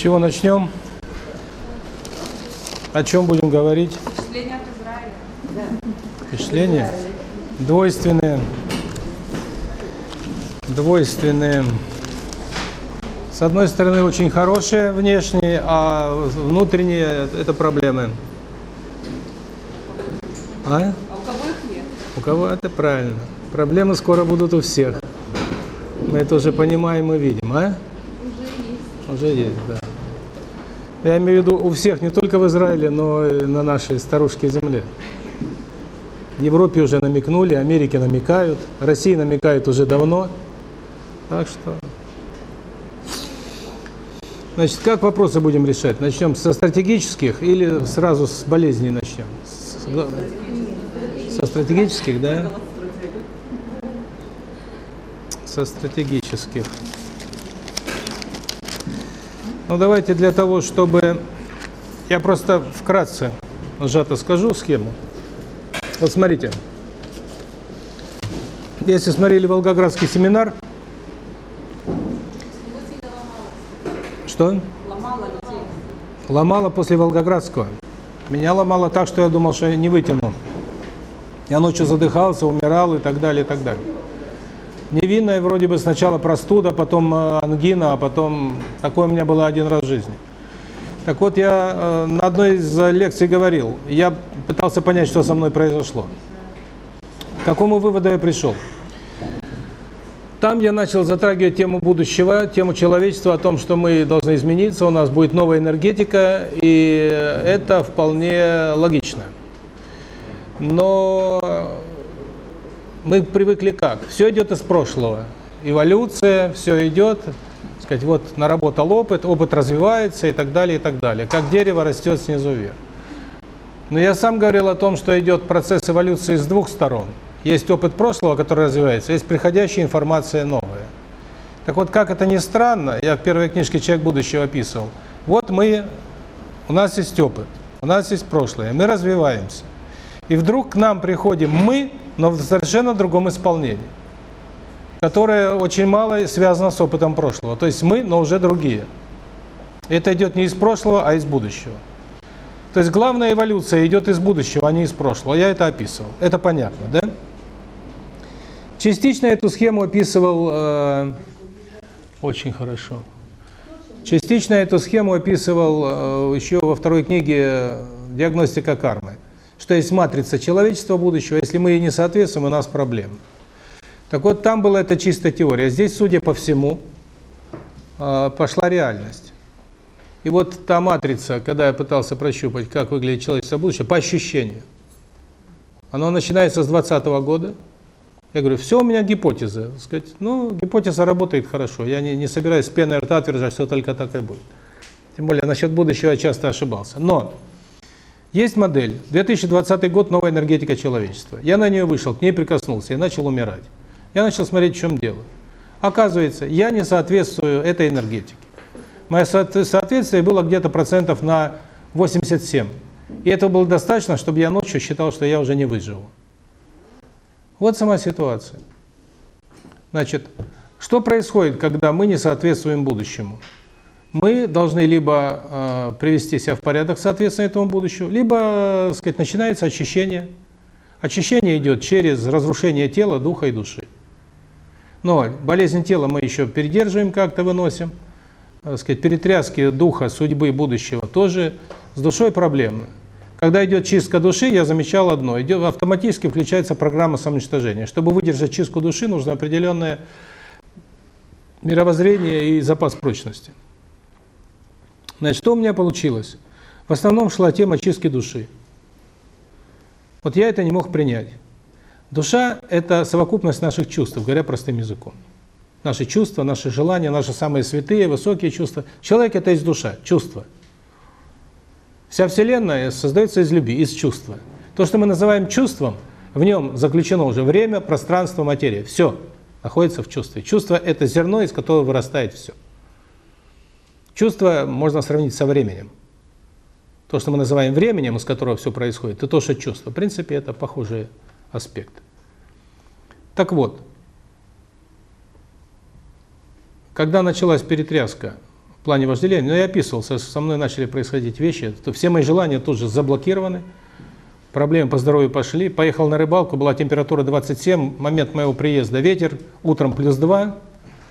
чего начнем? О чем будем говорить? Впечатление от Израиля. Впечатления? Двойственные. Двойственные. С одной стороны, очень хорошие внешние, а внутренние – это проблемы. А? А у кого их нет? У кого это правильно. Проблемы скоро будут у всех. Мы это уже понимаем и видим, а? Уже есть. Уже есть, да. Я имею в виду у всех, не только в Израиле, но и на нашей старушке земле. Европе уже намекнули, Америке намекают, России намекают уже давно. Так что... Значит, как вопросы будем решать? Начнем со стратегических или сразу с болезней начнем? Со стратегических, да? Со стратегических. Ну, давайте для того, чтобы... Я просто вкратце, сжато скажу схему. Вот смотрите. Если смотрели Волгоградский семинар... Что? Ломало людей. Ломало после Волгоградского. Меня ломало так, что я думал, что я не вытяну. Я ночью задыхался, умирал и так далее, и так далее. Невинная вроде бы сначала простуда, потом э, ангина, а потом... Такое у меня было один раз в жизни. Так вот, я э, на одной из э, лекций говорил, я пытался понять, что со мной произошло. К какому выводу я пришел? Там я начал затрагивать тему будущего, тему человечества, о том, что мы должны измениться, у нас будет новая энергетика, и это вполне логично. Но мы привыкли как? Все идет из прошлого. Эволюция, все идет, сказать, вот наработал опыт, опыт развивается и так далее, и так далее. Как дерево растет снизу вверх. Но я сам говорил о том, что идет процесс эволюции с двух сторон. Есть опыт прошлого, который развивается, есть приходящая информация новая. Так вот, как это ни странно, я в первой книжке «Человек будущего» описывал, вот мы, у нас есть опыт, у нас есть прошлое, мы развиваемся. И вдруг к нам приходим мы, но в совершенно другом исполнении, которое очень мало связано с опытом прошлого. То есть мы, но уже другие. Это идет не из прошлого, а из будущего. То есть главная эволюция идет из будущего, а не из прошлого. Я это описывал. Это понятно, да? Частично эту схему описывал э, очень хорошо. Частично эту схему описывал э, еще во второй книге «Диагностика кармы». Что есть матрица человечества будущего, если мы ей не соответствуем, у нас проблемы. Так вот, там была это чисто теория. Здесь, судя по всему, э, пошла реальность. И вот та матрица, когда я пытался прощупать, как выглядит человечество будущего, по ощущению, оно начинается с 20 года. Я говорю, все у меня гипотеза. Сказать, ну, гипотеза работает хорошо. Я не, не собираюсь пеной рта утверждать, что только так и будет. Тем более, насчет будущего я часто ошибался. Но есть модель. 2020 год, новая энергетика человечества. Я на нее вышел, к ней прикоснулся и начал умирать. Я начал смотреть, в чем дело. Оказывается, я не соответствую этой энергетике. Мое соответствие было где-то процентов на 87. И этого было достаточно, чтобы я ночью считал, что я уже не выживу. Вот сама ситуация. Значит, что происходит, когда мы не соответствуем будущему? Мы должны либо э, привести себя в порядок соответственно этому будущему, либо, э, сказать, начинается очищение. Очищение идет через разрушение тела, духа и души. Но болезнь тела мы еще передерживаем, как-то выносим. Так сказать, перетряски духа, судьбы, будущего тоже с душой проблемы. Когда идет чистка души, я замечал одно, идет автоматически включается программа самоуничтожения. Чтобы выдержать чистку души, нужно определенное мировоззрение и запас прочности. Значит, что у меня получилось? В основном шла тема чистки души. Вот я это не мог принять. Душа – это совокупность наших чувств, говоря простым языком. Наши чувства, наши желания, наши самые святые, высокие чувства. Человек – это есть душа, чувство. Вся Вселенная создается из любви, из чувства. То, что мы называем чувством, в нем заключено уже время, пространство, материя. Все находится в чувстве. Чувство – это зерно, из которого вырастает все. Чувство можно сравнить со временем. То, что мы называем временем, из которого все происходит, это то, что чувство. В принципе, это похожий аспект. Так вот, когда началась перетряска в плане вожделения. Но я описывал, со, со мной начали происходить вещи, то все мои желания тут же заблокированы, проблемы по здоровью пошли. Поехал на рыбалку, была температура 27, момент моего приезда ветер, утром плюс 2,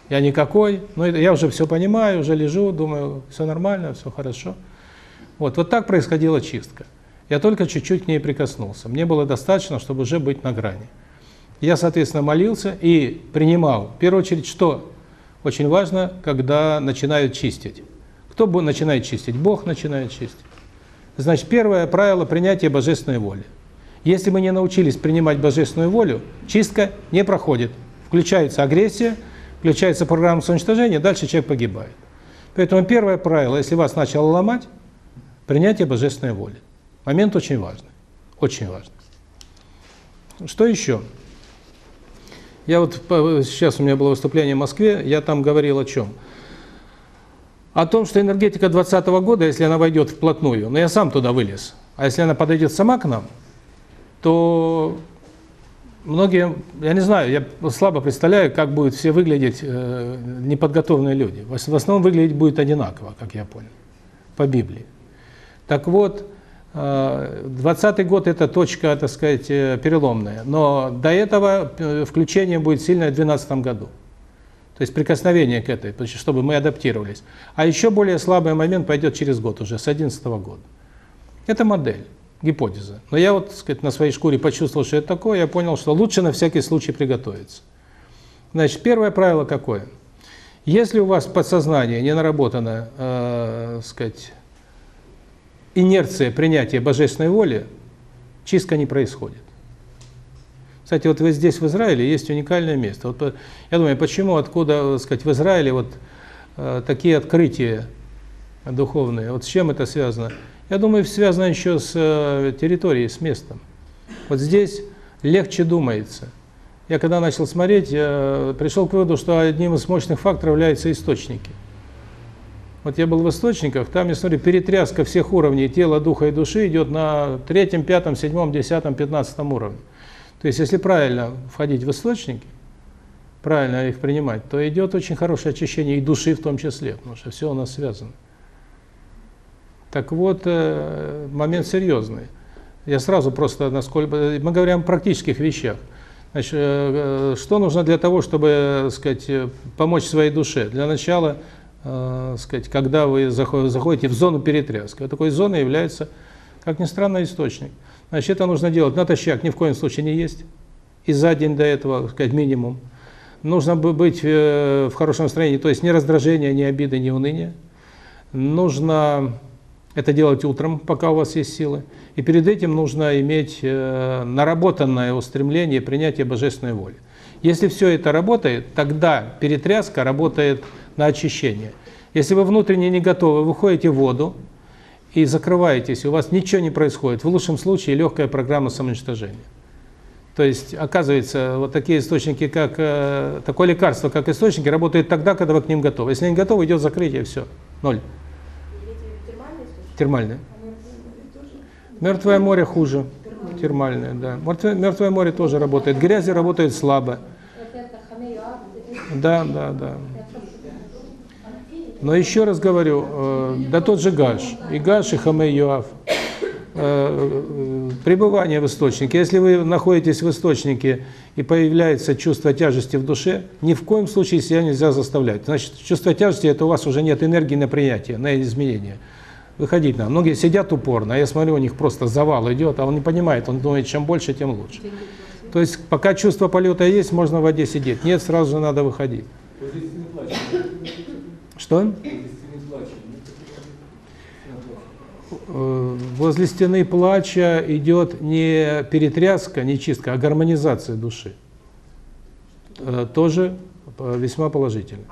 я никакой. Но это, я уже все понимаю, уже лежу, думаю, все нормально, все хорошо. Вот, вот так происходила чистка. Я только чуть-чуть к ней прикоснулся. Мне было достаточно, чтобы уже быть на грани. Я, соответственно, молился и принимал. В первую очередь, что очень важно, когда начинают чистить. Кто начинает чистить? Бог начинает чистить. Значит, первое правило принятия божественной воли. Если мы не научились принимать божественную волю, чистка не проходит. Включается агрессия, включается программа самоуничтожения, дальше человек погибает. Поэтому первое правило, если вас начало ломать, принятие божественной воли. Момент очень важный. Очень важный. Что еще? Я вот сейчас у меня было выступление в Москве, я там говорил о чем? О том, что энергетика 20 -го года, если она войдет вплотную, но я сам туда вылез, а если она подойдет сама к нам, то многие, я не знаю, я слабо представляю, как будут все выглядеть э, неподготовленные люди. В основном выглядеть будет одинаково, как я понял, по Библии. Так вот, 20 год это точка, так сказать, э, переломная, но до этого э, включение будет сильное в 2012 году. То есть прикосновение к этой, чтобы мы адаптировались. А еще более слабый момент пойдет через год уже, с 2011 года. Это модель, гипотеза. Но я вот, так сказать, на своей шкуре почувствовал, что это такое, я понял, что лучше на всякий случай приготовиться. Значит, первое правило какое? Если у вас подсознание не наработано, э, сказать, инерция принятия божественной воли, чистка не происходит. Кстати, вот вы здесь, в Израиле, есть уникальное место. Вот, я думаю, почему, откуда, так сказать, в Израиле вот э, такие открытия духовные, вот с чем это связано? Я думаю, связано еще с э, территорией, с местом. Вот здесь легче думается. Я когда начал смотреть, пришел к выводу, что одним из мощных факторов являются источники. Вот я был в источниках, там, я смотрю, перетряска всех уровней тела, духа и души идет на третьем, пятом, седьмом, десятом, пятнадцатом уровне. То есть, если правильно входить в источники, правильно их принимать, то идет очень хорошее очищение и души в том числе, потому что все у нас связано. Так вот, э, момент серьезный. Я сразу просто, насколько... Мы говорим о практических вещах. Значит, э, э, что нужно для того, чтобы, сказать, помочь своей душе? Для начала сказать, когда вы заходите в зону перетряски. Вот такой зоной является, как ни странно, источник. Значит, это нужно делать натощак, ни в коем случае не есть. И за день до этого, сказать, минимум. Нужно быть в хорошем настроении, то есть ни раздражения, ни обиды, ни уныния. Нужно это делать утром, пока у вас есть силы. И перед этим нужно иметь э, наработанное устремление принятия божественной воли. Если все это работает, тогда перетряска работает на очищение. Если вы внутренне не готовы, вы входите в воду и закрываетесь, у вас ничего не происходит. В лучшем случае легкая программа самоуничтожения. То есть, оказывается, вот такие источники, как э, такое лекарство, как источники, работает тогда, когда вы к ним готовы. Если не готовы, идет закрытие, все, ноль. Термальное. Мертвое море хуже. Термальное, да. Мертвое, море тоже работает. Грязи работает слабо. Да, да, да. Но еще раз говорю, э, да тот же Гаш, и Гаш, и Хамей Йоав, э, э, пребывание в источнике. Если вы находитесь в источнике и появляется чувство тяжести в душе, ни в коем случае себя нельзя заставлять. Значит, чувство тяжести – это у вас уже нет энергии на принятие, на изменение. Выходить надо. Многие сидят упорно, а я смотрю, у них просто завал идет, а он не понимает, он думает, чем больше, тем лучше. То есть, пока чувство полета есть, можно в воде сидеть. Нет, сразу же надо выходить. Что? Э, возле стены плача идет не перетряска, не чистка, а гармонизация души. Э, тоже весьма положительно.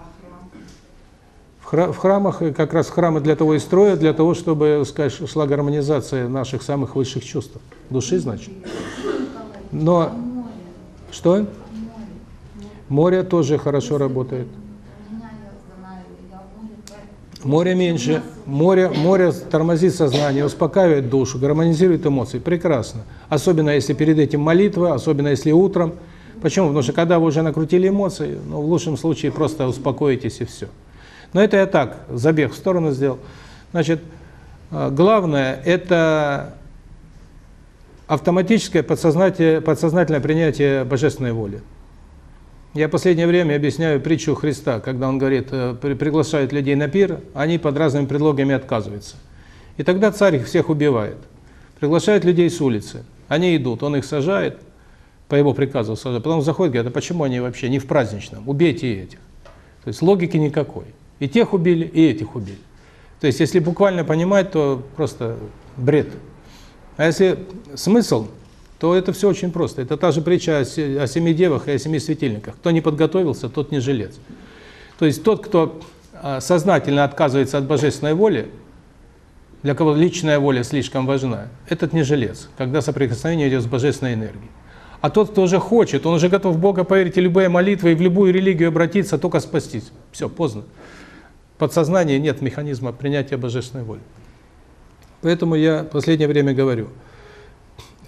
В храмах, как раз храмы для того и строят, для того, чтобы, сказать, шла гармонизация наших самых высших чувств. Души, значит. Но... Что? Море тоже хорошо работает. Море меньше, море, море тормозит сознание, успокаивает душу, гармонизирует эмоции. Прекрасно. Особенно если перед этим молитва, особенно если утром. Почему? Потому что когда вы уже накрутили эмоции, ну, в лучшем случае просто успокоитесь и все. Но это я так, забег в сторону сделал. Значит, э, главное – это автоматическое подсознательное, подсознательное принятие божественной воли. Я в последнее время объясняю притчу Христа, когда он говорит, э, приглашает людей на пир, они под разными предлогами отказываются. И тогда царь всех убивает. Приглашает людей с улицы. Они идут, он их сажает, по его приказу сажает. Потом заходит, говорит, а почему они вообще не в праздничном? Убейте этих. То есть логики никакой. И тех убили, и этих убили. То есть если буквально понимать, то просто бред. А если смысл, то это все очень просто. Это та же притча о семи девах и о семи светильниках. Кто не подготовился, тот не жилец. То есть тот, кто а, сознательно отказывается от божественной воли, для кого личная воля слишком важна, этот не жилец, когда соприкосновение идет с божественной энергией. А тот, кто уже хочет, он уже готов в Бога поверить и любые молитвы, и в любую религию обратиться, только спастись. Все, поздно. Подсознание нет механизма принятия божественной воли. Поэтому я в последнее время говорю,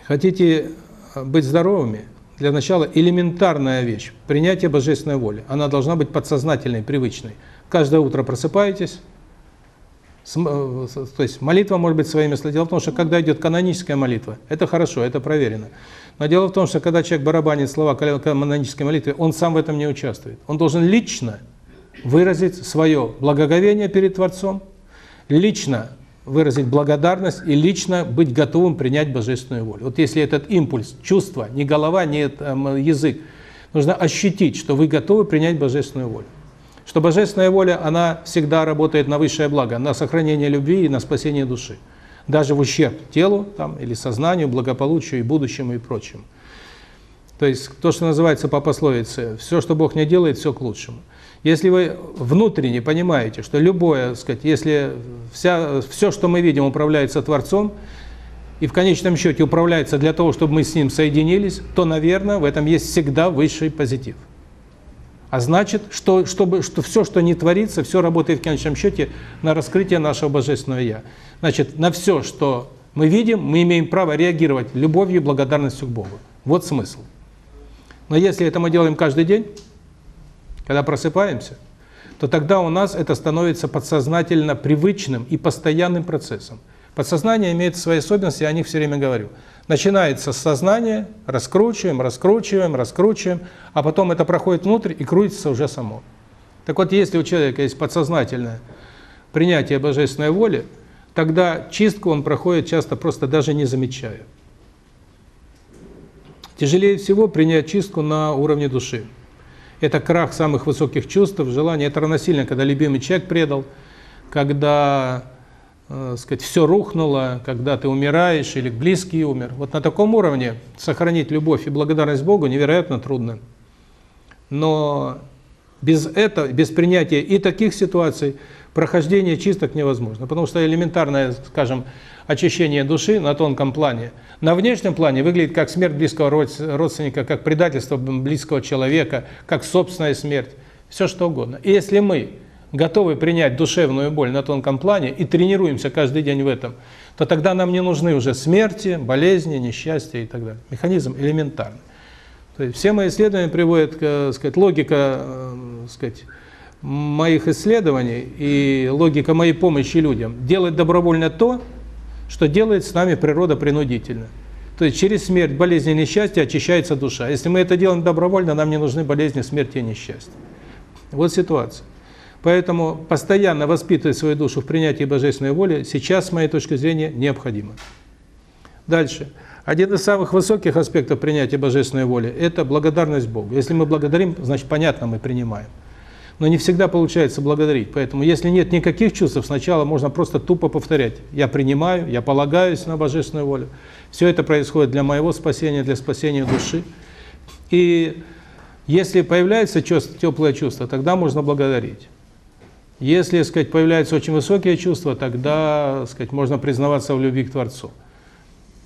хотите быть здоровыми, для начала элементарная вещь – принятие божественной воли. Она должна быть подсознательной, привычной. Каждое утро просыпаетесь, Э, то есть молитва может быть своими словами. Дело в том, что когда идет каноническая молитва, это хорошо, это проверено. Но дело в том, что когда человек барабанит слова канонической молитвы, он сам в этом не участвует. Он должен лично выразить свое благоговение перед Творцом, лично выразить благодарность и лично быть готовым принять божественную волю. Вот если этот импульс, чувство, не голова, не там, язык, нужно ощутить, что вы готовы принять божественную волю что божественная воля, она всегда работает на высшее благо, на сохранение любви и на спасение души. Даже в ущерб телу там, или сознанию, благополучию и будущему и прочему. То есть то, что называется по пословице, все, что Бог не делает, все к лучшему. Если вы внутренне понимаете, что любое, сказать, если вся, все, что мы видим, управляется Творцом, и в конечном счете управляется для того, чтобы мы с Ним соединились, то, наверное, в этом есть всегда высший позитив. А значит, что, чтобы, что все, что не творится, все работает в конечном счете на раскрытие нашего Божественного Я. Значит, на все, что мы видим, мы имеем право реагировать любовью и благодарностью к Богу. Вот смысл. Но если это мы делаем каждый день, когда просыпаемся, то тогда у нас это становится подсознательно привычным и постоянным процессом. Подсознание имеет свои особенности, я о них все время говорю. Начинается с сознания, раскручиваем, раскручиваем, раскручиваем, а потом это проходит внутрь и крутится уже само. Так вот, если у человека есть подсознательное принятие божественной воли, тогда чистку он проходит часто просто даже не замечая. Тяжелее всего принять чистку на уровне души. Это крах самых высоких чувств, желаний. Это равносильно, когда любимый человек предал, когда э, сказать, все рухнуло, когда ты умираешь или близкий умер. Вот на таком уровне сохранить любовь и благодарность Богу невероятно трудно. Но без этого, без принятия и таких ситуаций прохождение чисток невозможно, потому что элементарное, скажем, очищение души на тонком плане, на внешнем плане выглядит как смерть близкого родственника, как предательство близкого человека, как собственная смерть, все что угодно. И если мы готовы принять душевную боль на тонком плане и тренируемся каждый день в этом, то тогда нам не нужны уже смерти, болезни, несчастья и так далее. Механизм элементарный. То есть все мои исследования приводят, к, сказать, логика, э, сказать, моих исследований и логика моей помощи людям делать добровольно то, что делает с нами природа принудительно. То есть через смерть, болезни несчастье очищается душа. Если мы это делаем добровольно, нам не нужны болезни, смерти и несчастья. Вот ситуация. Поэтому постоянно воспитывать свою душу в принятии божественной воли сейчас, с моей точки зрения, необходимо. Дальше. Один из самых высоких аспектов принятия божественной воли – это благодарность Богу. Если мы благодарим, значит, понятно, мы принимаем. Но не всегда получается благодарить. Поэтому, если нет никаких чувств, сначала можно просто тупо повторять. Я принимаю, я полагаюсь на божественную волю. Все это происходит для моего спасения, для спасения души. И если появляется теплое чувство, тогда можно благодарить. Если, сказать, появляются очень высокие чувства, тогда, сказать, можно признаваться в любви к Творцу.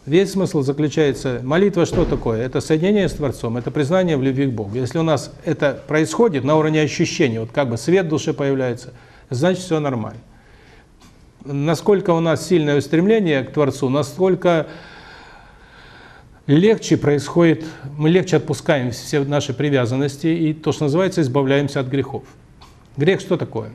Весь смысл заключается, молитва что такое? Это соединение с Творцом, это признание в любви к Богу. Если у нас это происходит на уровне ощущений, вот как бы свет в душе появляется, значит все нормально. Насколько у нас сильное устремление к Творцу, насколько легче происходит, мы легче отпускаем все наши привязанности и то, что называется, избавляемся от грехов. Грех что такое?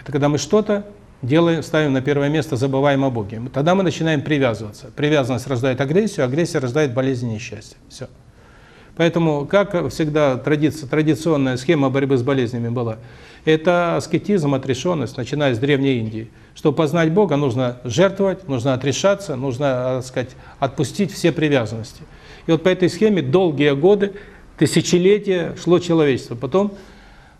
Это когда мы что-то делаем, ставим на первое место, забываем о Боге. Тогда мы начинаем привязываться. Привязанность рождает агрессию, агрессия рождает болезнь и несчастье. Все. Поэтому, как всегда, традиция, традиционная схема борьбы с болезнями была, это аскетизм, отрешенность, начиная с Древней Индии. Чтобы познать Бога, нужно жертвовать, нужно отрешаться, нужно, так сказать, отпустить все привязанности. И вот по этой схеме долгие годы, тысячелетия шло человечество. Потом, так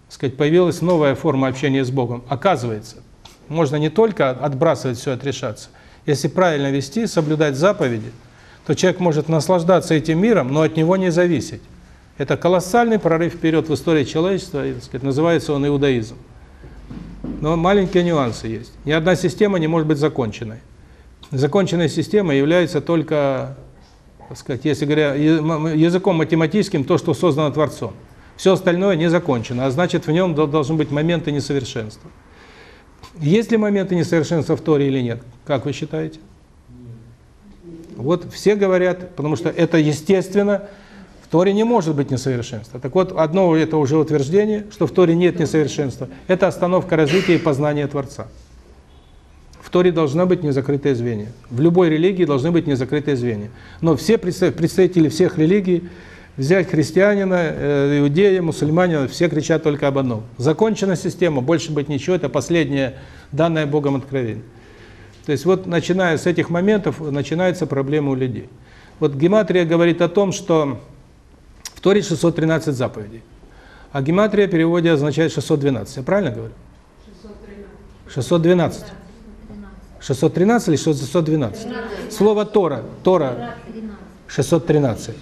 сказать, появилась новая форма общения с Богом. Оказывается, можно не только отбрасывать все, отрешаться. Если правильно вести, соблюдать заповеди, то человек может наслаждаться этим миром, но от него не зависеть. Это колоссальный прорыв вперед в истории человечества, и, сказать, называется он иудаизм. Но маленькие нюансы есть. Ни одна система не может быть законченной. Законченной системой является только, так сказать, если говоря языком математическим, то, что создано Творцом. Все остальное не закончено, а значит, в нем должны быть моменты несовершенства. Есть ли моменты несовершенства в Торе или нет? Как вы считаете? Вот все говорят, потому что это естественно, в Торе не может быть несовершенства. Так вот, одно это уже утверждение, что в Торе нет несовершенства. Это остановка развития и познания Творца. В Торе должна быть незакрытое звенья. В любой религии должны быть незакрытые звенья. Но все представители всех религий, взять христианина, э, иудея, мусульманина, все кричат только об одном. Закончена система, больше быть ничего, это последнее данное Богом откровение. То есть вот начиная с этих моментов начинается проблема у людей. Вот гематрия говорит о том, что в Торе 613 заповедей. А гематрия в переводе означает 612. Я правильно говорю? 612. 613 или 612? Слово Тора. Тора 613.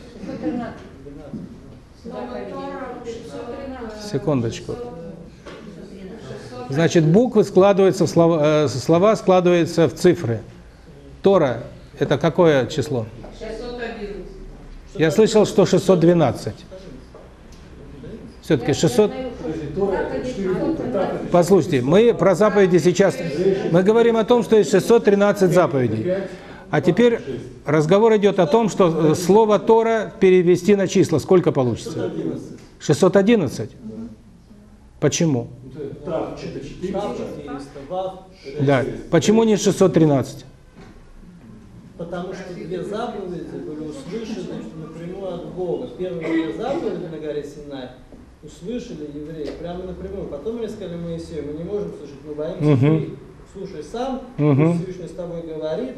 Секундочку. Значит, буквы складываются в слова, э, слова складываются в цифры. Тора – это какое число? 611. Я слышал, что 612. Все-таки 600... Послушайте, мы про заповеди сейчас... Мы говорим о том, что есть 613 заповедей. А теперь разговор идет о том, что э, слово Тора перевести на числа. Сколько получится? 611. Почему? Да. Почему не 613? Потому что две заповеди были услышаны напрямую от Бога. Первые две заповеди на горе Синай услышали евреи прямо напрямую. Потом они сказали Моисею, мы не можем слушать, мы боимся, угу. слушай сам, угу. Всевышний с тобой говорит,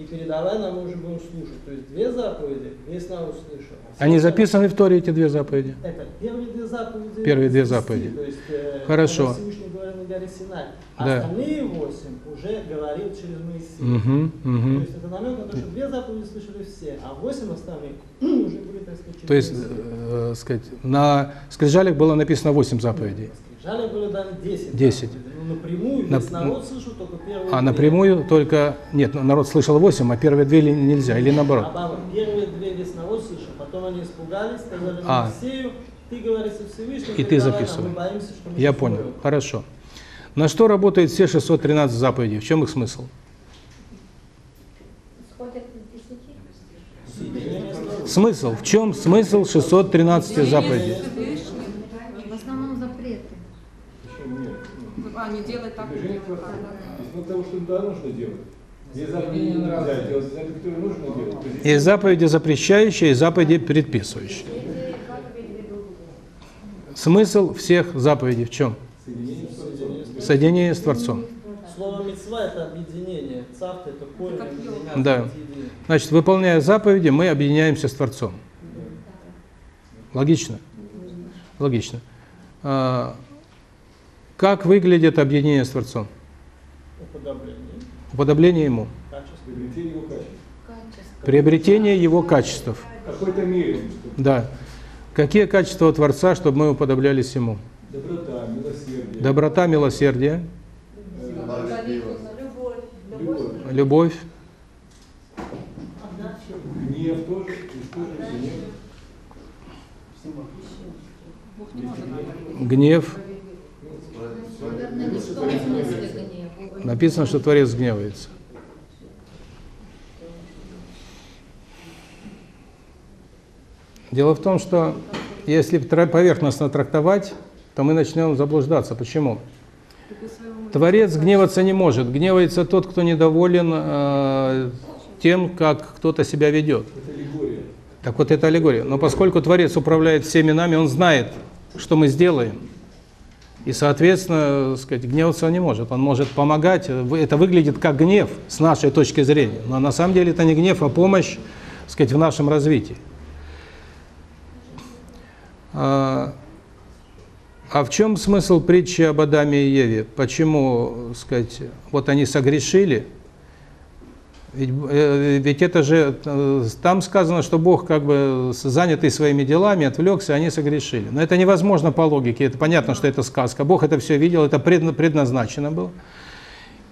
и передавай нам, мы уже будем слушать. То есть две заповеди весь народ услышал. Они записаны в Торе, эти две заповеди? Это первые две заповеди. Первые две заповеди. То есть, э, Хорошо. Всевышний говорил на горе Синай. А да. остальные восемь уже говорил через Моисея. Угу, угу. То есть это намек на то, что две заповеди слышали все, а восемь остальных уже были, так сказать, через То есть, э, сказать, на скрижалях было написано восемь заповедей. Жаля были даны 10. 10. Ну, напрямую весь На... народ слышал только первые А напрямую только... Нет, народ слышал 8, а первые две нельзя, или наоборот? А первые две весь народ слышал, потом они испугались, сказали а. Моисею, ты говоришь со Всевышним, и ты записывай. Боимся, что Я понял, хорошо. На что работают все 613 заповедей? В чем их смысл? Смысл? В чем смысл 613 заповедей? Не делать так, как делать Ну, того, что да, нужно делать. Есть заповеди нельзя делать, заповеди, которые нужно делать. Есть заповеди запрещающие, и заповеди предписывающие. Смысл всех заповедей в чем? Соединение с Творцом. Слово мецва это объединение, царт это корень Да. Значит, выполняя заповеди, мы объединяемся с Творцом. Логично? Логично. Как выглядит объединение с Творцом? Уподобление. Уподобление Ему. Приобретение Его качеств. Приобретение Его качеств. Какой-то мере. Да. Какие качества у Творца, чтобы мы уподоблялись Ему? Доброта, милосердие. Доброта, милосердие. Любовь. Любовь. Гнев тоже. Гнев. Написано, что Творец гневается. Дело в том, что если поверхностно трактовать, то мы начнем заблуждаться. Почему? Творец гневаться не может. Гневается тот, кто недоволен э, тем, как кто-то себя ведет. Так вот, это аллегория. Но поскольку Творец управляет всеми нами, Он знает, что мы сделаем. И, соответственно, сказать, гневаться он не может. Он может помогать. Это выглядит как гнев с нашей точки зрения. Но на самом деле это не гнев, а помощь сказать, в нашем развитии. А, а в чем смысл притчи об Адаме и Еве? Почему, сказать, вот они согрешили? Ведь, э, ведь это же, э, там сказано, что Бог как бы занятый своими делами, отвлекся, они согрешили. Но это невозможно по логике, это понятно, что это сказка. Бог это все видел, это предна- предназначено было.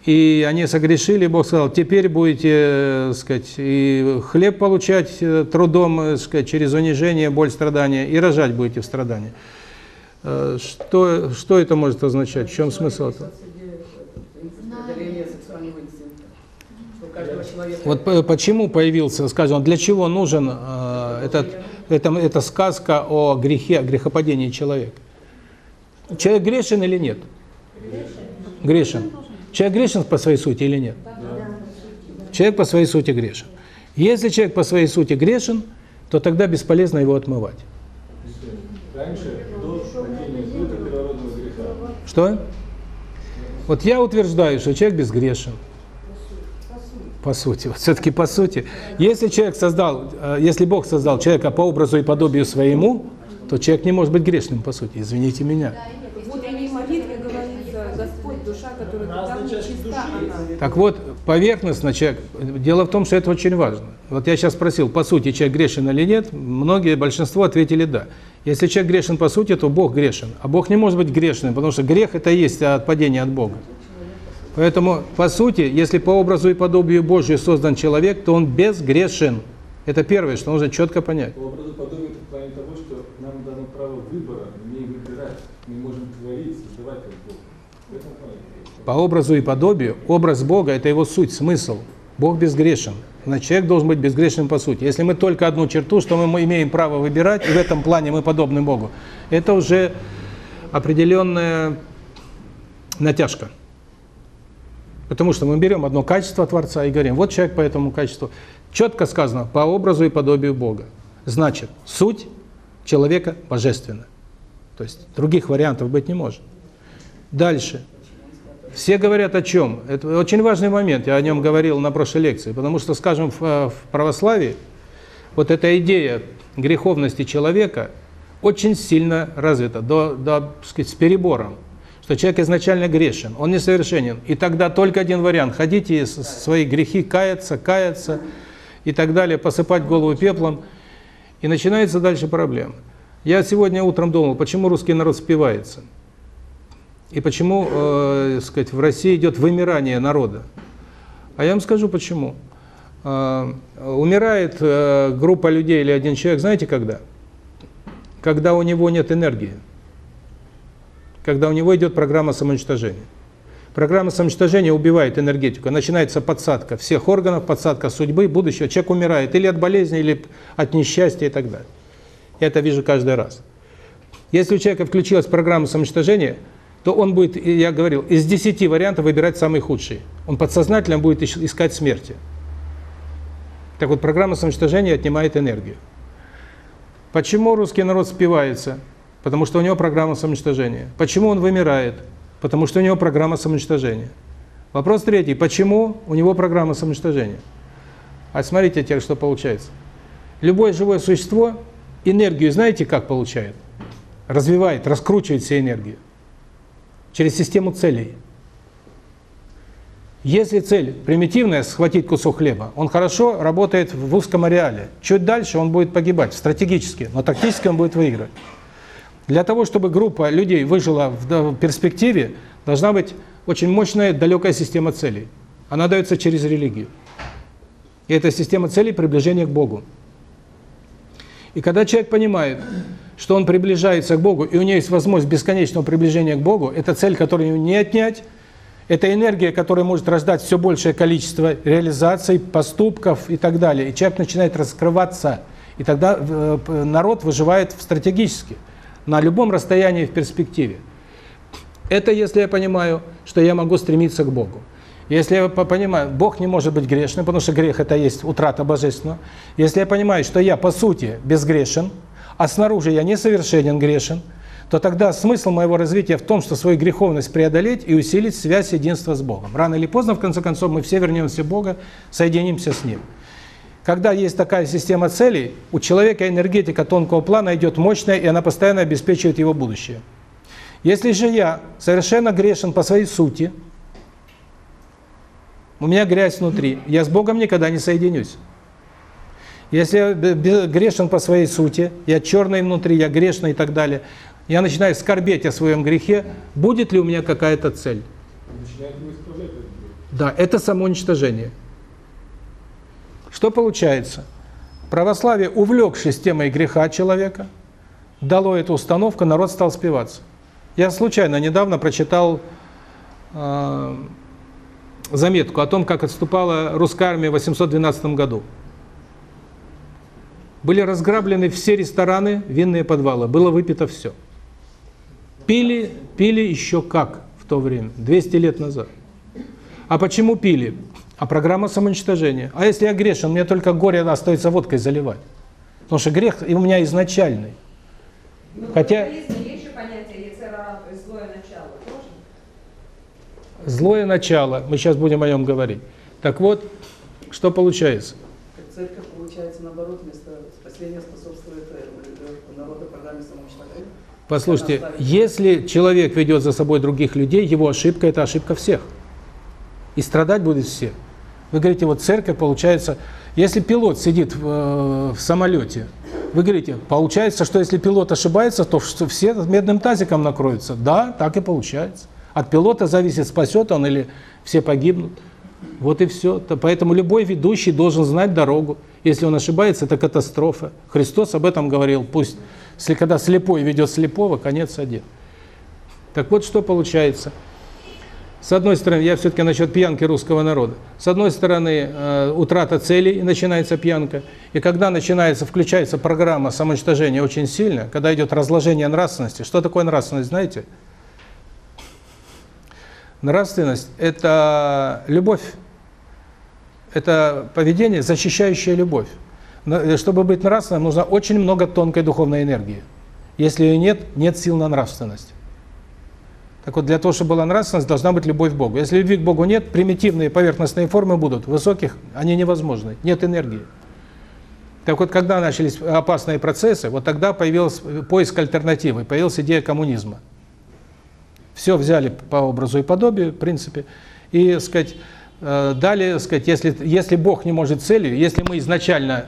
И они согрешили, Бог сказал, теперь будете, э, сказать, и хлеб получать трудом, сказать, через унижение, боль, страдания, и рожать будете в страдании. Что, что это может означать? В чем смысл этого? преодоление сексуального инстинкта. Что у каждого человека Вот по- почему появился, скажем, для чего нужен э, этот, это, эта сказка о грехе, о грехопадении человека? Человек грешен или нет? Грешен. Человек грешен по своей сути или нет? Человек по своей сути грешен. Если человек по своей сути грешен, то тогда бесполезно его отмывать. Раньше, до Что? Вот я утверждаю, что человек безгрешен. По сути. Вот все-таки по сути. Если человек создал, э, если Бог создал человека по образу и подобию своему, то человек не может быть грешным, по сути. Извините меня. Так вот, поверхностно человек, дело в том, что это очень важно. Вот я сейчас спросил, по сути, человек грешен или нет, многие, большинство ответили «да». Если человек грешен по сути, то Бог грешен. А Бог не может быть грешным, потому что грех – это и есть отпадение от Бога. Поэтому, по сути, если по образу и подобию Божию создан человек, то он безгрешен. Это первое, что нужно четко понять. по образу подобия это в плане того, что нам дано право выбора, умеем выбирать, мы можем творить, создавать как Бог. По образу и подобию, образ Бога – это его суть, смысл. Бог безгрешен. Значит, человек должен быть безгрешным по сути. Если мы только одну черту, что мы имеем право выбирать, и в этом плане мы подобны Богу, это уже определенная натяжка. Потому что мы берем одно качество Творца и говорим, вот человек по этому качеству. Четко сказано, по образу и подобию Бога. Значит, суть человека божественна. То есть других вариантов быть не может. Дальше. Все говорят о чем? Это очень важный момент, я о нем говорил на прошлой лекции, потому что, скажем, в, э, православии вот эта идея греховности человека очень сильно развита, до, до с перебором, что человек изначально грешен, он несовершенен, и тогда только один вариант – с- свои грехи каяться, каяться и так далее, посыпать голову пеплом, и начинается дальше проблема. Я сегодня утром думал, почему русский народ спивается – и почему, э, сказать, в России идет вымирание народа? А я вам скажу почему. Э, умирает э, группа людей или один человек, знаете когда? Когда у него нет энергии. Когда у него идет программа самоуничтожения. Программа самоуничтожения убивает энергетику. Начинается подсадка всех органов, подсадка судьбы, будущего. Человек умирает или от болезни, или от несчастья и так далее. Я это вижу каждый раз. Если у человека включилась программа самоуничтожения, то он будет, я говорил, из 10 вариантов выбирать самый худший. Он подсознательно будет искать смерти. Так вот, программа самоуничтожения отнимает энергию. Почему русский народ спивается? Потому что у него программа самоуничтожения. Почему он вымирает? Потому что у него программа самоуничтожения. Вопрос третий. Почему у него программа самоуничтожения? А смотрите теперь, что получается. Любое живое существо энергию знаете, как получает? Развивает, раскручивает все энергию. Через систему целей. Если цель примитивная, схватить кусок хлеба, он хорошо работает в узком ареале. Чуть дальше он будет погибать, стратегически, но тактически он будет выигрывать. Для того, чтобы группа людей выжила в перспективе, должна быть очень мощная далекая система целей. Она дается через религию. И эта система целей – приближение к Богу. И когда человек понимает, что он приближается к Богу, и у него есть возможность бесконечного приближения к Богу, это цель, которую не отнять, это энергия, которая может рождать все большее количество реализаций, поступков и так далее. И человек начинает раскрываться. И тогда э, народ выживает стратегически, на любом расстоянии в перспективе. Это если я понимаю, что я могу стремиться к Богу. Если я понимаю, Бог не может быть грешным, потому что грех – это есть утрата божественного. Если я понимаю, что я по сути безгрешен, а снаружи я несовершенен, грешен, то тогда смысл моего развития в том, что свою греховность преодолеть и усилить связь единства с Богом. Рано или поздно, в конце концов, мы все вернемся Бога, соединимся с Ним. Когда есть такая система целей, у человека энергетика тонкого плана идет мощная, и она постоянно обеспечивает его будущее. Если же я совершенно грешен по своей сути, у меня грязь внутри, я с Богом никогда не соединюсь. Если я грешен по своей сути, я черный внутри, я грешный и так далее, я начинаю скорбеть о своем грехе, будет ли у меня какая-то цель? Да, это самоуничтожение. Что получается? Православие, увлекшись темой греха человека, дало эту установку, народ стал спиваться. Я случайно недавно прочитал э, заметку о том, как отступала русская армия в 812 году. Были разграблены все рестораны, винные подвалы, было выпито все. Пили, пили еще как в то время, 200 лет назад. А почему пили? А программа самоуничтожения. А если я грешен, мне только горе остается водкой заливать. Потому что грех у меня изначальный. Ну, Хотя... Есть, есть же понятие яцерара, то есть злое начало, тоже? Злое начало, мы сейчас будем о нем говорить. Так вот, что получается? Как церковь, получается, наоборот, вместо спасения способствует э, народу программе самоуничтожения. Послушайте, если человек ведет за собой других людей, его ошибка – это ошибка всех. И страдать будут все. Вы говорите, вот церковь, получается, если пилот сидит в, э, в самолете, вы говорите, получается, что если пилот ошибается, то все медным тазиком накроются. Да, так и получается. От пилота зависит, спасет он или все погибнут. Вот и все. Поэтому любой ведущий должен знать дорогу. Если он ошибается, это катастрофа. Христос об этом говорил. Пусть, когда слепой ведет слепого, конец один. Так вот, что получается – с одной стороны, я все-таки насчет пьянки русского народа. С одной стороны, э, утрата целей, и начинается пьянка. И когда начинается, включается программа самоуничтожения очень сильно, когда идет разложение нравственности. Что такое нравственность, знаете? Нравственность – это любовь. Это поведение, защищающее любовь. Э, чтобы быть нравственным, нужно очень много тонкой духовной энергии. Если ее нет, нет сил на нравственность. Так вот, для того, чтобы была нравственность, должна быть любовь к Богу. Если любви к Богу нет, примитивные поверхностные формы будут, высоких они невозможны, нет энергии. Так вот, когда начались опасные процессы, вот тогда появился поиск альтернативы, появилась идея коммунизма. Все взяли по образу и подобию, в принципе, и, сказать, э, дали, сказать, если, если Бог не может целью, если мы изначально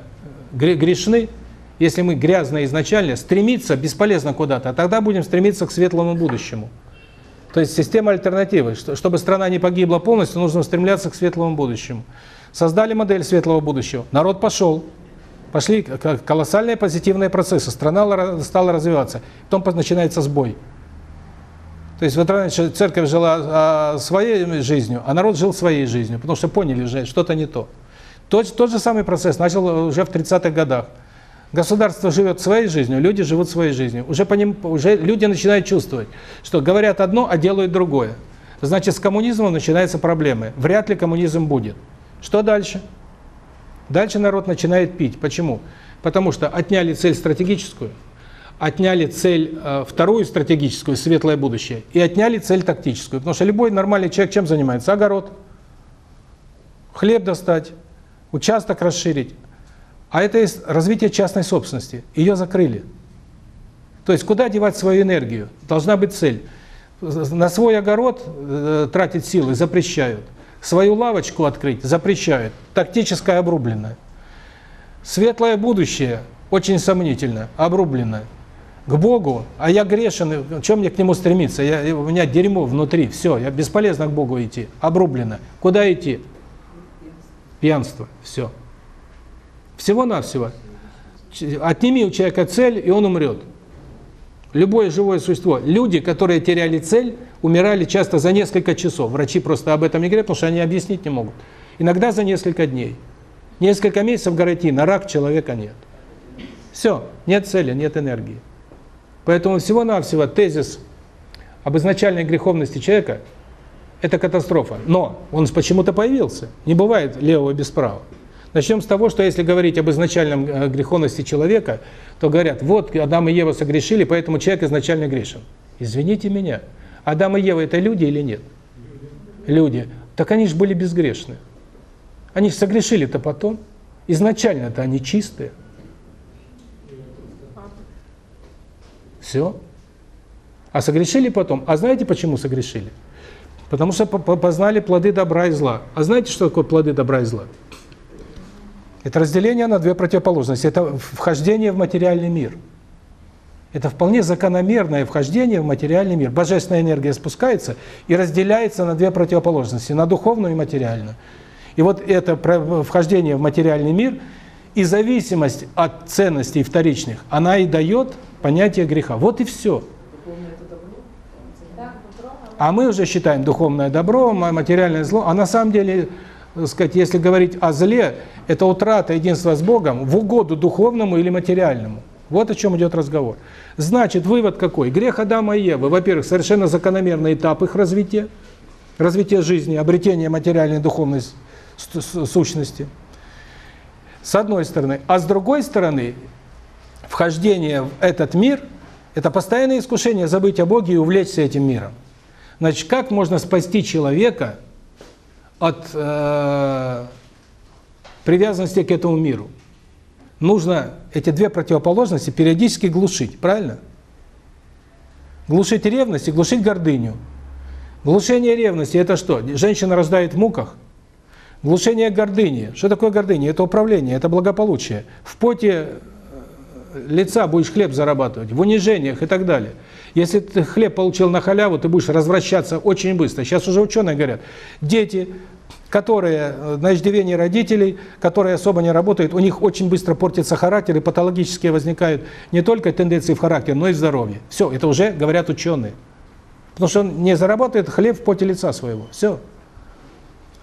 грешны, если мы грязные изначально, стремиться бесполезно куда-то, а тогда будем стремиться к светлому будущему. То есть система альтернативы. Чтобы страна не погибла полностью, нужно стремляться к светлому будущему. Создали модель светлого будущего. Народ пошел. Пошли колоссальные позитивные процессы. Страна стала развиваться. Потом начинается сбой. То есть вот раньше церковь жила а, своей жизнью, а народ жил своей жизнью, потому что поняли же, что-то не то. Тот, тот же самый процесс начал уже в 30-х годах. Государство живет своей жизнью, люди живут своей жизнью. Уже, по ним, уже люди начинают чувствовать, что говорят одно, а делают другое. Значит, с коммунизмом начинаются проблемы. Вряд ли коммунизм будет. Что дальше? Дальше народ начинает пить. Почему? Потому что отняли цель стратегическую, отняли цель э, вторую стратегическую, светлое будущее, и отняли цель тактическую. Потому что любой нормальный человек чем занимается? Огород, хлеб достать, участок расширить. А это есть развитие частной собственности. Ее закрыли. То есть куда девать свою энергию? Должна быть цель. На свой огород э, тратить силы запрещают. Свою лавочку открыть запрещают. Тактическое обрубленное. Светлое будущее очень сомнительно, обрублено. К Богу, а я грешен, чем мне к Нему стремиться? Я, у меня дерьмо внутри, все, я бесполезно к Богу идти, обрублено. Куда идти? Пьянство, все. Всего-навсего. Отними у человека цель, и он умрет. Любое живое существо. Люди, которые теряли цель, умирали часто за несколько часов. Врачи просто об этом не говорят, потому что они объяснить не могут. Иногда за несколько дней. Несколько месяцев гарантии, на рак человека нет. Все, нет цели, нет энергии. Поэтому всего-навсего тезис об изначальной греховности человека, это катастрофа. Но он почему-то появился. Не бывает левого без правого. Начнем с того, что если говорить об изначальном э, греховности человека, то говорят, вот Адам и Ева согрешили, поэтому человек изначально грешен. Извините меня, Адам и Ева это люди или нет? Люди. Так они же были безгрешны. Они же согрешили-то потом. Изначально-то они чистые. Все. А согрешили потом. А знаете, почему согрешили? Потому что познали плоды добра и зла. А знаете, что такое плоды добра и зла? Это разделение на две противоположности. Это вхождение в материальный мир. Это вполне закономерное вхождение в материальный мир. Божественная энергия спускается и разделяется на две противоположности, на духовную и материальную. И вот это вхождение в материальный мир и зависимость от ценностей вторичных, она и дает понятие греха. Вот и все. А мы уже считаем духовное добро, материальное зло. А на самом деле, сказать, если говорить о зле, это утрата единства с Богом в угоду духовному или материальному. Вот о чем идет разговор. Значит, вывод какой? Грех Адама и Евы, во-первых, совершенно закономерный этап их развития, развития жизни, обретения материальной духовной сущности. С одной стороны. А с другой стороны, вхождение в этот мир – это постоянное искушение забыть о Боге и увлечься этим миром. Значит, как можно спасти человека от э, привязанности к этому миру? Нужно эти две противоположности периодически глушить, правильно? Глушить ревность и глушить гордыню. Глушение ревности – это что? Женщина рождает в муках. Глушение гордыни. Что такое гордыня? Это управление, это благополучие. В поте э, лица будешь хлеб зарабатывать, в унижениях и так далее. Если ты хлеб получил на халяву, ты будешь развращаться очень быстро. Сейчас уже ученые говорят, дети, которые э, на иждивении родителей, которые особо не работают, у них очень быстро портится характер, и патологически возникают не только тенденции в характере, но и в здоровье. Все, это уже говорят ученые. Потому что он не зарабатывает хлеб в поте лица своего. Все.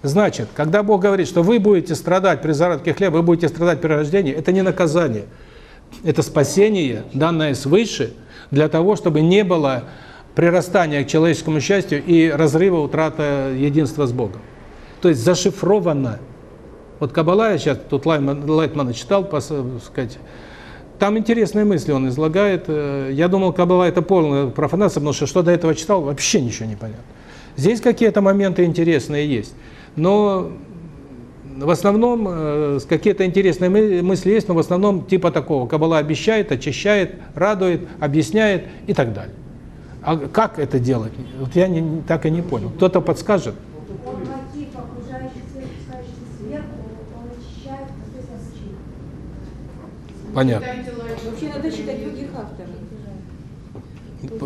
Значит, когда Бог говорит, что вы будете страдать при заработке хлеба, вы будете страдать при рождении, это не наказание. Это спасение, данное свыше, для того, чтобы не было прирастания к человеческому счастью и разрыва, утрата единства с Богом. То есть зашифровано. Вот Каббала, я сейчас тут Лайтмана, Лайтмана читал, по, сказать, там интересные мысли он излагает. Э, я думал, Каббала это полная профанация, потому что что до этого читал, вообще ничего не понятно. Здесь какие-то моменты интересные есть. Но в основном э, какие-то интересные мысли есть, но в основном типа такого. Каббала обещает, очищает, радует, объясняет и так далее. А как это делать? Вот я не, так и не понял. Кто-то подскажет? Понятно. Вообще надо читать других авторов.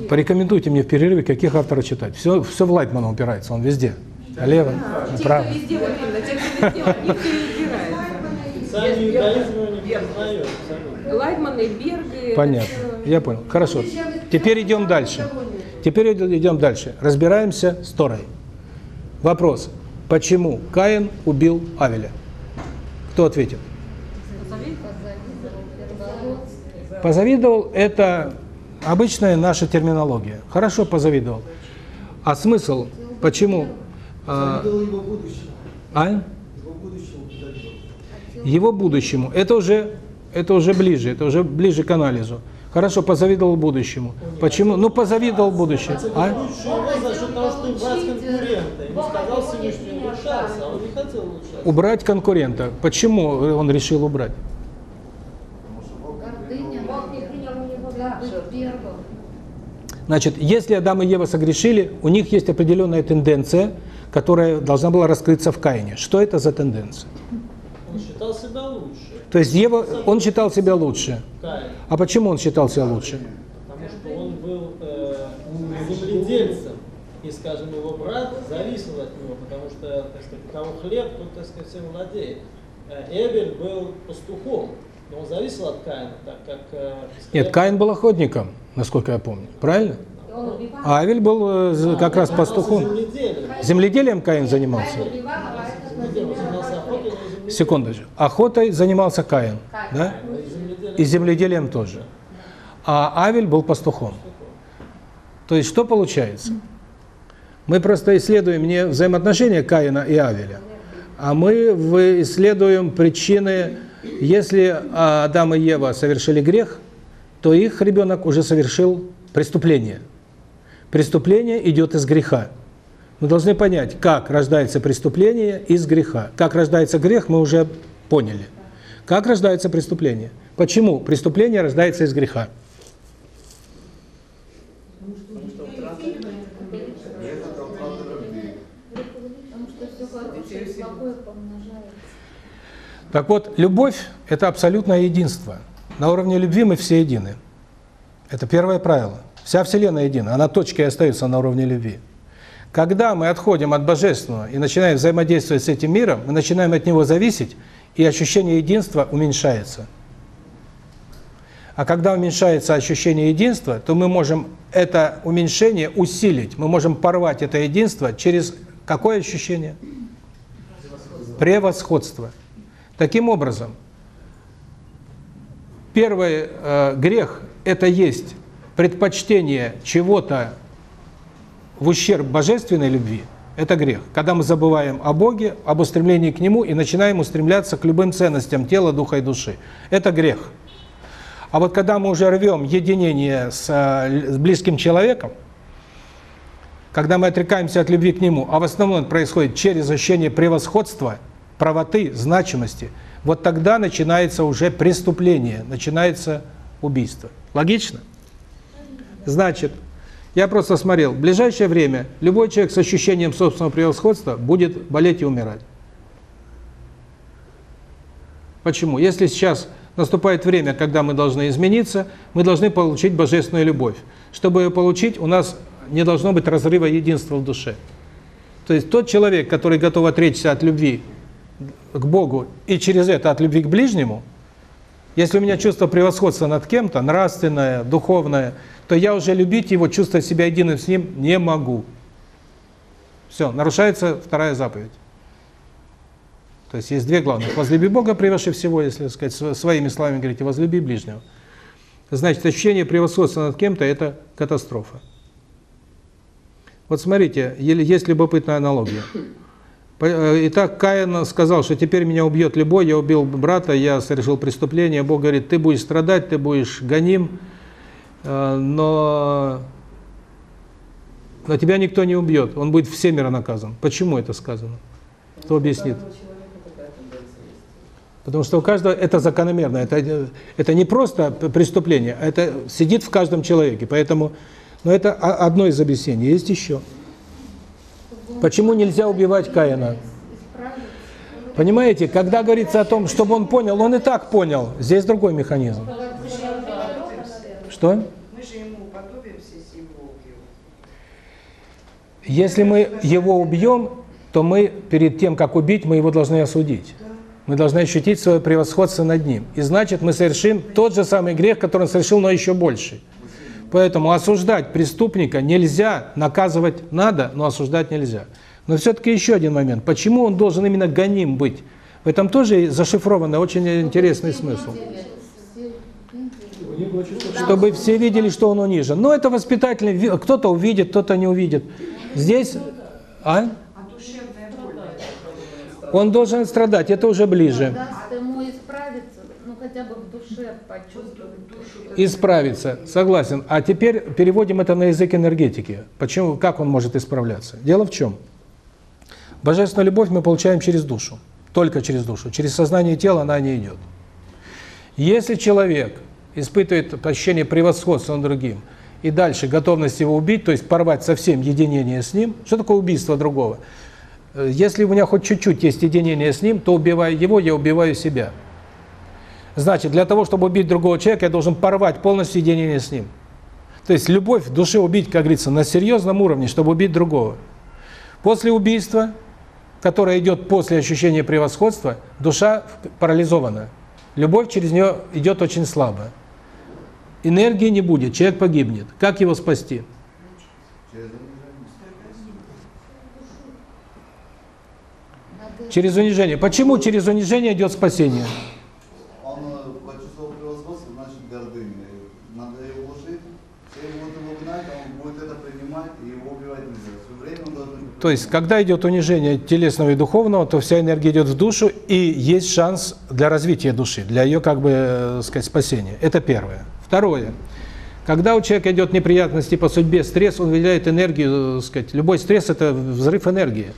Порекомендуйте мне в перерыве, каких авторов читать. Все, все в Лайтмана упирается, он везде. Налево, направо. Те, кто везде, вот именно, те, кто везде, его не. Лайтман и Берг. Понятно. Я понял. Хорошо. Теперь идем дальше. Теперь идем дальше. Разбираемся с Торой. Вопрос. Почему Каин убил Авеля? Кто ответит? Позавидовал – это обычная наша терминология. Хорошо позавидовал. А смысл, почему? А, его будущему. а? Его будущему позавидовал. Его будущему. Это уже, это уже ближе, это уже ближе к анализу. Хорошо, позавидовал будущему. Почему? Ну, позавидовал будущему. А? Лучше его за счет того, что убрать конкурента. Ему сказал Всевышний улучшаться, а он не хотел улучшаться. Убрать конкурента. Почему он решил убрать? Гордыня. Бог не принял у него быть первым. Значит, если Адам и Ева согрешили, у них есть определенная тенденция, которая должна была раскрыться в Каине. Что это за тенденция? Он считал себя лучше. То есть Ева, он считал себя лучше. А почему он считал себя лучше? Потому что он был э, земледельцем. И, скажем, его брат зависел от него, потому что, так сказать, у кого хлеб, тот, так сказать, всем владеет. Э, Эбель был пастухом, но он зависел от Каина, так как... э, Нет, Каин был охотником, насколько я помню. Правильно? А Авель был э, как раз пастухом. Земледелием. Каин занимался. Секундочку. Охотой занимался Каин, да? И земледелием. Тоже. А Авель был пастухом. То есть что получается? Мы просто исследуем не взаимоотношения Каина и Авеля, а мы исследуем причины, если Адам и Ева совершили грех, то их ребенок уже совершил преступление. Преступление идет из греха. Мы должны понять, как рождается преступление из греха. Как рождается грех, мы уже поняли. Как рождается преступление? Почему преступление рождается из греха? Так вот, любовь – это абсолютное единство. На уровне любви мы все едины. Это первое правило. Вся Вселенная едина, она точкой остается на уровне любви. Когда мы отходим от Божественного и начинаем взаимодействовать с этим миром, мы начинаем от него зависеть, и ощущение единства уменьшается. А когда уменьшается ощущение единства, то мы можем это уменьшение усилить, мы можем порвать это единство через какое ощущение? Превосходство. Таким образом, первый э, грех – это есть предпочтение чего-то в ущерб божественной любви. Это грех. Когда мы забываем о Боге, об устремлении к Нему и начинаем устремляться к любым ценностям тела, духа и души. Это грех. А вот когда мы уже рвем единение с, э, с близким человеком, когда мы отрекаемся от любви к нему, а в основном это происходит через ощущение превосходства, правоты, значимости, вот тогда начинается уже преступление, начинается убийство. Логично? Значит, я просто смотрел, в ближайшее время любой человек с ощущением собственного превосходства будет болеть и умирать. Почему? Если сейчас наступает время, когда мы должны измениться, мы должны получить божественную любовь. Чтобы ее получить, у нас не должно быть разрыва единства в душе. То есть тот человек, который готов отречься от любви к Богу и через это от любви к ближнему, если у меня чувство превосходства над кем-то, нравственное, духовное, то я уже любить его, чувствовать себя единым с ним не могу. Все, нарушается вторая заповедь. То есть есть две главных. Возлюби Бога превыше всего, если сказать своими словами говорите, возлюби ближнего. Значит, ощущение превосходства над кем-то – это катастрофа. Вот смотрите, есть любопытная аналогия. Итак, Каин сказал, что теперь меня убьет любой, я убил брата, я совершил преступление. Бог говорит, ты будешь страдать, ты будешь гоним, но, но тебя никто не убьет, он будет всемиро наказан. Почему это сказано? Кто объяснит? Потому что у каждого это закономерно, это, это не просто преступление, это сидит в каждом человеке. Поэтому, но это одно из объяснений. Есть еще. Почему нельзя убивать Каина? Понимаете, когда говорится о том, чтобы он понял, он и так понял. Здесь другой механизм. Что? Если мы его убьем, то мы перед тем, как убить, мы его должны осудить. Мы должны ощутить свое превосходство над ним. И значит, мы совершим тот же самый грех, который он совершил, но еще больше. Поэтому осуждать преступника нельзя, наказывать надо, но осуждать нельзя. Но все-таки еще один момент. Почему он должен именно гоним быть? В этом тоже зашифрованный очень интересный смысл. Чтобы все видели, что он унижен. Но это воспитательный, кто-то увидит, кто-то не увидит. Здесь... А? Он должен страдать, это уже ближе. Даст ему исправиться, ну хотя бы в душе почувствовать. Исправиться, согласен. А теперь переводим это на язык энергетики. Почему, как он может исправляться? Дело в чем? Божественную любовь мы получаем через душу, только через душу. Через сознание тела она не идет. Если человек испытывает ощущение превосходства над другим, и дальше готовность его убить, то есть порвать совсем единение с ним, что такое убийство другого? Если у меня хоть чуть-чуть есть единение с ним, то убивая его, я убиваю себя. Значит, для того, чтобы убить другого человека, я должен порвать полностью единение с ним. То есть любовь в душе убить, как говорится, на серьезном уровне, чтобы убить другого. После убийства, которое идет после ощущения превосходства, душа парализована. Любовь через нее идет очень слабо. Энергии не будет, человек погибнет. Как его спасти? Через унижение. Почему через унижение идет спасение? Он почувствовал превосходство, значит гордыня. Надо его уложить, Если вот его гнать, он будет это принимать, и его убивать нельзя. Все время он должен... это То есть, когда идет унижение телесного и духовного, то вся энергия идет в душу, и есть шанс для развития души, для ее, как бы, э, сказать, спасения. Это первое. Второе. Когда у человека идет неприятности по судьбе, стресс, он выделяет энергию, э, сказать, любой стресс – это взрыв энергии.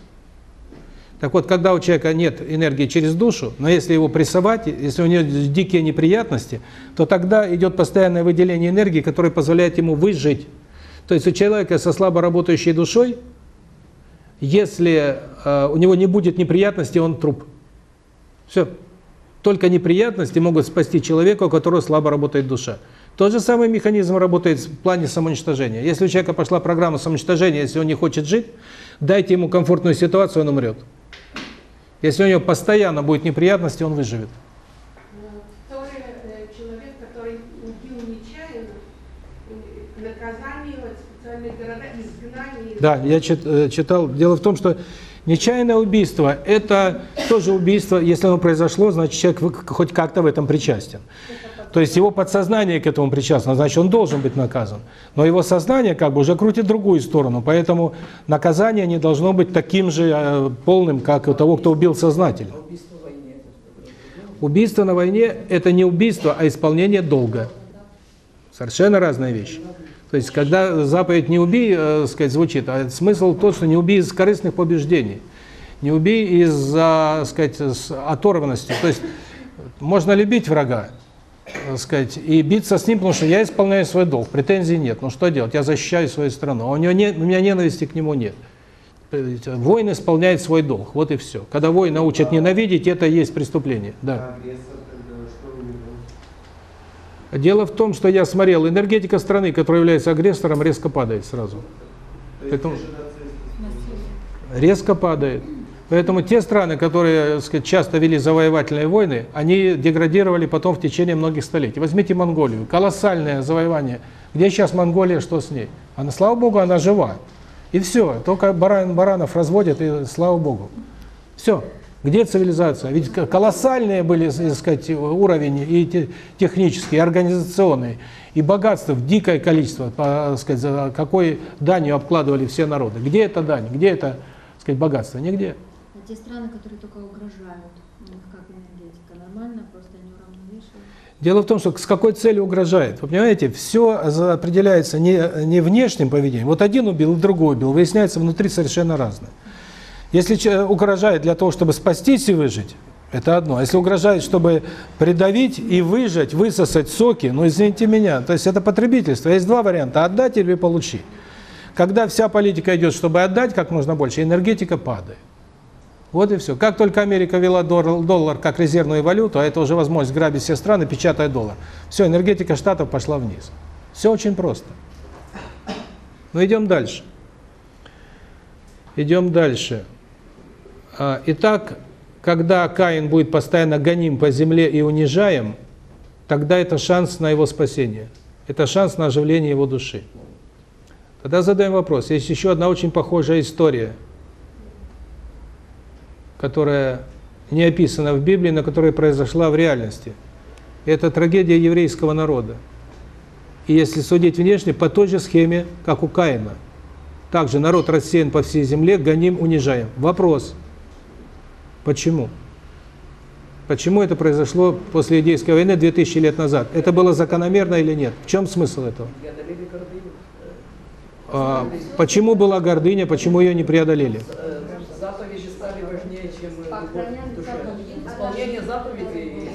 Так вот, когда у человека нет энергии через душу, но если его прессовать, если у него дикие неприятности, то тогда идет постоянное выделение энергии, которое позволяет ему выжить. То есть у человека со слабо работающей душой, если э, у него не будет неприятностей, он труп. Все. Только неприятности могут спасти человека, у которого слабо работает душа. Тот же самый механизм работает в плане самоуничтожения. Если у человека пошла программа самоуничтожения, если он не хочет жить, дайте ему комфортную ситуацию, он умрет. Если у него постоянно будет неприятности, он выживет. Второй э, человек, который убил нечаянно, э, наказание, вот, специальные города, изгнание. из- Да, я э, читал. Дело в том, что нечаянное убийство – это тоже убийство. Если оно произошло, значит, человек хоть как-то в этом причастен. То есть его подсознание к этому причастно, значит, он должен быть наказан. Но его сознание как бы уже крутит другую сторону, поэтому наказание не должно быть таким же э, полным, как у того, кто убил сознательно. Убийство на войне – это не убийство, а исполнение долга. Совершенно разная вещь. То есть, когда заповедь «не убей», э, сказать, звучит, а смысл тот, что не убей из корыстных побеждений, не убей из-за, сказать, с оторванности. То есть, можно любить врага, сказать, и биться с ним, потому что я исполняю свой долг, претензий нет. Ну что делать? Я защищаю свою страну, а у, него нет, у меня ненависти к нему нет. Воин исполняет свой долг, вот и все. Когда воин научат ненавидеть, это есть преступление. Да. Агрессор, Дело в том, что я смотрел, энергетика страны, которая является агрессором, резко падает сразу. Поэтому резко падает. Поэтому те страны, которые сказать, часто вели завоевательные войны, они деградировали потом в течение многих столетий. Возьмите Монголию. Колоссальное завоевание. Где сейчас Монголия, что с ней? Она, слава богу, она жива. И все. Только баран, баранов разводят, и слава богу. Все. Где цивилизация? Ведь колоссальные были, так сказать, уровень и те- технический, и организационный, и богатства в дикое количество, так сказать, за какой данью обкладывали все народы. Где это дань? Где это, так сказать, богатство? Нигде. А те страны, которые только угрожают, у них как энергетика? Нормально, просто они уравновешивают? Дело в том, что с какой целью угрожает. Вы понимаете, все определяется не, не внешним поведением. Вот один убил, другой убил. Выясняется, внутри совершенно разное. Если угрожает для того, чтобы спастись и выжить, это одно. Если угрожает, чтобы придавить и выжать, высосать соки, ну извините меня, то есть это потребительство. Есть два варианта – отдать или получить. Когда вся политика идет, чтобы отдать как можно больше, энергетика падает. Вот и все. Как только Америка ввела доллар, как резервную валюту, а это уже возможность грабить все страны, печатая доллар, все, энергетика штатов пошла вниз. Все очень просто. Но идем дальше. Идем дальше. А, Итак, когда Каин будет постоянно гоним по земле и унижаем, тогда это шанс на его спасение. Это шанс на оживление его души. Тогда задаем вопрос. Есть еще одна очень похожая история, которая не описана в Библии, но которая произошла в реальности. Это трагедия еврейского народа. И если судить внешне, по той же схеме, как у Каина. Также народ рассеян по всей земле, гоним, унижаем. Вопрос. Почему? Почему это произошло после Идейской войны 2000 лет назад? Это было закономерно или нет? В чем смысл этого? А, почему была гордыня, почему ее не преодолели? Заповеди стали важнее, чем. Исполнение заповедей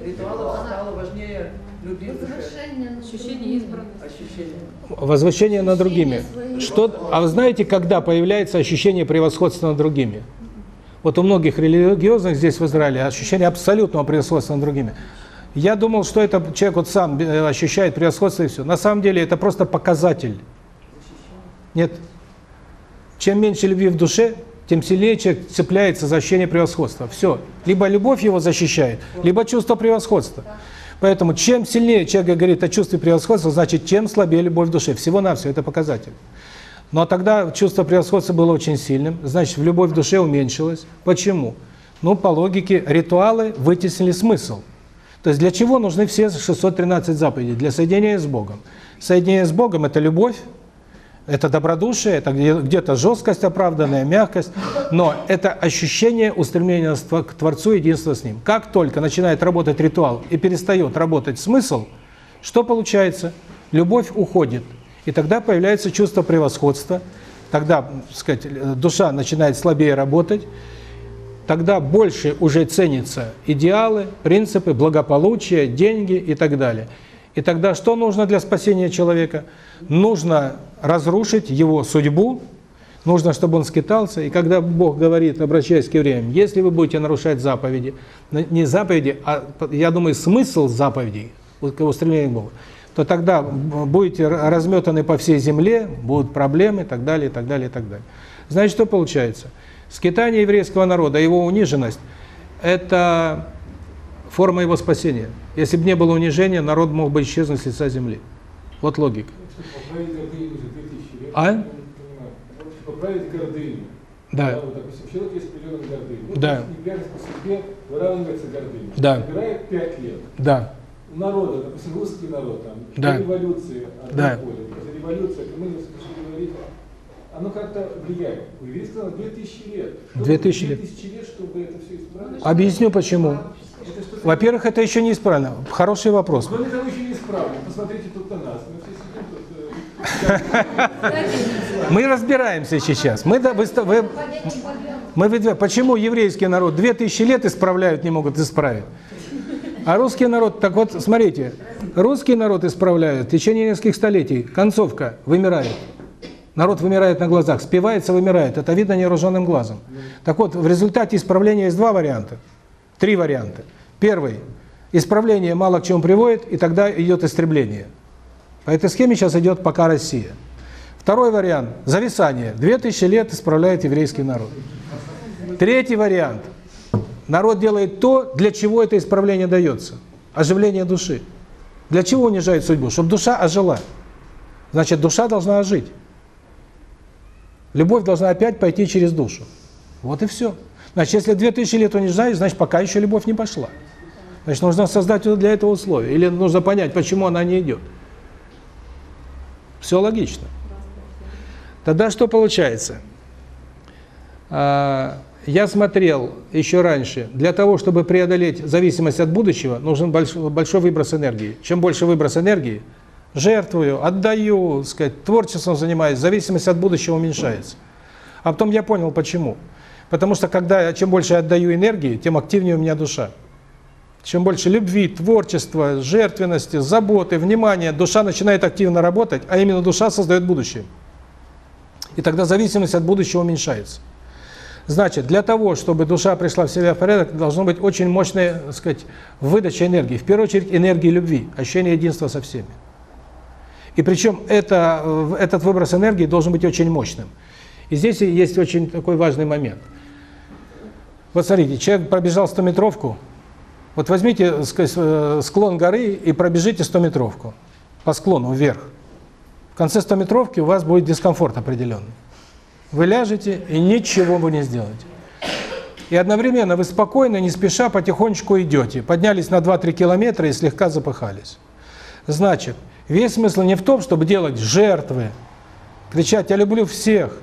и ритуалов стало важнее любви Ощущение избранности. Возвышение над другими. Что, а вы знаете, когда появляется ощущение превосходства над другими? Вот у многих религиозных здесь в Израиле ощущение абсолютного превосходства над другими. Я думал, что это человек вот сам э, ощущает превосходство и все. На самом деле это просто показатель. Нет. Чем меньше любви в душе, тем сильнее человек цепляется за ощущение превосходства. Все. Либо любовь его защищает, либо чувство превосходства. Поэтому чем сильнее человек говорит о чувстве превосходства, значит, чем слабее любовь в душе. Всего-навсего это показатель. Но тогда чувство превосходства было очень сильным, значит, в любовь в душе уменьшилась. Почему? Ну, по логике, ритуалы вытеснили смысл. То есть для чего нужны все 613 заповедей? Для соединения с Богом. Соединение с Богом – это любовь, это добродушие, это где-то жесткость оправданная, мягкость, но это ощущение устремления к Творцу, единства с Ним. Как только начинает работать ритуал и перестает работать смысл, что получается? Любовь уходит, и тогда появляется чувство превосходства, тогда, так сказать, душа начинает слабее работать, тогда больше уже ценятся идеалы, принципы, благополучие, деньги и так далее. И тогда что нужно для спасения человека? Нужно разрушить его судьбу, нужно, чтобы он скитался. И когда Бог говорит, обращаясь к евреям, если вы будете нарушать заповеди, не заповеди, а, я думаю, смысл заповедей, устремление к Богу, то тогда будете разметаны по всей земле, будут проблемы и так далее, и так далее, и так далее. Значит, что получается? Скитание еврейского народа, его униженность – это форма его спасения. Если бы не было унижения, народ мог бы исчезнуть с лица земли. Вот логика. А? Поправить гордыню. Да. Вот, допустим, человек есть определенная гордыня. Вот, Да. Неверность по себе выравнивается гордыня. Да. Набирает 5 лет. Да. Народа, допустим, русский народ, там, Да. до революции, от Да. после революции, мы не слышали говорить, оно как-то влияет. У еврейского народа 2000 лет. Чтобы 2000 лет. 2000 лет, чтобы это все исправить. Объясню почему. Это Во-первых, это еще не исправлено. Хороший вопрос. Кроме того, еще не исправлено. Посмотрите тут на нас. Мы все сидим тут. э, Мы разбираемся сейчас. Мы, да, вы, вы, мы. Почему еврейский народ 2000 лет исправляют, не могут исправить? А русский народ, так вот, смотрите, русский народ исправляют в течение нескольких столетий. Концовка вымирает. Народ вымирает на глазах, спивается, вымирает. Это видно невооруженным глазом. Так вот, в результате исправления есть два варианта. Три варианта. Первый. Исправление мало к чему приводит, и тогда идет истребление. По этой схеме сейчас идет пока Россия. Второй вариант – зависание. Две тысячи лет исправляет еврейский народ. Третий вариант – народ делает то, для чего это исправление дается. Оживление души. Для чего унижает судьбу? Чтобы душа ожила. Значит, душа должна ожить. Любовь должна опять пойти через душу. Вот и все. Значит, если 2000 лет унижают, значит, пока еще любовь не пошла. Значит, нужно создать для этого условия. Или нужно понять, почему она не идет. Все логично. Тогда что получается? А, Я смотрел еще раньше, для того, чтобы преодолеть зависимость от будущего, нужен большой, большой выброс энергии. Чем больше выброс энергии, жертвую, отдаю, сказать, творчеством занимаюсь, зависимость от будущего уменьшается. А потом я понял, почему. Потому что когда чем больше я отдаю энергии, тем активнее у меня душа. Чем больше любви, творчества, жертвенности, заботы, внимания, душа начинает активно работать, а именно душа создает будущее. И тогда зависимость от будущего уменьшается. Значит, для того, чтобы душа пришла в себя в порядок, должно быть очень мощная, так сказать, выдача энергии. В первую очередь энергии любви, ощущение единства со всеми. И причем это, этот выброс энергии должен быть очень мощным. И здесь есть очень такой важный момент. Вот смотрите, человек пробежал 100-метровку, вот возьмите сказать, склон горы и пробежите 100-метровку по склону вверх. В конце 100-метровки у вас будет дискомфорт определенный. Вы ляжете и ничего вы не сделаете. И одновременно вы спокойно, не спеша, потихонечку идете. Поднялись на 2-3 километра и слегка запыхались. Значит, весь смысл не в том, чтобы делать жертвы, кричать «я люблю всех»,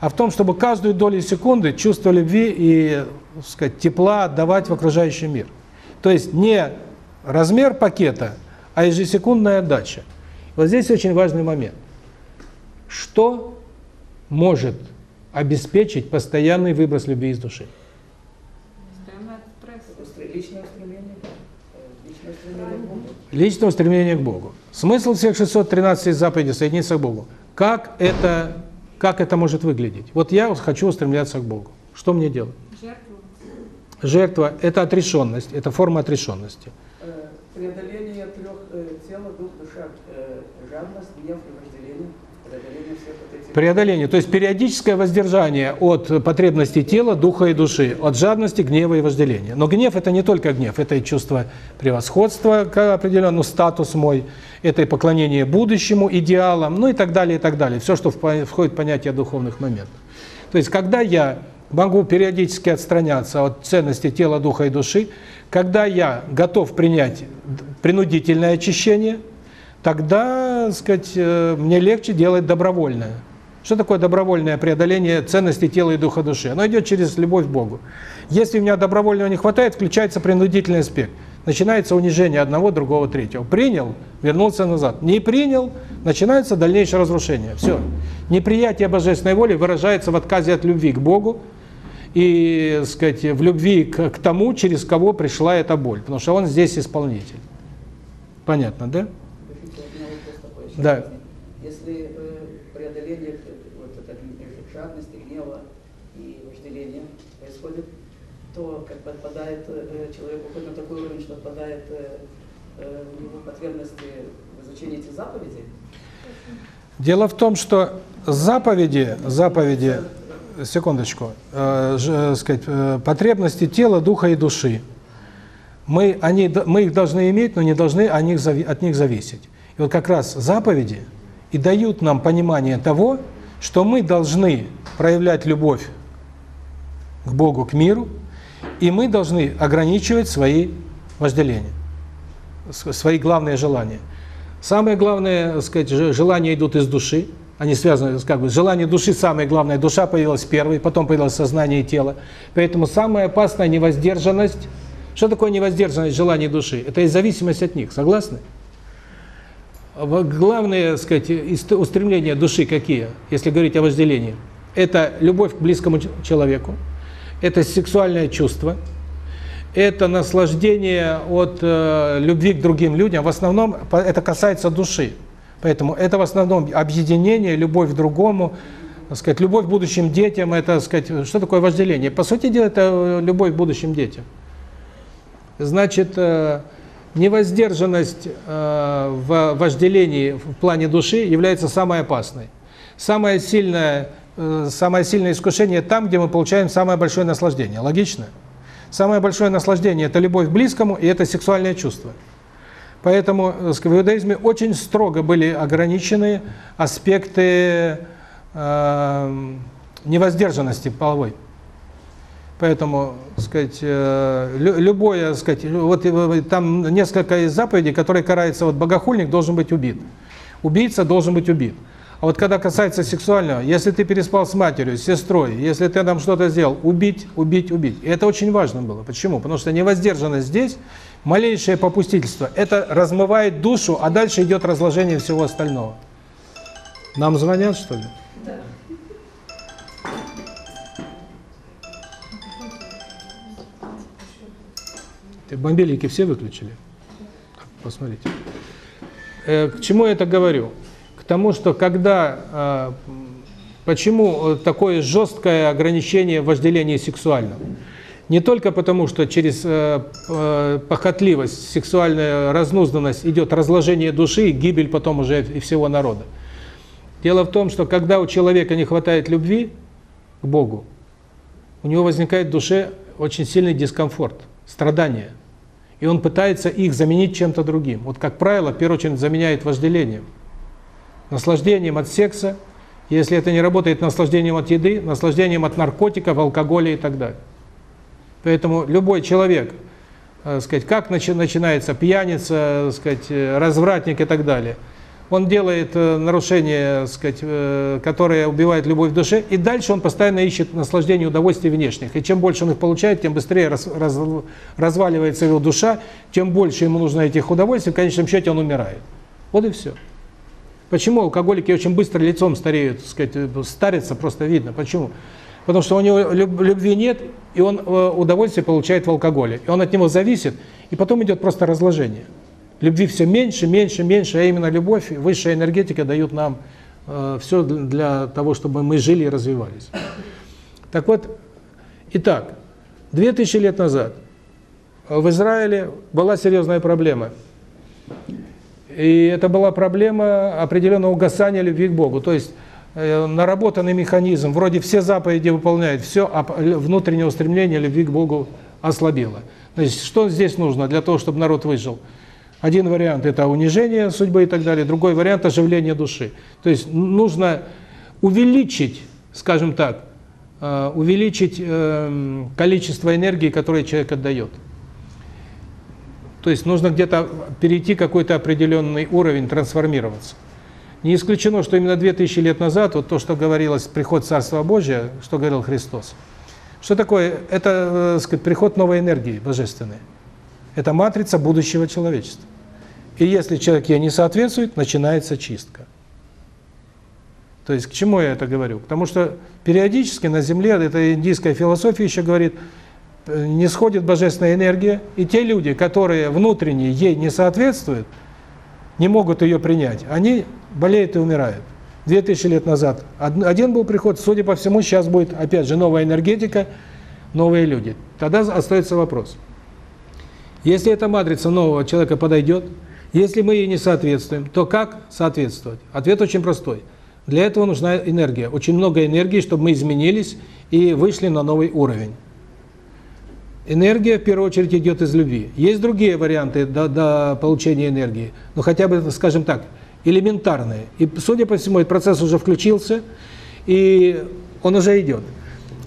а в том, чтобы каждую долю секунды чувство любви и, сказать, тепла отдавать в окружающий мир. То есть не размер пакета, а ежесекундная отдача. Вот здесь очень важный момент. Что может обеспечить постоянный выброс любви из души? Личное устремление. Личное устремление к Богу. Личное устремление к Богу. Смысл всех 613 заповедей соединиться к Богу. Как это, как это может выглядеть? Вот я хочу устремляться к Богу. Что мне делать? Жертву. Жертва – это отрешенность, это форма отрешенности. Э, Преодоление трех э, тела, дух, душа, э, жадность, гнев и. Преодоление то есть периодическое воздержание от потребностей тела, духа и души, от жадности, гнева и вожделения. Но гнев – это не только гнев, это и чувство превосходства, к определенному статус мой, это и поклонение будущему, идеалам, ну и так далее, и так далее. Все, что входит в понятие духовных моментов. То есть, когда я могу периодически отстраняться от ценности тела, духа и души, Когда я готов принять принудительное очищение, тогда, сказать, э, мне легче делать добровольное. Что такое добровольное преодоление ценностей тела и духа души? Оно идет через любовь к Богу. Если у меня добровольного не хватает, включается принудительный аспект. Начинается унижение одного, другого, третьего. Принял, вернулся назад. Не принял, начинается дальнейшее разрушение. Все. Неприятие божественной воли выражается в отказе от любви к Богу и, сказать, в любви к, к тому, через кого пришла эта боль. Потому что он здесь исполнитель. Понятно, да? Да. Если э, преодоление вот этой жадности, гнева и вожделения происходит, то как бы отпадает, э, человек уходит на такой уровень, что отпадает э, у него потребности в изучении этих заповедей. Дело в том, что заповеди, заповеди, секундочку, э, ж- сказать, э, потребности тела, духа и души, мы, они, мы их должны иметь, но не должны о них от них зависеть. И вот как раз заповеди и дают нам понимание того, что мы должны проявлять любовь к Богу, к миру, и мы должны ограничивать свои вожделения, свои главные желания. Самое главное, так сказать, же- желания идут из души, они связаны, как бы, желание души самое главное, душа появилась первой, потом появилось сознание и тело. Поэтому самая опасная невоздержанность. Что такое невоздержанность желаний души? Это и зависимость от них, согласны? В- Главные, так сказать, устремления души какие, если говорить о вожделении? Это любовь к близкому человеку, это сексуальное чувство, это наслаждение от э, любви к другим людям. В основном это касается души. Поэтому это в основном объединение, любовь к другому, так сказать, любовь к будущим детям. Это, так сказать, что такое вожделение? По сути дела, это э, любовь к будущим детям. Значит, э, невоздержанность э, в вожделении в плане души является самой опасной. Самое сильное, э, самое сильное искушение там, где мы получаем самое большое наслаждение. Логично? Самое большое наслаждение – это любовь к близкому, и это сексуальное чувство. Поэтому э, в иудаизме очень строго были ограничены аспекты э, невоздержанности половой. Поэтому, сказать, э, лю- любое, сказать, вот там несколько из заповедей, которые карается, вот богохульник должен быть убит, убийца должен быть убит. А вот когда касается сексуального, если ты переспал с матерью, с сестрой, если ты там что-то сделал, убить, убить, убить. И это очень важно было. Почему? Потому что невоздержанность здесь, малейшее попустительство, это размывает душу, а дальше идет разложение всего остального. Нам звонят, что ли? Бомбелики все выключили? Посмотрите. Э, К чему я это говорю? К тому, что когда... э, Почему э, такое жесткое ограничение в вожделении сексуальном? Не только потому, что через э, э, похотливость, сексуальная разнузданность идет разложение души гибель потом уже и всего народа. Дело в том, что когда у человека не хватает любви к Богу, у него возникает в душе очень сильный дискомфорт, страдания. И он пытается их заменить чем-то другим. Вот, как правило, в первую очередь заменяет вожделением. Наслаждением от секса, если это не работает, наслаждением от еды, наслаждением от наркотиков, алкоголя и так далее. Поэтому любой человек, э, сказать, как начи- начинается пьяница, э, сказать, э, развратник и так далее, он делает э, нарушения, сказать, э, которые убивают любовь в душе, и дальше он постоянно ищет наслаждение и удовольствий внешних. И чем больше он их получает, тем быстрее раз- раз- разваливается его душа, тем больше ему нужно этих удовольствий, в конечном счете он умирает. Вот и все. Почему алкоголики очень быстро лицом стареют, сказать, э, старятся, просто видно. Почему? Потому что у него люб- любви нет, и он э, удовольствие получает в алкоголе. И он от него зависит, и потом идет просто разложение. Любви все меньше, меньше, меньше, а именно любовь, высшая энергетика дают нам э, все для того, чтобы мы жили и развивались. Так вот, итак, 2000 лет назад в Израиле была серьезная проблема. И это была проблема определенного угасания любви к Богу. То есть э, наработанный механизм, вроде все заповеди выполняет, все, а внутреннее устремление любви к Богу ослабело. Значит, что здесь нужно для того, чтобы народ выжил? Один вариант – это унижение судьбы и так далее, другой вариант – оживление души. То есть нужно увеличить, скажем так, э, увеличить э, количество энергии, которое человек отдает. То есть нужно где-то перейти какой-то определенный уровень, трансформироваться. Не исключено, что именно 2000 лет назад, вот то, что говорилось, приход Царства Божия, что говорил Христос. Что такое? Это, э, сказать, приход новой энергии божественной. Это матрица будущего человечества. И если человек ей не соответствует, начинается чистка. То есть к чему я это говорю? Потому что периодически на Земле, это индийская философия еще говорит, э, не сходит божественная энергия, и те люди, которые внутренне ей не соответствуют, не могут ее принять, они болеют и умирают. Две тысячи лет назад один был приход, судя по всему, сейчас будет опять же новая энергетика, новые люди. Тогда остается вопрос. Если эта матрица нового человека подойдет, если мы ей не соответствуем, то как соответствовать? Ответ очень простой – для этого нужна энергия. Очень много энергии, чтобы мы изменились и вышли на новый уровень. Энергия, в первую очередь, идет из любви. Есть другие варианты до, до получения энергии, но хотя бы, скажем так, элементарные. И, судя по всему, этот процесс уже включился, и он уже идет.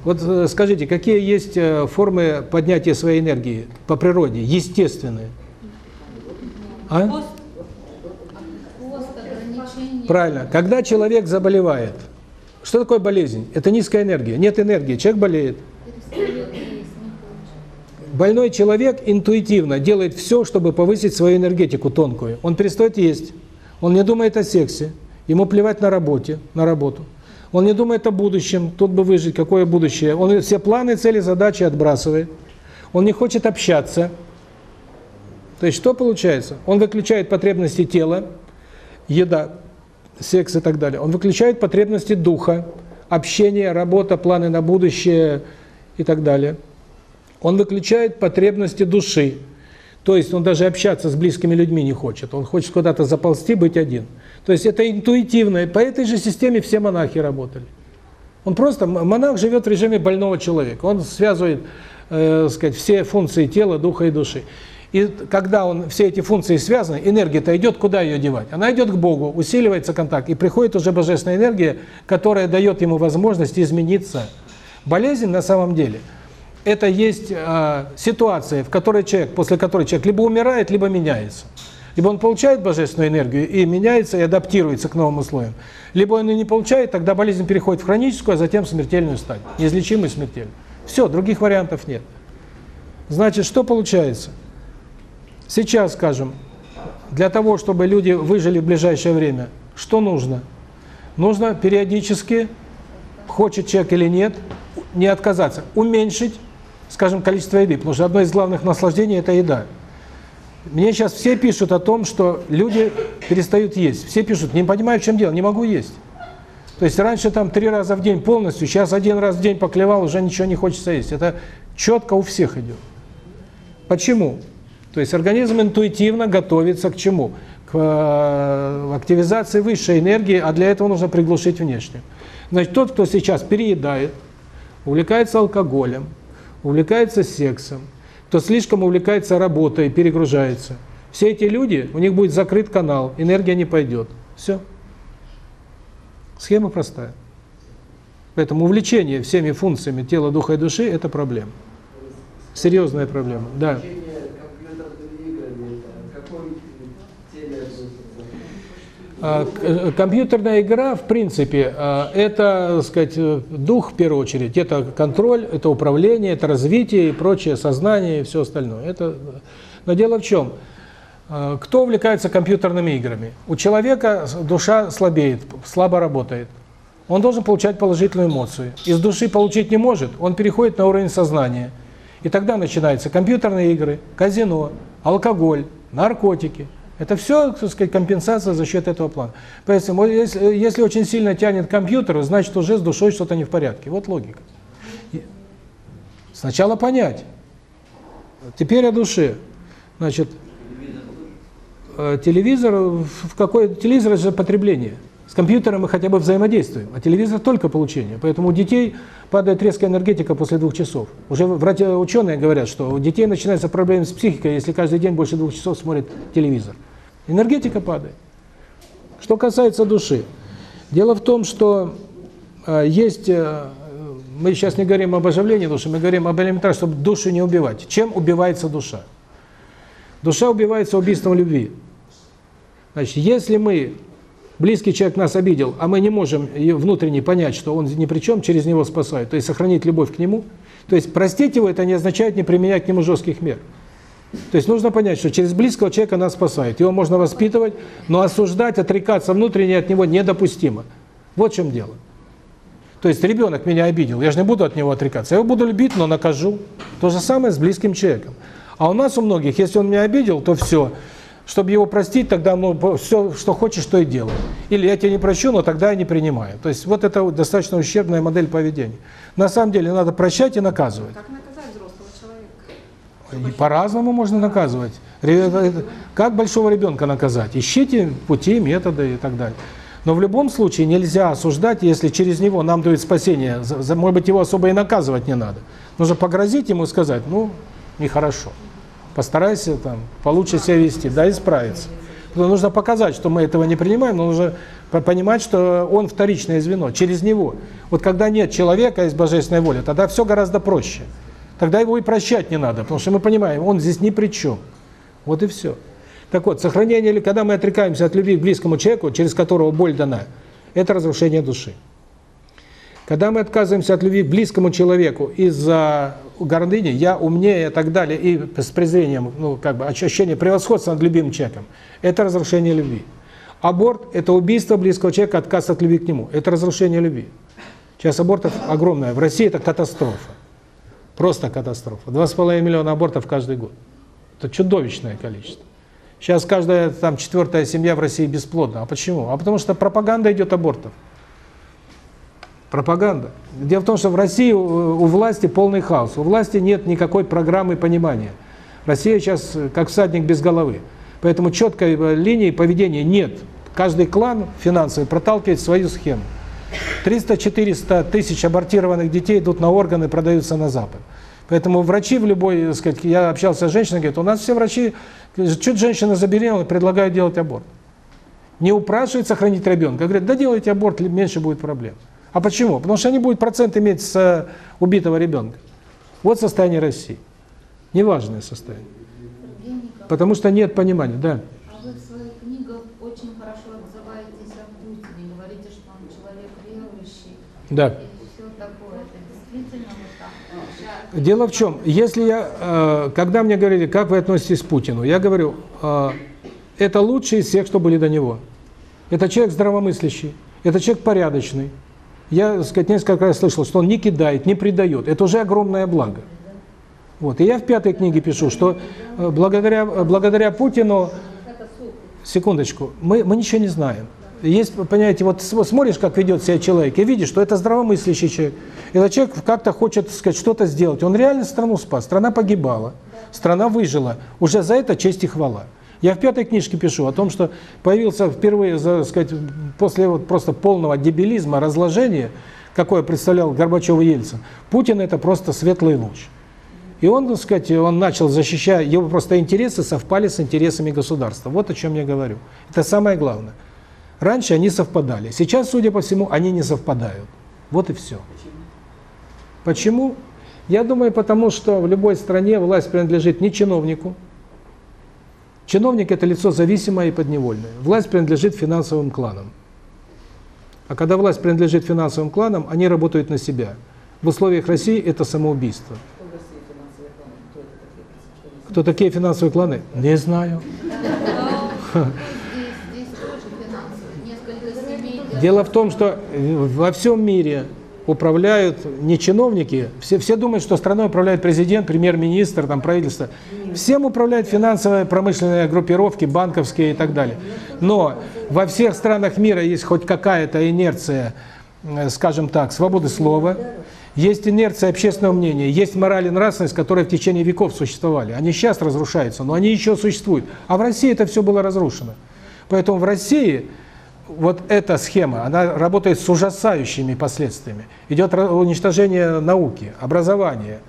Вот э, скажите, какие есть э, формы поднятия своей энергии по природе, естественные? А? Правильно. Когда человек заболевает, что такое болезнь? Это низкая энергия. Нет энергии, человек болеет. Больной человек интуитивно делает все, чтобы повысить свою энергетику тонкую. Он перестает есть. Он не думает о сексе. Ему плевать на работе, на работу. Он не думает о будущем, тут бы выжить, какое будущее. Он все планы, цели, задачи отбрасывает. Он не хочет общаться. То есть что получается? Он выключает потребности тела, еда, секс и так далее. Он выключает потребности духа, общение, работа, планы на будущее и так далее. Он выключает потребности души. То есть он даже общаться с близкими людьми не хочет. Он хочет куда-то заползти, быть один. То есть это интуитивно. По этой же системе все монахи работали. Он просто, монах живет в режиме больного человека. Он связывает, э, сказать, все функции тела, духа и души. И когда он все эти функции связаны, энергия-то идет, куда ее девать? Она идет к Богу, усиливается контакт, и приходит уже божественная энергия, которая дает ему возможность измениться. Болезнь на самом деле – это есть э, ситуация, в которой человек, после которой человек либо умирает, либо меняется. Либо он получает божественную энергию и меняется, и адаптируется к новым условиям. Либо он и не получает, тогда болезнь переходит в хроническую, а затем в смертельную стадию. Неизлечимую смертельную. Все, других вариантов нет. Значит, что получается? Сейчас, скажем, для того, чтобы люди выжили в ближайшее время, что нужно? Нужно периодически, хочет человек или нет, не отказаться, уменьшить, скажем, количество еды, потому что одно из главных наслаждений – это еда. Мне сейчас все пишут о том, что люди перестают есть. Все пишут, не понимаю, в чем дело, не могу есть. То есть раньше там три раза в день полностью, сейчас один раз в день поклевал, уже ничего не хочется есть. Это четко у всех идет. Почему? То есть организм интуитивно готовится к чему? К э, активизации высшей энергии, а для этого нужно приглушить внешнюю. Значит, тот, кто сейчас переедает, увлекается алкоголем, увлекается сексом, кто слишком увлекается работой, перегружается, все эти люди, у них будет закрыт канал, энергия не пойдет. Все. Схема простая. Поэтому увлечение всеми функциями тела, духа и души – это проблема. Серьезная проблема. Да. А, э, компьютерная игра, в принципе, а, это, так сказать, э, дух в первую очередь, это контроль, это управление, это развитие и прочее, сознание и все остальное. Это... Но дело в чем? А, кто увлекается компьютерными играми? У человека душа слабеет, слабо работает. Он должен получать положительную эмоцию. Из души получить не может, он переходит на уровень сознания. И тогда начинаются компьютерные игры, казино, алкоголь, наркотики – это все, так сказать, компенсация за счет этого плана. Поэтому, если, если очень сильно тянет компьютер, значит, уже с душой что-то не в порядке. Вот логика. Сначала понять. Теперь о душе. Значит, э, телевизор, в какой телевизор же потребление. С компьютером мы хотя бы взаимодействуем, а телевизор только получение. Поэтому у детей падает резкая энергетика после двух часов. Уже врачи, ученые говорят, что у детей начинаются проблемы с психикой, если каждый день больше двух часов смотрит телевизор. Энергетика падает. Что касается души. Дело в том, что э, есть, э, мы сейчас не говорим об оживлении души, мы говорим об элементарном, чтобы душу не убивать. Чем убивается душа? Душа убивается убийством любви. Значит, если мы, близкий человек нас обидел, а мы не можем внутренне понять, что он ни при чем, через него спасают, то есть сохранить любовь к нему, то есть простить его, это не означает не применять к нему жестких мер. То есть нужно понять, что через близкого человека нас спасает. Его можно воспитывать, но осуждать, отрекаться внутренне от него недопустимо. Вот в чем дело. То есть ребенок меня обидел, я же не буду от него отрекаться. Я его буду любить, но накажу. То же самое с близким человеком. А у нас у многих, если он меня обидел, то все. Чтобы его простить, тогда ну, все, что хочешь, что и делай. Или я тебя не прощу, но тогда я не принимаю. То есть вот это достаточно ущербная модель поведения. На самом деле надо прощать и наказывать. И по-разному можно наказывать. Как большого ребенка наказать? Ищите пути, методы и так далее. Но в любом случае нельзя осуждать, если через него нам дают спасение. Может быть, его особо и наказывать не надо. Нужно погрозить ему и сказать, ну, нехорошо. Постарайся там получше себя вести, да, исправиться. Но нужно показать, что мы этого не принимаем, но нужно понимать, что он вторичное звено, через него. Вот когда нет человека из божественной воли, тогда все гораздо проще. Тогда его и прощать не надо, потому что мы понимаем, он здесь ни при чем. Вот и все. Так вот, сохранение, когда мы отрекаемся от любви к близкому человеку, через которого боль дана, это разрушение души. Когда мы отказываемся от любви к близкому человеку из-за гордыни, я умнее и так далее, и с презрением, ну, как бы, ощущение превосходства над любимым человеком, это разрушение любви. Аборт – это убийство близкого человека, отказ от любви к нему. Это разрушение любви. Сейчас абортов огромное. В России это катастрофа. Просто катастрофа. 2,5 миллиона абортов каждый год. Это чудовищное количество. Сейчас каждая там четвертая семья в России бесплодна. А почему? А потому что пропаганда идет абортов. Пропаганда. Дело в том, что в России у, у власти полный хаос. У власти нет никакой программы понимания. Россия сейчас э, как всадник без головы. Поэтому четкой э, линии поведения нет. Каждый клан финансовый проталкивает свою схему. 300-400 тысяч абортированных детей идут на органы, продаются на Запад. Поэтому врачи в любой, так сказать, я общался с женщиной, говорит, у нас все врачи, чуть женщина забеременела, предлагают делать аборт. Не упрашивают сохранить ребенка. Говорят, да делайте аборт, меньше будет проблем. А почему? Потому что они будут процент иметь с э, убитого ребенка. Вот состояние России. Неважное состояние. Потому что нет понимания, да. А вы в своих книгах очень хорошо отзываетесь о Путине, говорите, что он человек верующий. Да. Дело в чем, если я, э, когда мне говорили, как вы относитесь к Путину, я говорю, э, это лучший из всех, что были до него. Это человек здравомыслящий, это человек порядочный. Я, так сказать, несколько раз слышал, что он не кидает, не предает. Это уже огромное благо. Вот. И я в пятой книге пишу, что э, благодаря, благодаря Путину... Секундочку. Мы, мы ничего не знаем. Есть, понимаете, вот смотришь, как ведет себя человек, и видишь, что это здравомыслящий человек. Этот человек как-то хочет, сказать, что-то сделать. Он реально страну спас. Страна погибала, страна выжила. Уже за это честь и хвала. Я в пятой книжке пишу о том, что появился впервые, так сказать, после вот просто полного дебилизма, разложения, какое представлял Горбачев и Ельцин, Путин это просто светлый луч. И он, так сказать, он начал защищать, его просто интересы совпали с интересами государства. Вот о чем я говорю. Это самое главное. Раньше они совпадали. Сейчас, судя по всему, они не совпадают. Вот и все. Почему? Я думаю, потому что в любой стране власть принадлежит не чиновнику, Чиновник – это лицо зависимое и подневольное. Власть принадлежит финансовым кланам. А когда власть принадлежит финансовым кланам, они работают на себя. В условиях России это самоубийство. Кто такие финансовые кланы? Не знаю. Дело в том, что во всем мире управляют не чиновники, все, все думают, что страной управляет президент, премьер-министр, там правительство. Всем управляют финансовые, промышленные группировки, банковские и так далее. Но во всех странах мира есть хоть какая-то инерция, э, скажем так, свободы слова, есть инерция общественного мнения, есть мораль и нравственность, которые в течение веков существовали. Они сейчас разрушаются, но они еще существуют. А в России это все было разрушено. Поэтому в России вот эта схема, она работает с ужасающими последствиями. Идет уничтожение науки, образования,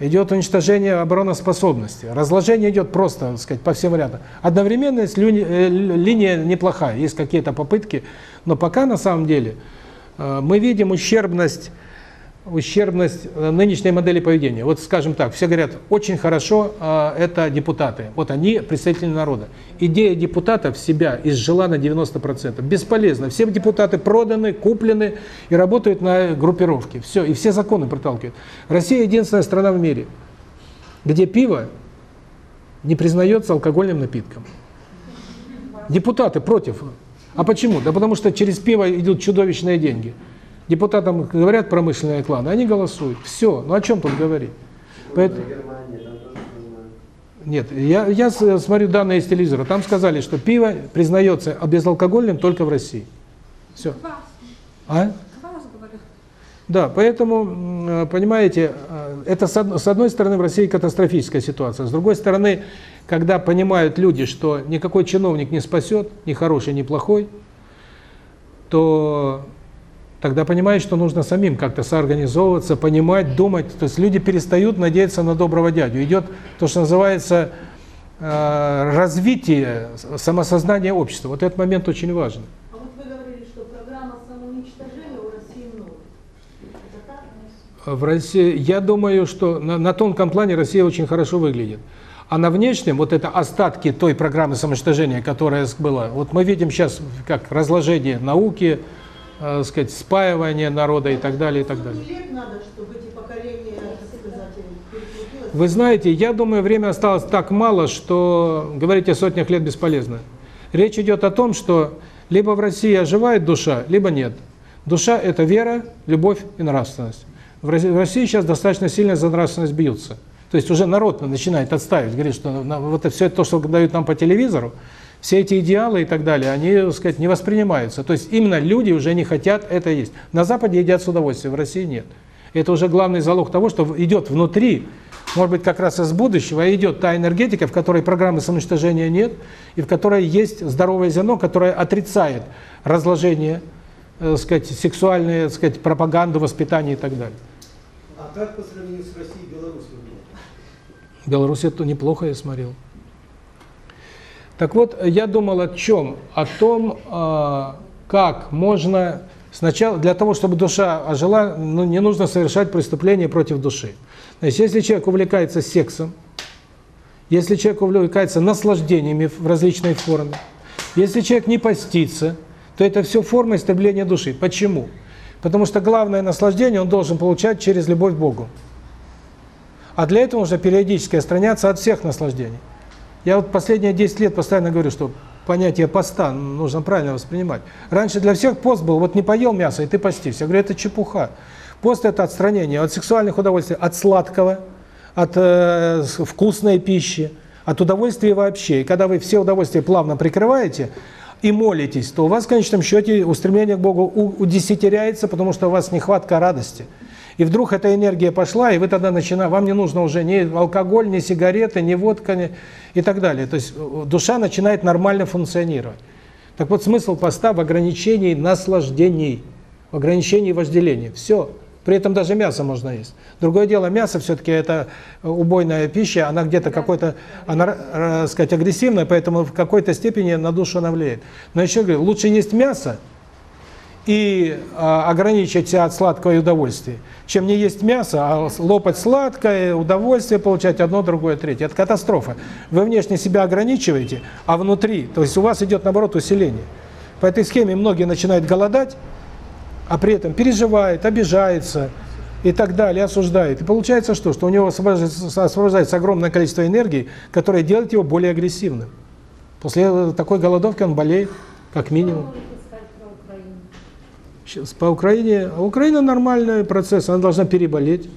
идет уничтожение обороноспособности. Разложение идет просто, так сказать, по всем рядам. Одновременно есть э, линия неплохая, есть какие-то попытки, но пока на самом деле э, мы видим ущербность ущербность э, нынешней модели поведения. Вот скажем так, все говорят, очень хорошо э, это депутаты. Вот они представители народа. Идея депутатов себя изжила на 90%. Бесполезно. Все депутаты проданы, куплены и работают на группировке. Все, и все законы проталкивают. Россия единственная страна в мире, где пиво не признается алкогольным напитком. Депутаты против. А почему? Да потому что через пиво идут чудовищные деньги. Депутатам говорят промышленные кланы, они голосуют. Все. Ну о чем тут говорить? Поэтому... Нет, я, я смотрю данные из телевизора. Там сказали, что пиво признается безалкогольным только в России. Все. А? Да, поэтому, понимаете, э, это с одной стороны в России катастрофическая ситуация, с другой стороны, когда понимают люди, что никакой чиновник не спасет, ни хороший, ни плохой, то тогда понимаешь, что нужно самим как-то соорганизовываться, понимать, думать. То есть люди перестают надеяться на доброго дядю. Идет то, что называется э, развитие самосознания общества. Вот этот момент очень важен. А вот вы говорили, что программа самоуничтожения у России много. Это так? В России, я думаю, что на, на тонком плане Россия очень хорошо выглядит. А на внешнем, вот это остатки той программы самоуничтожения, которая была, вот мы видим сейчас как разложение науки, э, сказать, спаивание народа и так далее, и так далее. лет надо, чтобы эти поколения, так сказать, перекрутилось? Вы знаете, я думаю, время осталось так мало, что говорить о сотнях лет бесполезно. Речь идет о том, что либо в России оживает душа, либо нет. Душа – это вера, любовь и нравственность. В России сейчас достаточно сильно за нравственность бьются. То есть уже народ начинает отставить, говорит, что вот это все то, что дают нам по телевизору, все эти идеалы и так далее, они, так сказать, не воспринимаются. То есть именно люди уже не хотят это есть. На Западе едят с удовольствием, в России нет. Это уже главный залог того, что идет внутри, может быть, как раз из будущего, идет та энергетика, в которой программы самоуничтожения нет, и в которой есть здоровое зерно, которое отрицает разложение, э, сказать, сексуальные, сказать, пропаганду, воспитание и так далее. А как по сравнению с Россией Беларусь выглядит? Беларусь это неплохо я смотрел. Так вот, я думал о чем? О том, а, как можно сначала, для того, чтобы душа ожила, ну, не нужно совершать преступление против души. Значит, если человек увлекается сексом, если человек увлекается наслаждениями в различной форме, если человек не постится, то это все форма истребления души. Почему? Потому что главное наслаждение он должен получать через любовь к Богу. А для этого нужно периодически отстраняться от всех наслаждений. Я вот последние 10 лет постоянно говорю, что понятие поста нужно правильно воспринимать. Раньше для всех пост был, вот не поел мясо, и ты постишься. Я говорю, это чепуха. Пост – это отстранение от сексуальных удовольствий, от сладкого, от э, вкусной пищи, от удовольствия вообще. И когда вы все удовольствия плавно прикрываете и молитесь, то у вас в конечном счете устремление к Богу удесятеряется, потому что у вас нехватка радости. И вдруг эта энергия пошла, и вы тогда начинаете, вам не нужно уже ни алкоголь, ни сигареты, ни водка, ни, и так далее. То есть э, душа начинает нормально функционировать. Так вот, смысл поста в ограничении наслаждений, в ограничении вожделения. Все. При этом даже мясо можно есть. Другое дело, мясо все-таки это убойная пища, она где-то какой-то, она, э, сказать, агрессивная, поэтому в какой-то степени на душу она влияет. Но еще говорю, лучше есть мясо, и а, ограничить себя от сладкого и удовольствия, чем не есть мясо, а лопать сладкое, удовольствие получать одно, другое, третье. Это катастрофа. Вы внешне себя ограничиваете, а внутри, то есть у вас идет наоборот усиление. По этой схеме многие начинают голодать, а при этом переживает, обижается и так далее, осуждает. И получается что? Что у него освобождается, огромное количество энергии, которое делает его более агрессивным. После такой голодовки он болеет, как минимум. Сейчас по Украине, а Украина нормальный процесс, она должна переболеть.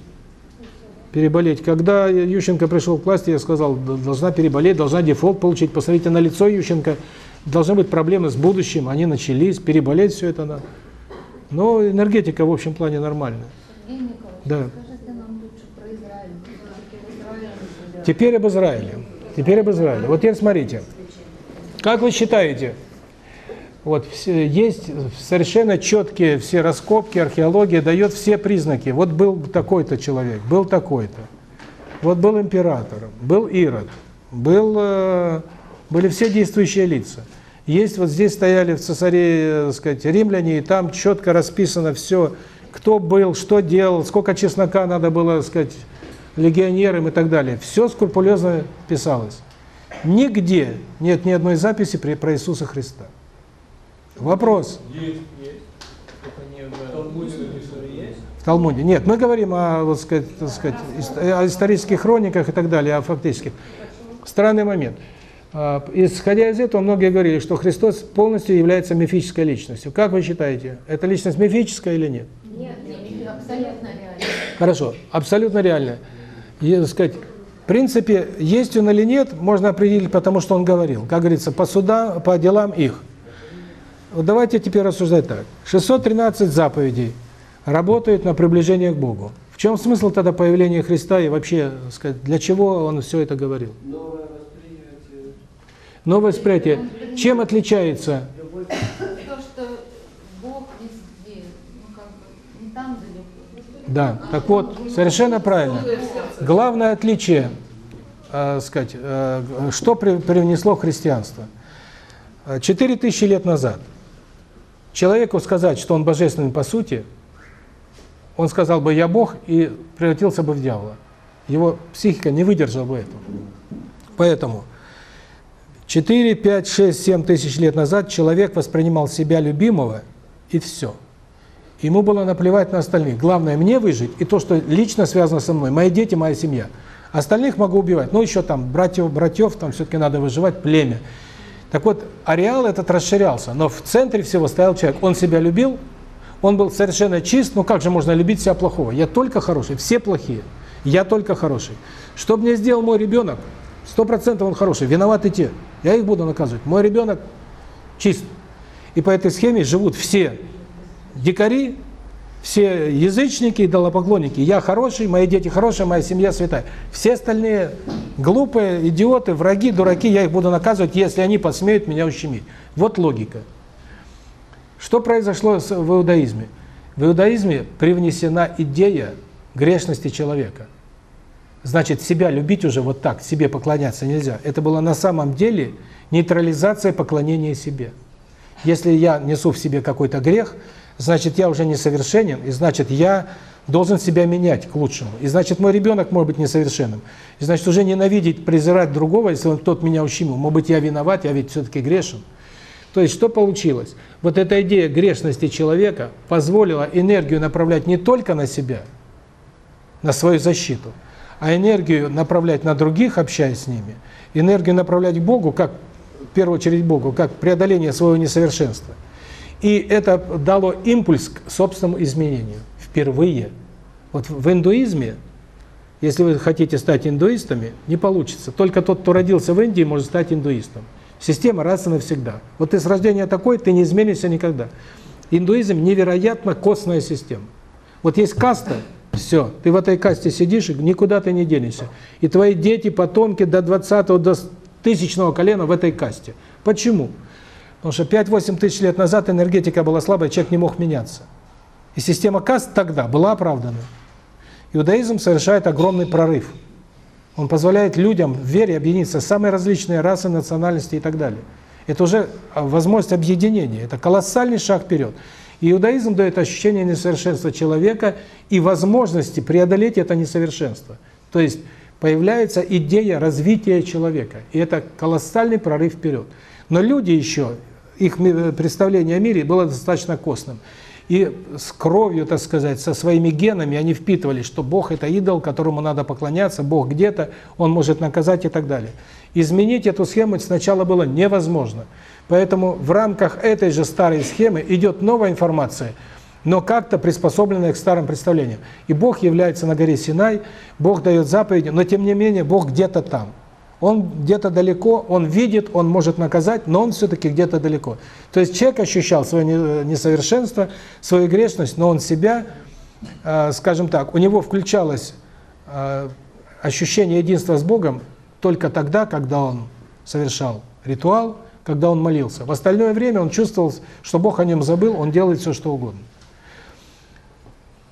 Переболеть. Когда Ющенко пришел к власти, я сказал, должна переболеть, должна дефолт получить. Посмотрите на лицо Ющенко, должны быть проблемы с будущим, они начались, переболеть все это надо. Но энергетика в общем плане нормальная. Сергей Николаевич, Да. скажите нам лучше про Израиль. Теперь об Израиле. Теперь об Израиле. Вот теперь смотрите. Как вы считаете, вот все, есть совершенно четкие все раскопки, археология дает все признаки. Вот был такой-то человек, был такой-то. Вот был император, был Ирод, был, э, были все действующие лица. Есть вот здесь стояли в цесарее, так сказать, римляне, и там четко расписано все, кто был, что делал, сколько чеснока надо было, так сказать, легионерам и так далее. Все скрупулезно писалось. Нигде нет ни одной записи про Иисуса Христа. Вопрос. Есть, есть. Это не в Талмуде написано есть. В Талмуде. Нет, мы говорим о, вот сказать, так сказать, о исторических хрониках и так далее, о фактических. Странный момент. А, Исходя из этого, многие говорили, что Христос полностью является мифической личностью. Как вы считаете, эта личность мифическая или нет? Нет, нет, абсолютно реально. Хорошо, абсолютно реально. И, сказать, в принципе, есть он или нет, можно определить, потому что он говорил. Как говорится, по судам, по делам их. Вот давайте теперь рассуждать так. 613 заповедей работают на приближение к Богу. В чем смысл тогда появления Христа и вообще, сказать, для чего он все это говорил? Новое восприятие. Новое восприятие. Чем отличается? То, что Бог везде, ну как бы не там далеко. Да, так вот, совершенно правильно. Главное отличие, э, сказать, э, что при- привнесло христианство. Четыре тысячи лет назад человеку сказать, что он божественный по сути, он сказал бы «я Бог» и превратился бы в дьявола. Его психика не выдержала бы этого. Поэтому 4, 5, 6, 7 тысяч лет назад человек воспринимал себя любимого и все. Ему было наплевать на остальных. Главное мне выжить и то, что лично связано со мной, мои дети, моя семья. Остальных могу убивать. Ну еще там братьев, братьев, там все-таки надо выживать, племя. Так вот, ареал этот расширялся, но в центре всего стоял человек. Он себя любил, он был совершенно чист. Ну как же можно любить себя плохого? Я только хороший, все плохие. Я только хороший. Что мне сделал мой ребенок, сто процентов он хороший, виноваты те. Я их буду наказывать. Мой ребенок чист. И по этой схеме живут все дикари, все язычники, идолопоклонники. Я хороший, мои дети хорошие, моя семья святая. Все остальные глупые, идиоты, враги, дураки, я их буду наказывать, если они посмеют меня ущемить. Вот логика. Что произошло в иудаизме? В иудаизме привнесена идея грешности человека. Значит, себя любить уже вот так, себе поклоняться нельзя. Это было на самом деле нейтрализация поклонения себе. Если я несу в себе какой-то грех, значит, я уже несовершенен, и значит, я должен себя менять к лучшему. И значит, мой ребенок может быть несовершенным. И значит, уже ненавидеть, презирать другого, если он тот меня ущемил. Может быть, я виноват, я ведь все-таки грешен. То есть, что получилось? Вот эта идея грешности человека позволила энергию направлять не только на себя, на свою защиту, а энергию направлять на других, общаясь с ними, энергию направлять к Богу, как в первую очередь Богу, как преодоление своего несовершенства. И это дало импульс к собственному изменению. Впервые. Вот в индуизме, если вы хотите стать индуистами, не получится. Только тот, кто родился в Индии, может стать индуистом. Система раз и навсегда. Вот ты с рождения такой, ты не изменишься никогда. Индуизм невероятно костная система. Вот есть каста, все, ты в этой касте сидишь, и никуда ты не денешься. И твои дети, потомки до 20-го, до тысячного колена в этой касте. Почему? Потому что 5-8 тысяч лет назад энергетика была слабая, человек не мог меняться. И система каст тогда была оправдана. Иудаизм совершает огромный прорыв. Он позволяет людям в вере объединиться, самые различные расы, национальности и так далее. Это уже а, возможность объединения, это колоссальный шаг вперед. И иудаизм дает ощущение несовершенства человека и возможности преодолеть это несовершенство. То есть появляется идея развития человека, и это колоссальный прорыв вперед. Но люди еще, их ми- представление о мире было достаточно костным. И с кровью, так сказать, со своими генами они впитывали, что Бог – это идол, которому надо поклоняться, Бог где-то, Он может наказать и так далее. Изменить эту схему сначала было невозможно. Поэтому в рамках этой же старой схемы идет новая информация, но как-то приспособленная к старым представлениям. И Бог является на горе Синай, Бог дает заповеди, но тем не менее Бог где-то там. Он где-то далеко, он видит, он может наказать, но он все-таки где-то далеко. То есть человек ощущал свое не- несовершенство, свою грешность, но он себя, э, скажем так, у него включалось э, ощущение единства с Богом только тогда, когда он совершал ритуал, когда он молился. В остальное время он чувствовал, что Бог о нем забыл, он делает все, что угодно.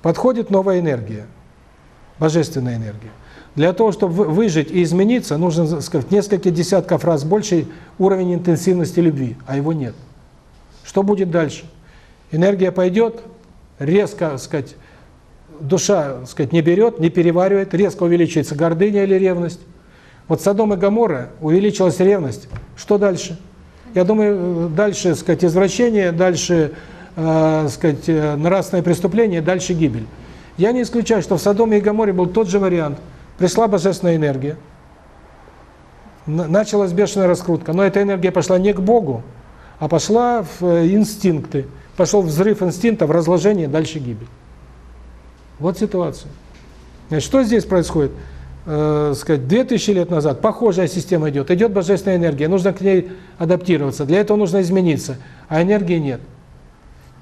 Подходит новая энергия, божественная энергия. Для того, чтобы вы- выжить и измениться, нужно, так сказать, несколько десятков раз больше уровень интенсивности любви, а его нет. Что будет дальше? Энергия пойдет, резко, так сказать, душа, так сказать, не берет, не переваривает, резко увеличивается гордыня или ревность. Вот Содом и Гоморра увеличилась ревность. Что дальше? Я думаю, дальше, так сказать, извращение, дальше, э, сказать, э, нравственное преступление, дальше гибель. Я не исключаю, что в Содоме и Гоморе был тот же вариант. Пришла божественная энергия, началась бешеная раскрутка, но эта энергия пошла не к Богу, а пошла в э, инстинкты. Пошел взрыв инстинктов, разложение, дальше гибель. Вот ситуация. Значит, что здесь происходит? Э, сказать, 2000 лет назад похожая система идет, идет божественная энергия, нужно к ней адаптироваться, для этого нужно измениться, а энергии нет.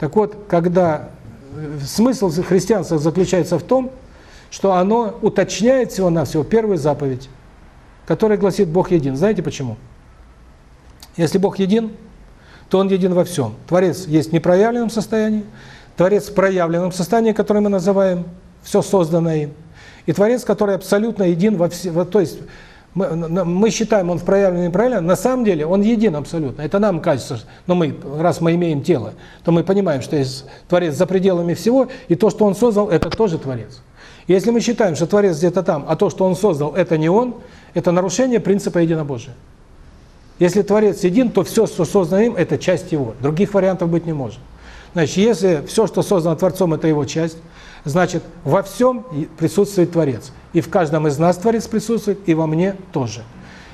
Так вот, когда э, смысл христианства заключается в том, что оно уточняет всего-навсего первую заповедь, которая гласит «Бог един». Знаете почему? Если Бог един, то Он един во всем. Творец есть в непроявленном состоянии, Творец в проявленном состоянии, которое мы называем все созданное им, и Творец, который абсолютно един во всем, то есть мы, мы считаем, он в проявленном и непроявленном, на самом деле он един абсолютно. Это нам кажется, но мы, раз мы имеем тело, то мы понимаем, что есть Творец за пределами всего, и то, что он создал, это тоже Творец. Если мы считаем, что Творец где-то там, а то, что он создал, это не он, это нарушение принципа единобожия. Если Творец един, то все, что создано им, это часть его. Других вариантов быть не может. Значит, если все, что создано Творцом, это его часть, значит, во всем присутствует Творец. И в каждом из нас Творец присутствует, и во мне тоже.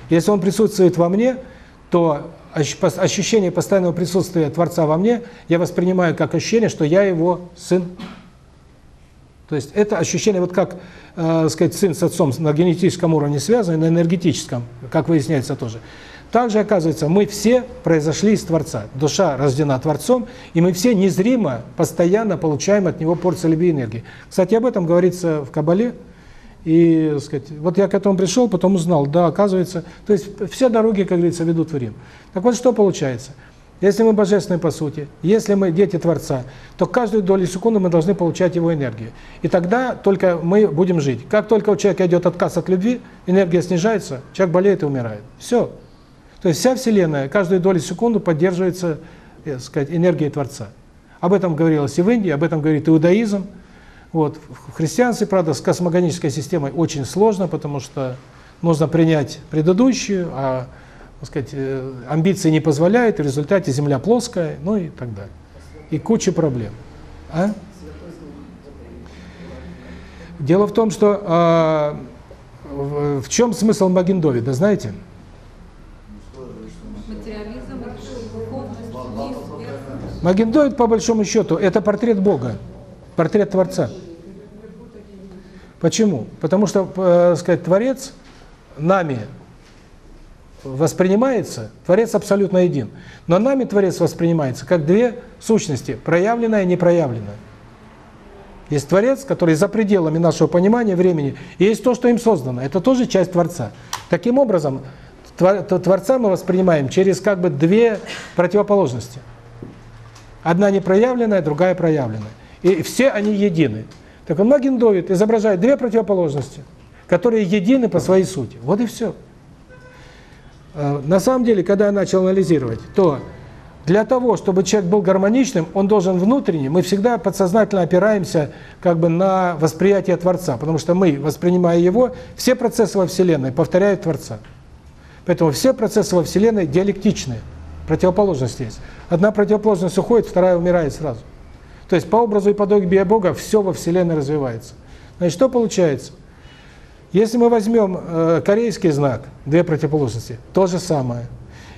Если он присутствует во мне, то ощущение постоянного присутствия Творца во мне я воспринимаю как ощущение, что я его сын. То есть это ощущение, вот как, э, сказать, сын с отцом на генетическом уровне связаны, на энергетическом, как выясняется тоже. Также, оказывается, мы все произошли из Творца. Душа рождена Творцом, и мы все незримо, постоянно получаем от Него порцию любви и энергии. Кстати, об этом говорится в Кабале. И, сказать, вот я к этому пришел, потом узнал, да, оказывается, то есть все дороги, как говорится, ведут в Рим. Так вот, что получается? Если мы божественны по сути, если мы дети Творца, то каждую долю секунды мы должны получать его энергию. И тогда только мы будем жить. Как только у человека идет отказ от любви, энергия снижается, человек болеет и умирает. Все. То есть вся Вселенная каждую долю секунды поддерживается, так сказать, энергией Творца. Об этом говорилось и в Индии, об этом говорит иудаизм. Вот. В христианстве, правда, с космогонической системой очень сложно, потому что нужно принять предыдущую, а так сказать, э, амбиции не позволяют, в результате Земля плоская, ну и так далее. И куча проблем. А? Дело в том, что э, в, в чем смысл Магендовида, знаете? Магендовид, по большому счету, это портрет Бога, портрет Творца. Почему? Потому что, э, сказать, Творец нами воспринимается, Творец абсолютно един. Но нами Творец воспринимается как две сущности, проявленная и непроявленная. Есть Творец, который за пределами нашего понимания времени, и есть то, что им создано. Это тоже часть Творца. Таким образом, Творца мы воспринимаем через как бы две противоположности – Одна непроявленная, другая проявленная. И все они едины. Так он Магендовит изображает две противоположности, которые едины по своей сути. Вот и все. А, на самом деле, когда я начал анализировать, то для того, чтобы человек был гармоничным, он должен внутренне, мы всегда подсознательно опираемся как бы на восприятие Творца, потому что мы, воспринимая его, все процессы во Вселенной повторяют Творца. Поэтому все процессы во Вселенной диалектичные. Противоположность есть. Одна противоположность уходит, вторая умирает сразу. То есть по образу и подобию Бога все во Вселенной развивается. Значит, что получается? Если мы возьмем э, корейский знак, две противоположности, то же самое.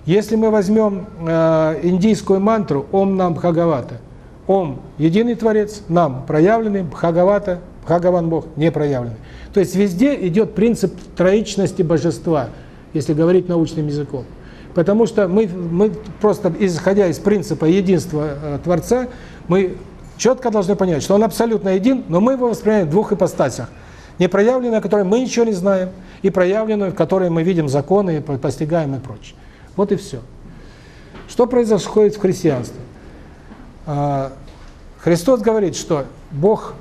Если мы возьмем э, индийскую мантру «Ом нам Бхагавата», «Ом» – единый Творец, «нам» – проявленный, «Бхагавата» – Бхагаван Бог – не проявленный. То есть везде идет принцип троичности божества, если говорить научным языком. Потому что мы, мы просто, исходя из принципа единства э, Творца, мы четко должны понять, что Он абсолютно един, но мы его воспринимаем в двух ипостасях. Непроявленную, о которой мы ничего не знаем, и проявленную, в которой мы видим законы, постигаем и прочее. Вот и все. Что происходит в христианстве? А, Христос говорит, что Бог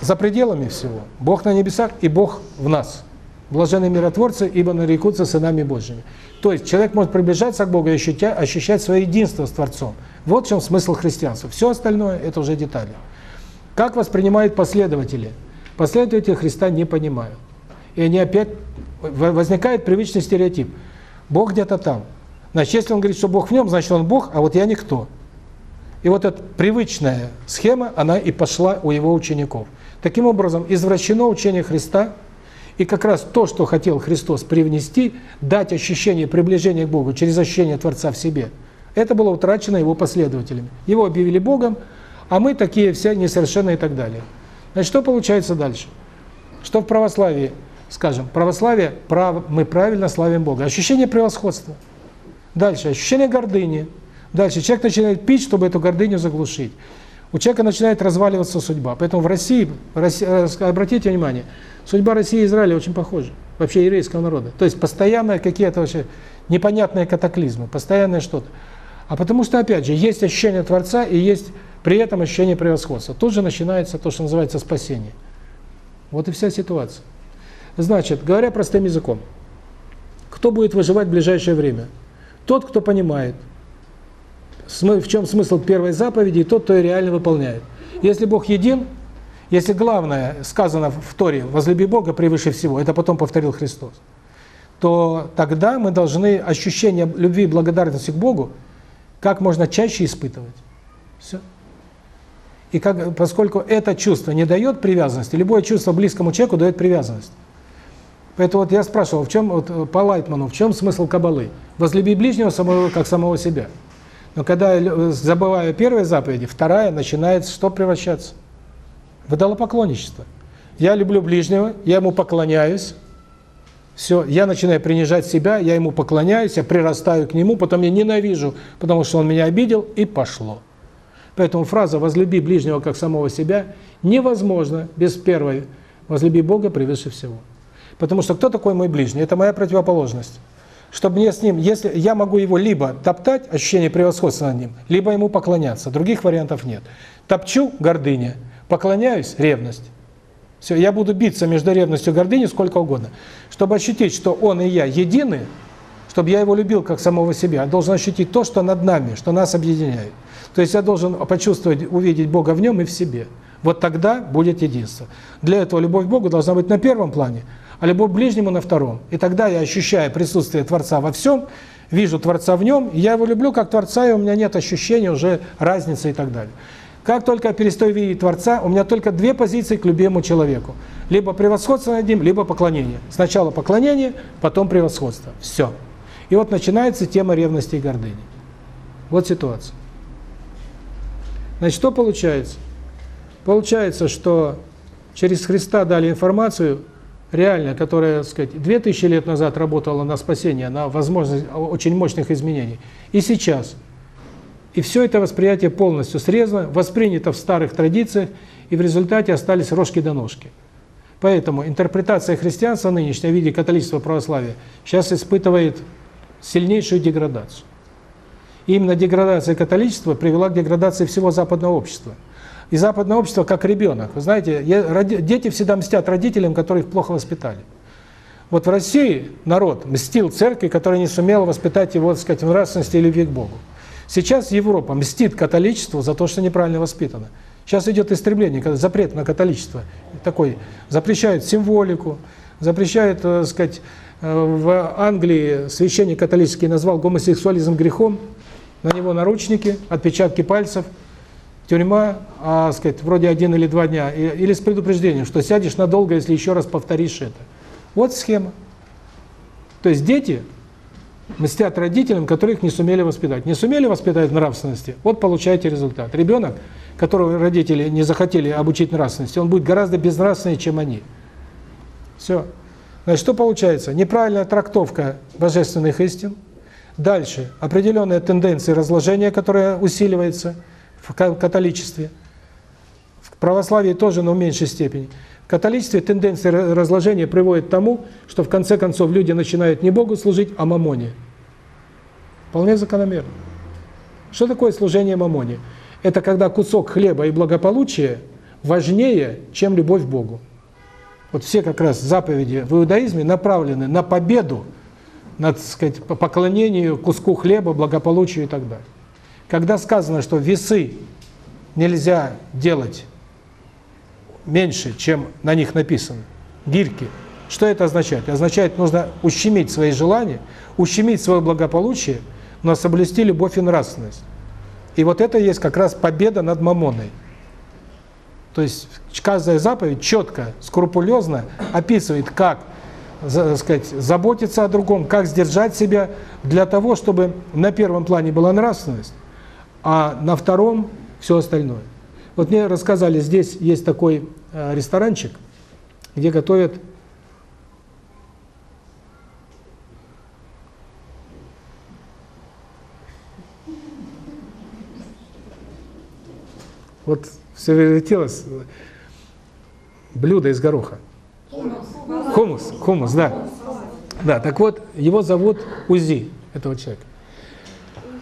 за пределами всего, Бог на небесах и Бог в нас. Блаженные миротворцы, ибо нарекутся сынами Божьими. То есть человек может приближаться к Богу и ощущать, ощущать свое единство с Творцом. Вот в чем смысл христианства. Все остальное – это уже детали. Как воспринимают последователи? Последователи Христа не понимают. И они опять... Возникает привычный стереотип. Бог где-то там. Значит, если он говорит, что Бог в нем, значит, он Бог, а вот я никто. И вот эта привычная схема, она и пошла у его учеников. Таким образом, извращено учение Христа, и как раз то, что хотел Христос привнести, дать ощущение приближения к Богу через ощущение Творца в себе, это было утрачено его последователями. Его объявили Богом, а мы такие все несовершенные и так далее. Значит, что получается дальше? Что в православии? Скажем, православие, прав, мы правильно славим Бога. Ощущение превосходства. Дальше, ощущение гордыни. Дальше, человек начинает пить, чтобы эту гордыню заглушить. У человека начинает разваливаться судьба. Поэтому в России, в России э, обратите внимание, судьба России и Израиля очень похожа. Вообще еврейского народа. То есть постоянно какие-то вообще непонятные катаклизмы, постоянное что-то. А потому что, опять же, есть ощущение Творца и есть при этом ощущение превосходства. Тут же начинается то, что называется спасение. Вот и вся ситуация. Значит, говоря простым языком, кто будет выживать в ближайшее время? Тот, кто понимает, в чем смысл первой заповеди, и тот, кто ее реально выполняет. Если Бог един, если главное сказано в Торе «возлюби Бога превыше всего», это потом повторил Христос, то тогда мы должны ощущение любви и благодарности к Богу как можно чаще испытывать. Все. И как, поскольку это чувство не дает привязанности, любое чувство близкому человеку дает привязанность. Поэтому вот я спрашивал, в чем вот по Лайтману, в чем смысл кабалы? Возлюби ближнего самого как самого себя. Но когда я забываю первые заповеди, вторая начинает что превращаться? В идолопоклонничество. Я люблю ближнего, я ему поклоняюсь, все, я начинаю принижать себя, я ему поклоняюсь, я прирастаю к нему, потом я ненавижу, потому что он меня обидел, и пошло. Поэтому фраза «возлюби ближнего как самого себя» невозможно без первой «возлюби Бога превыше всего». Потому что кто такой мой ближний? Это моя противоположность. Чтобы мне с ним, если я могу его либо топтать, ощущение превосходства над ним, либо ему поклоняться. Других вариантов нет. Топчу – гордыня, поклоняюсь – ревность. Все, я буду биться между ревностью и гордыней сколько угодно. Чтобы ощутить, что он и я едины, чтобы я его любил как самого себя, я должен ощутить то, что над нами, что нас объединяет. То есть я должен почувствовать, увидеть Бога в нем и в себе. Вот тогда будет единство. Для этого любовь к Богу должна быть на первом плане, а любовь к ближнему на втором. И тогда я ощущаю присутствие Творца во всем, вижу Творца в нем, я его люблю как Творца, и у меня нет ощущения уже разницы и так далее. Как только я перестаю видеть Творца, у меня только две позиции к любимому человеку. Либо превосходство над ним, либо поклонение. Сначала поклонение, потом превосходство. Все. И вот начинается тема ревности и гордыни. Вот ситуация. Значит, что получается? Получается, что через Христа дали информацию, реально, которая, так сказать, 2000 лет назад работала на спасение, на возможность очень мощных изменений. И сейчас – и все это восприятие полностью срезано, воспринято в старых традициях, и в результате остались рожки до ножки. Поэтому интерпретация христианства нынешняя в виде католичества православия сейчас испытывает сильнейшую деградацию. И именно деградация католичества привела к деградации всего западного общества. И западное общество как ребенок. Вы знаете, дети всегда мстят родителям, которые их плохо воспитали. Вот в России народ мстил церкви, которая не сумела воспитать его, так сказать, в нравственности и любви к Богу. Сейчас Европа мстит католичеству за то, что неправильно воспитано. Сейчас идет истребление, запрет на католичество. Такой запрещают символику, запрещают, так э, сказать, э, в Англии священник католический назвал гомосексуализм грехом, на него наручники, отпечатки пальцев, тюрьма, а, сказать, вроде один или два дня, или с предупреждением, что сядешь надолго, если еще раз повторишь это. Вот схема. То есть дети мстят родителям, которых не сумели воспитать. Не сумели воспитать нравственности, вот получаете результат. Ребенок, которого родители не захотели обучить нравственности, он будет гораздо безнравственнее, чем они. Все. Значит, что получается? Неправильная трактовка божественных истин. Дальше. Определенные тенденции разложения, которые усиливаются в католичестве. В православии тоже, но в меньшей степени. В католичестве тенденция разложения приводит к тому, что в конце концов люди начинают не Богу служить, а мамоне. Вполне закономерно. Что такое служение мамоне? Это когда кусок хлеба и благополучия важнее, чем любовь к Богу. Вот все как раз заповеди в иудаизме направлены на победу, на, так сказать, поклонению куску хлеба, благополучию и так далее. Когда сказано, что весы нельзя делать меньше, чем на них написано. Гирьки. Что это означает? Означает, нужно ущемить свои желания, ущемить свое благополучие, но соблюсти любовь и нравственность. И вот это есть как раз победа над мамоной. То есть каждая заповедь четко, скрупулезно описывает, как за- сказать, заботиться о другом, как сдержать себя для того, чтобы на первом плане была нравственность, а на втором все остальное. Вот мне рассказали, здесь есть такой э, ресторанчик, где готовят вот все вертелось блюдо из гороха. Хумус, хумус, да. Да, так вот, его зовут Узи, этого человека.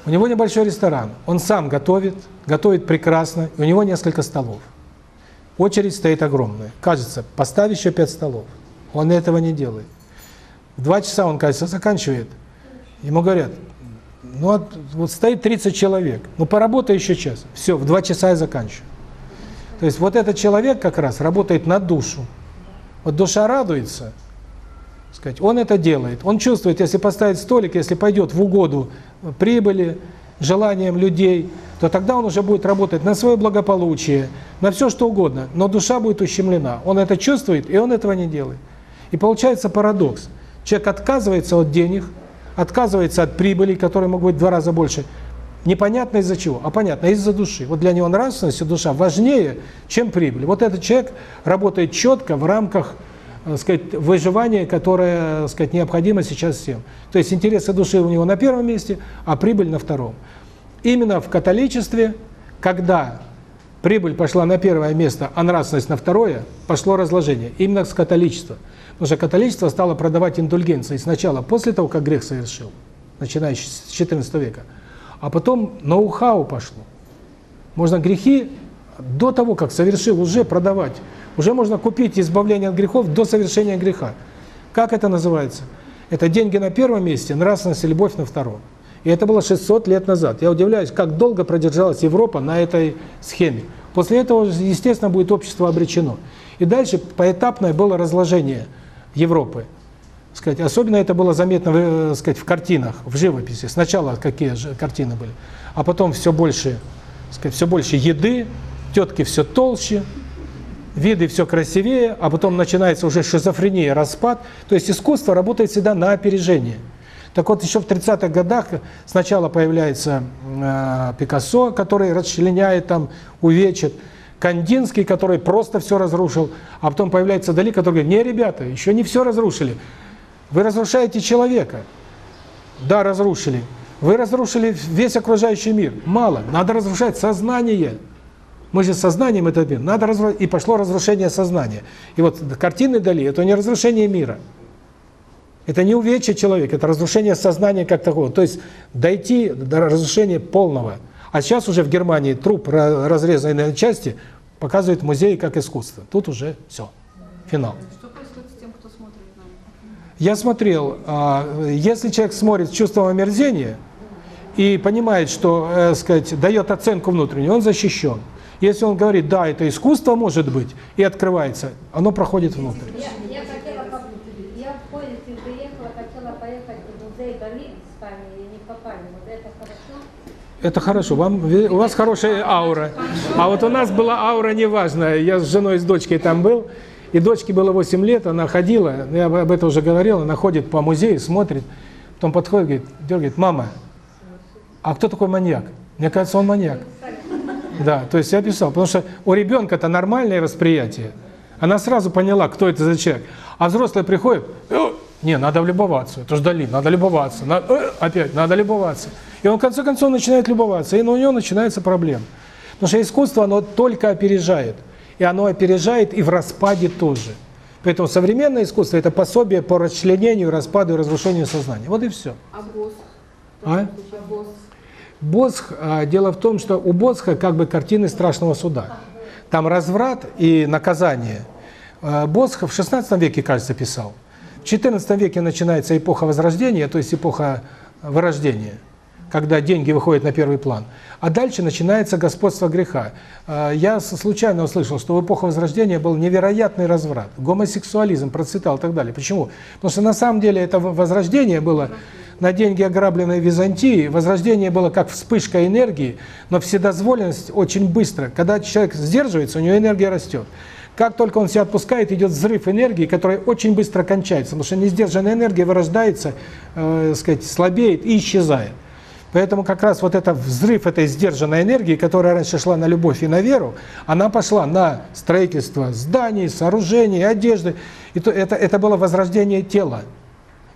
У него небольшой ресторан, он сам готовит, готовит прекрасно, у него несколько столов. Очередь стоит огромная. Кажется, поставь еще пять столов. Он этого не делает. В два часа он, кажется, заканчивает. Ему говорят, ну вот стоит 30 человек, ну поработай еще час. Все, в два часа я заканчиваю. То есть вот этот человек как раз работает на душу. Вот душа радуется, сказать, он это делает. Он чувствует, если поставить столик, если пойдет в угоду прибыли, желаниям людей, то тогда он уже будет работать на свое благополучие, на все что угодно, но душа будет ущемлена. Он это чувствует, и он этого не делает. И получается парадокс. Человек отказывается от денег, отказывается от прибыли, которые могут быть в два раза больше. Непонятно из-за чего, а понятно, из-за души. Вот для него нравственность и душа важнее, чем прибыль. Вот этот человек работает четко в рамках э, сказать, выживания, которое сказать, необходимо сейчас всем. То есть интересы души у него на первом месте, а прибыль на втором. Именно в католичестве, когда прибыль пошла на первое место, а нравственность на второе, пошло разложение. Именно с католичества. Потому что католичество стало продавать индульгенции сначала, после того, как грех совершил, начиная с XIV века, а потом ноу-хау пошло. Можно грехи до того, как совершил, уже продавать. Уже можно купить избавление от грехов до совершения греха. Как это называется? Это деньги на первом месте, нравственность и любовь на втором. И это было 600 лет назад. Я удивляюсь, как долго продержалась Европа на этой схеме. После этого, естественно, будет общество обречено. И дальше поэтапное было разложение Европы. Сказать, особенно это было заметно в, сказать, в картинах, в живописи. Сначала какие же картины были, а потом все больше, сказать, все больше еды, тетки все толще, виды все красивее, а потом начинается уже шизофрения, распад. То есть искусство работает всегда на опережение. Так вот, еще в 30-х годах сначала появляется э, Пикассо, который расчленяет, там, увечит, Кандинский, который просто все разрушил, а потом появляется Дали, который говорит, не, ребята, еще не все разрушили. Вы разрушаете человека. Да, разрушили. Вы разрушили весь окружающий мир. Мало. Надо разрушать сознание. Мы же сознанием это мир. Надо разрушать. И пошло разрушение сознания. И вот картины Дали – это не разрушение мира. Это не увечье человека, это разрушение сознания как такого. То есть дойти до разрушения полного. А сейчас уже в Германии труп, разрезанный на части, показывает музей как искусство. Тут уже все. Финал. Что происходит с тем, кто смотрит нам? Я смотрел, если человек смотрит с чувством омерзения и понимает, что, э, сказать, дает оценку внутреннюю, он защищен. Если он говорит, да, это искусство может быть, и открывается, оно проходит внутрь. Я, я хотела, я в поезде приехала, хотела поехать в музей Дали с вами, и не попали. Вот это хорошо? Это хорошо, вам, у вас хорошая аура. А вот у нас была аура неважная. Я с женой, с дочкой там был, и дочке было 8 лет, она ходила, я об этом уже говорил, она ходит по музею, смотрит, потом подходит, говорит, дергает, мама, а кто такой маньяк? Мне кажется, он маньяк. Да, то есть я писал, потому что у ребенка-то нормальное восприятие. Она сразу поняла, кто это за человек. А взрослый приходит, «Э, не, надо любоваться, это ж Дали, надо любоваться, на- э, опять, надо любоваться. И он в конце концов начинает любоваться, и у него начинается проблема. Потому что искусство, оно только опережает. И оно опережает и в распаде тоже. Поэтому современное искусство – это пособие по расчленению, распаду и разрушению сознания. Вот и все. А босс? А? Босх, а, дело в том, что у Босха как бы картины страшного суда. Там разврат и наказание. А, Босх в 16 веке, кажется, писал. В 14 веке начинается эпоха Возрождения, то есть эпоха вырождения. Когда деньги выходят на первый план. А дальше начинается господство греха. А, Я случайно услышал, что в эпоху Возрождения был невероятный разврат, гомосексуализм процветал и так далее. Почему? Потому что на самом деле это Возрождение было на деньги ограбленной Византии, Возрождение было как вспышка энергии, но вседозволенность очень быстро. Когда человек сдерживается, у него энергия растет. Как только он себя отпускает, идет взрыв энергии, который очень быстро кончается, потому что несдержанная энергия вырождается, э, сказать, слабеет и исчезает. Поэтому как раз вот это взрыв этой сдержанной энергии, которая раньше шла на любовь и на веру, она пошла на строительство зданий, сооружений, одежды. И то, это, это было возрождение тела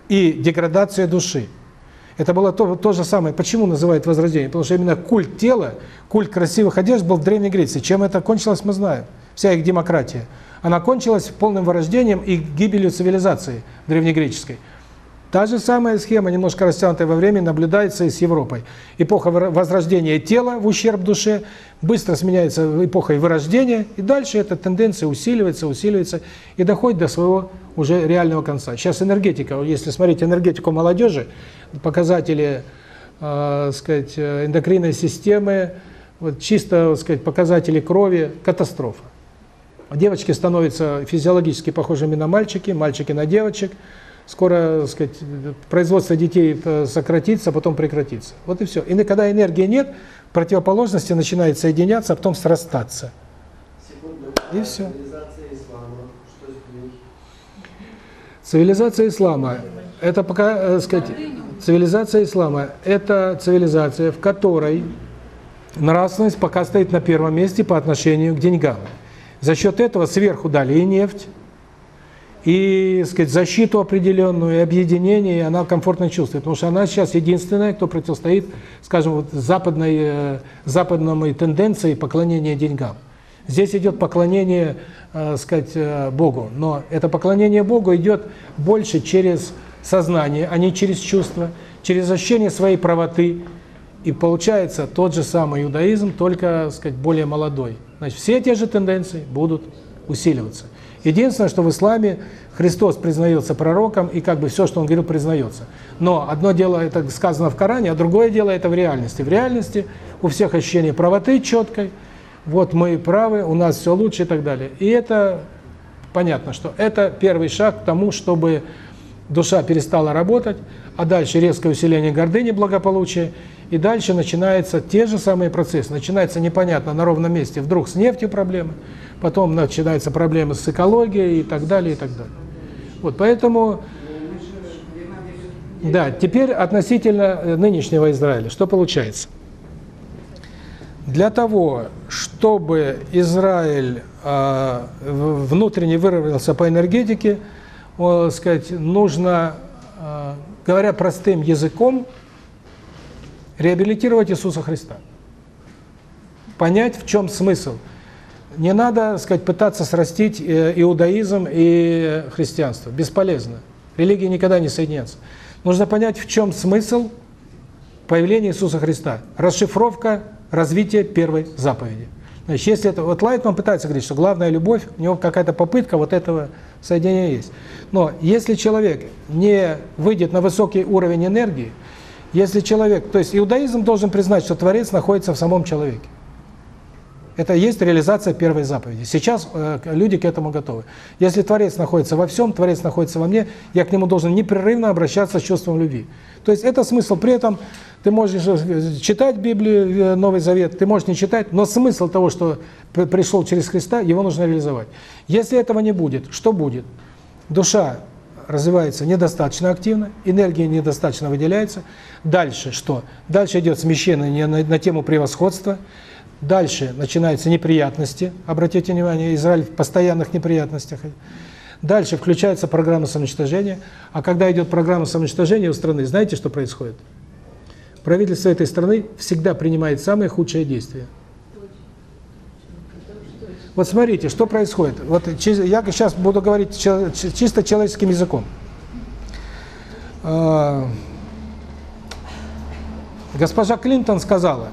и деградация души. Это было то, то же самое. Почему называют возрождение? Потому что именно культ тела, культ красивых одежд был в Древней Греции. Чем это кончилось, мы знаем. Вся их демократия. Она кончилась полным вырождением и гибелью цивилизации древнегреческой. Та же самая схема, немножко растянутая во времени, наблюдается и с Европой. Эпоха возрождения тела в ущерб душе быстро сменяется эпохой вырождения, и дальше эта тенденция усиливается, усиливается и доходит до своего уже реального конца. Сейчас энергетика, если смотреть энергетику молодежи, показатели, э, сказать, э, эндокринной системы, вот чисто, сказать, показатели крови, катастрофа. Девочки становятся физиологически похожими на мальчики, мальчики на девочек. Скоро, сказать, производство детей э, сократится, а потом прекратится. Вот и все. И когда энергии нет, противоположности начинают соединяться, а потом срастаться. И все. Цивилизация ислама. Что? Цивилизация ислама – это пока, э, сказать, цивилизация ислама – это цивилизация, в которой нравственность пока стоит на первом месте по отношению к деньгам. За счет этого сверху дали и нефть, и, сказать, защиту определенную, и объединение, и она комфортно чувствует. Потому что она сейчас единственная, кто противостоит, скажем, вот западной, э, западной тенденции поклонения деньгам. Здесь идет поклонение, э, сказать, э, Богу, но это поклонение Богу идет больше через сознание, а не через чувства, через ощущение своей правоты. И получается тот же самый иудаизм, только, сказать, более молодой. Значит, все те же тенденции будут усиливаться. Единственное, что в исламе Христос признается пророком, и как бы все, что он говорил, признается. Но одно дело это сказано в Коране, а другое дело это в реальности. В реальности у всех ощущение правоты четкой, вот мы правы, у нас все лучше и так далее. И это понятно, что это первый шаг к тому, чтобы душа перестала работать, а дальше резкое усиление гордыни, благополучия, и дальше начинаются те же самые процессы. Начинается непонятно на ровном месте, вдруг с нефтью проблемы, потом начинаются проблемы с экологией и так далее, и так далее. Вот поэтому, да, теперь относительно э, нынешнего Израиля, что получается? Для того, чтобы Израиль э, внутренне выровнялся по энергетике, сказать, нужно, э, говоря простым языком, реабилитировать Иисуса Христа. Понять, в чем смысл. Не надо, сказать, пытаться срастить э, иудаизм и христианство. Бесполезно. Религии никогда не соединятся. Нужно понять, в чем смысл появления Иисуса Христа. Расшифровка развития первой заповеди. Значит, если это... Вот Лайтман пытается говорить, что главная любовь, у него какая-то попытка вот этого соединения есть. Но если человек не выйдет на высокий уровень энергии, если человек... То есть иудаизм должен признать, что Творец находится в самом человеке. Это есть реализация первой заповеди. Сейчас э, люди к этому готовы. Если Творец находится во всем, Творец находится во мне, я к нему должен непрерывно обращаться с чувством любви. То есть это смысл. При этом ты можешь э, читать Библию, э, Новый Завет, ты можешь не читать, но смысл того, что при- пришел через Христа, его нужно реализовать. Если этого не будет, что будет? Душа развивается недостаточно активно, энергия недостаточно выделяется. Дальше что? Дальше идет смещение на, на тему превосходства. Дальше начинаются неприятности. Обратите внимание, Израиль в постоянных неприятностях. Дальше включается программа самоуничтожения. А когда идет программа самоуничтожения у страны, знаете, что происходит? Правительство этой страны всегда принимает самые худшие действия. Вот смотрите, что происходит. Вот я сейчас буду говорить чисто человеческим языком. А, Госпожа Клинтон сказала,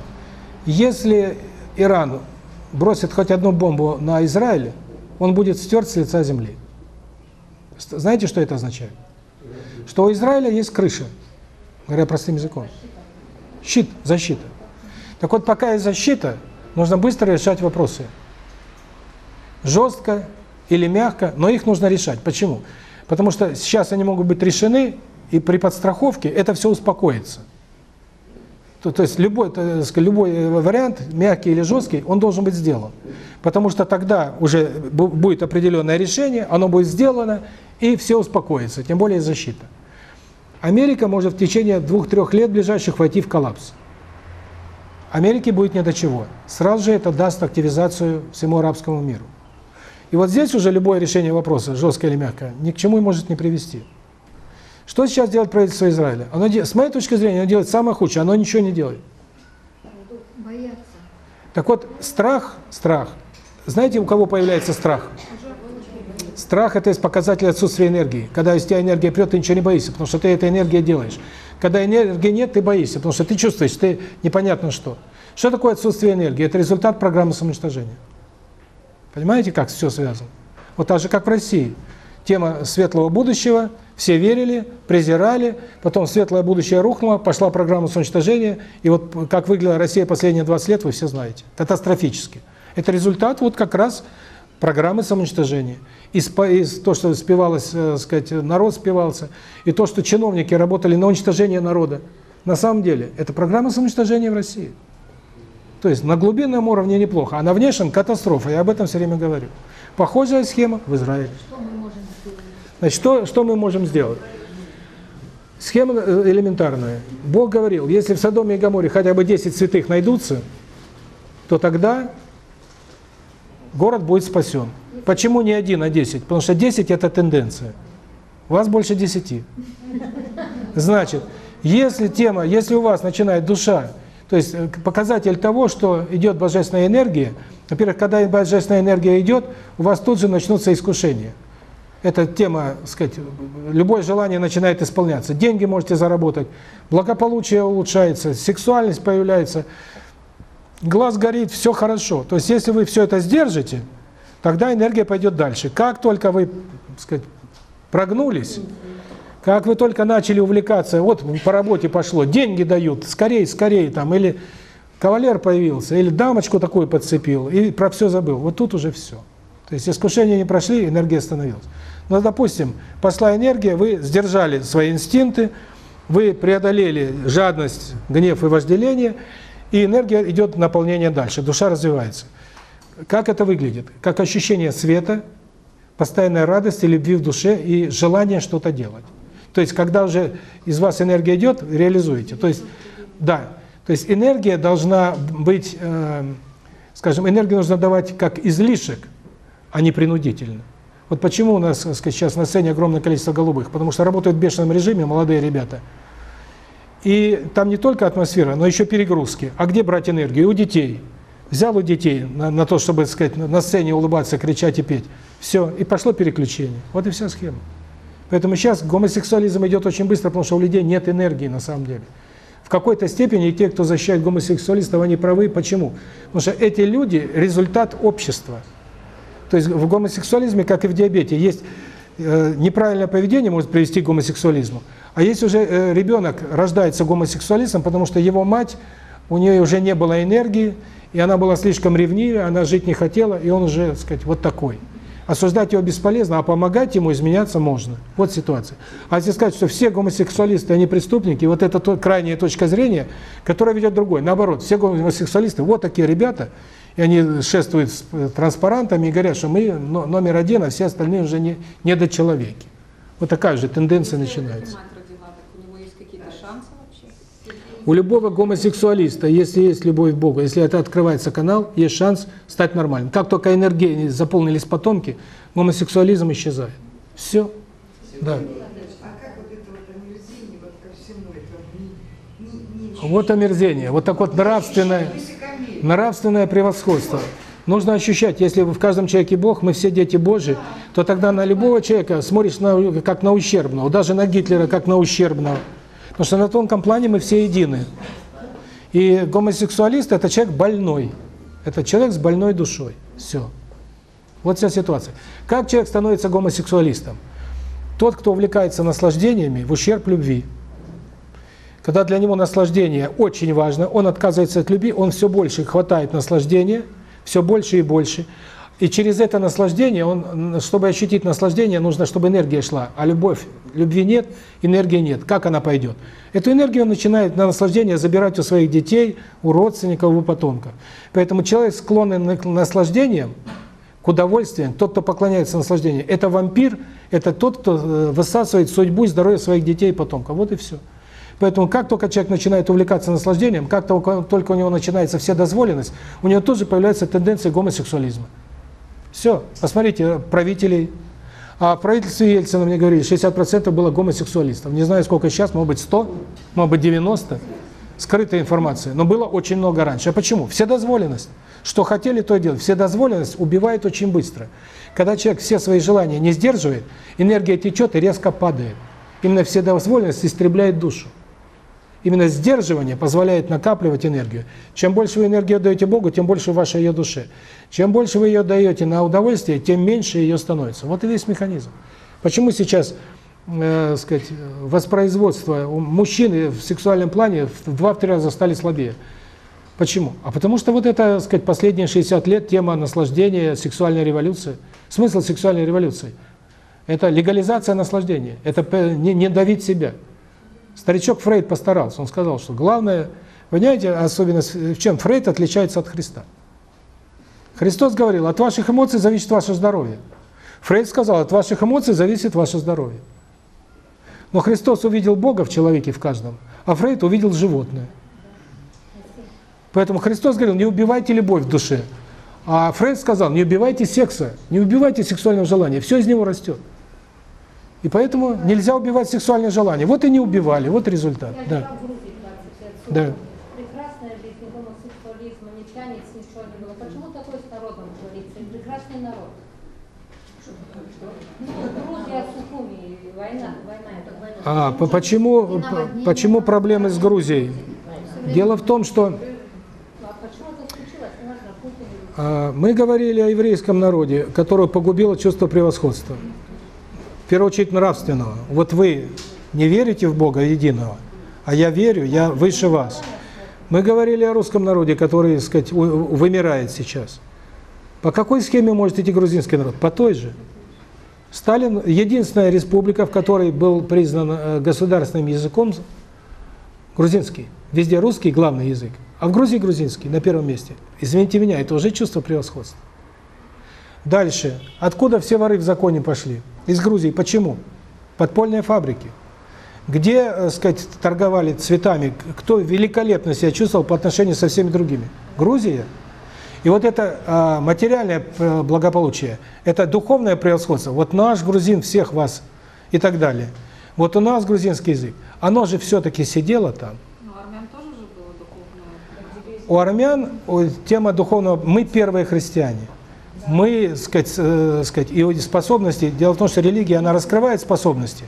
если Иран бросит хоть одну бомбу на Израиль, он будет стерт с лица земли. Знаете, что это означает? Что у Израиля есть крыша, говоря простым языком. Щит, защита. Так вот, пока есть защита, нужно быстро решать вопросы. Жестко или мягко, но их нужно решать. Почему? Потому что сейчас они могут быть решены, и при подстраховке это все успокоится. То, то есть любой, то, любой вариант, мягкий или жесткий, он должен быть сделан. Потому что тогда уже будет определенное решение, оно будет сделано, и все успокоится, тем более защита. Америка может в течение двух-трех лет ближайших войти в коллапс. Америке будет не до чего. Сразу же это даст активизацию всему арабскому миру. И вот здесь уже любое решение вопроса, жесткое или мягкое, ни к чему может не привести. Что сейчас делает правительство Израиля? Оно, с моей точки зрения, оно делает самое худшее, оно ничего не делает. Боятся. Так вот, страх, страх. Знаете, у кого появляется страх? Страх – это показатель отсутствия энергии. Когда из тебя энергия прет, ты ничего не боишься, потому что ты этой энергией делаешь. Когда энергии нет, ты боишься, потому что ты чувствуешь, ты непонятно что. Что такое отсутствие энергии? Это результат программы самоуничтожения. Понимаете, как все связано? Вот так же, как в России. Тема светлого будущего, все верили, презирали, потом светлое будущее рухнуло, пошла программа самоуничтожения, и вот как выглядела Россия последние 20 лет, вы все знаете. Катастрофически. Это результат вот как раз программы самоуничтожения. И, то, что спивалось, э, сказать, народ спивался, и то, что чиновники работали на уничтожение народа. На самом деле, это программа самоуничтожения в России. То есть на глубинном уровне неплохо, а на внешнем катастрофа, я об этом все время говорю. Похожая схема в Израиле. Что мы можем? Значит, что, что мы можем сделать? Схема э, элементарная. Бог говорил, если в Содоме и Гаморе хотя бы 10 святых найдутся, то тогда город будет спасен. Почему не один, а 10? Потому что 10 – это тенденция. У вас больше 10. Значит, если тема, если у вас начинает душа, то есть э, показатель того, что идет божественная энергия, во-первых, когда божественная энергия идет, у вас тут же начнутся искушения. Эта тема, сказать, любое желание начинает исполняться. Деньги можете заработать, благополучие улучшается, сексуальность появляется, глаз горит, все хорошо. То есть если вы все это сдержите, тогда энергия пойдет дальше. Как только вы, сказать, прогнулись, как вы только начали увлекаться, вот по работе пошло, деньги дают, скорее, скорее там, или кавалер появился, или дамочку такую подцепил, и про все забыл. Вот тут уже все. То есть искушения не прошли, энергия остановилась. Но, допустим, пошла энергия, вы сдержали свои инстинкты, вы преодолели жадность, гнев и вожделение, и энергия идет наполнение дальше, душа развивается. Как это выглядит? Как ощущение света, постоянной радости, любви в душе и желание что-то делать. То есть, когда уже из вас энергия идет, реализуете. То есть, да, то есть энергия должна быть, э, скажем, энергию нужно давать как излишек, а не принудительно. Вот почему у нас сказать, сейчас на сцене огромное количество голубых? Потому что работают в бешеном режиме молодые ребята. И там не только атмосфера, но еще перегрузки. А где брать энергию? У детей. Взял у детей на, на то, чтобы сказать, на сцене улыбаться, кричать и петь. Все, и пошло переключение. Вот и вся схема. Поэтому сейчас гомосексуализм идет очень быстро, потому что у людей нет энергии на самом деле. В какой-то степени те, кто защищает гомосексуалистов, они правы. Почему? Потому что эти люди – результат общества. То есть в гомосексуализме, как и в диабете, есть э, неправильное поведение может привести к гомосексуализму. А есть уже э, ребенок рождается гомосексуалистом, потому что его мать, у нее уже не было энергии, и она была слишком ревнивая, она жить не хотела, и он уже, так сказать, вот такой. Осуждать его бесполезно, а помогать ему изменяться можно. Вот ситуация. А если сказать, что все гомосексуалисты, они преступники, вот это то, крайняя точка зрения, которая ведет другой. Наоборот, все гомосексуалисты, вот такие ребята, и они шествуют с транспарантами и говорят, что мы номер один, а все остальные уже не недочеловеки. Вот такая же тенденция начинается. У любого гомосексуалиста, если есть любовь к Богу, если это открывается канал, есть шанс стать нормальным. Как только энергии заполнились потомки, гомосексуализм исчезает. Все. Да. Вот омерзение, вот так вот нравственное, нравственное превосходство. Нужно ощущать, если в каждом человеке Бог, мы все дети Божьи, то тогда на любого человека смотришь на, как на ущербного, даже на Гитлера как на ущербного. Потому что на тонком плане мы все едины. И гомосексуалист – это человек больной. Это человек с больной душой. Все. Вот вся ситуация. Как человек становится гомосексуалистом? Тот, кто увлекается наслаждениями в ущерб любви. Когда для него наслаждение очень важно, он отказывается от любви, он все больше хватает наслаждения, все больше и больше. И через это наслаждение, он, чтобы ощутить наслаждение, нужно, чтобы энергия шла. А любовь, любви нет, энергии нет. Как она пойдет? Эту энергию он начинает на наслаждение забирать у своих детей, у родственников, у потомков. Поэтому человек, склонный к наслаждениям, к удовольствиям, тот, кто поклоняется наслаждению, это вампир, это тот, кто э, высасывает судьбу и здоровье своих детей и потомков. Вот и все. Поэтому как только человек начинает увлекаться наслаждением, как только у него начинается вседозволенность, у него тоже появляется тенденция гомосексуализма. Все, посмотрите, правителей. А в правительстве Ельцина мне говорили, 60% было гомосексуалистов. Не знаю, сколько сейчас, может быть 100, может быть 90. Скрытая информация. Но было очень много раньше. А почему? Вседозволенность. Что хотели, то и делать. Вседозволенность убивает очень быстро. Когда человек все свои желания не сдерживает, энергия течет и резко падает. Именно вседозволенность истребляет душу. Именно сдерживание позволяет накапливать энергию. Чем больше вы энергию даете Богу, тем больше в вашей ее душе. Чем больше вы ее даете на удовольствие, тем меньше ее становится. Вот и весь механизм. Почему сейчас, э, сказать, воспроизводство мужчины в сексуальном плане в два-три раза стали слабее? Почему? А потому что вот это, сказать, последние 60 лет тема наслаждения, сексуальной революции. Смысл сексуальной революции – это легализация наслаждения, это не, не давить себя. Старичок Фрейд постарался, он сказал, что главное, понимаете, особенность в чем Фрейд отличается от Христа. Христос говорил, от ваших эмоций зависит ваше здоровье. Фрейд сказал, от ваших эмоций зависит ваше здоровье. Но Христос увидел Бога в человеке, в каждом, а Фрейд увидел животное. Поэтому Христос говорил, не убивайте любовь в душе. А Фрейд сказал, не убивайте секса, не убивайте сексуального желания, все из него растет. И поэтому нельзя убивать сексуальное желание. Вот и не убивали, вот результат. Да. Да. Прекрасная жизнь, гомосексуализма, ни пьяниц, ничего не было. Почему такое с народом творится? Прекрасный народ. Грузия, Сухуми, война, война, это война. А почему, почему проблемы с Грузией? Дело в том, что а, мы говорили о еврейском народе, которое погубило чувство превосходства в первую очередь нравственного. Вот вы не верите в Бога единого, а я верю, я выше вас. Мы говорили о русском народе, который, сказать, вымирает сейчас. По какой схеме может идти грузинский народ? По той же. Сталин – единственная республика, в которой был признан э, государственным языком грузинский. Везде русский – главный язык, а в Грузии – грузинский, на первом месте. Извините меня, это уже чувство превосходства. Дальше. Откуда все воры в законе пошли? Из Грузии. Почему? Подпольные фабрики. Где, так э, сказать, торговали цветами, кто великолепно себя чувствовал по отношению со всеми другими? Грузия. И вот это а, материальное э, благополучие, это духовное превосходство. Вот наш грузин всех вас и так далее. Вот у нас грузинский язык. Оно же все-таки сидело там. Ну, у армян. У тема духовного, мы первые христиане мы, сказать, э, сказать, и способности, дело в том, что религия, она раскрывает способности.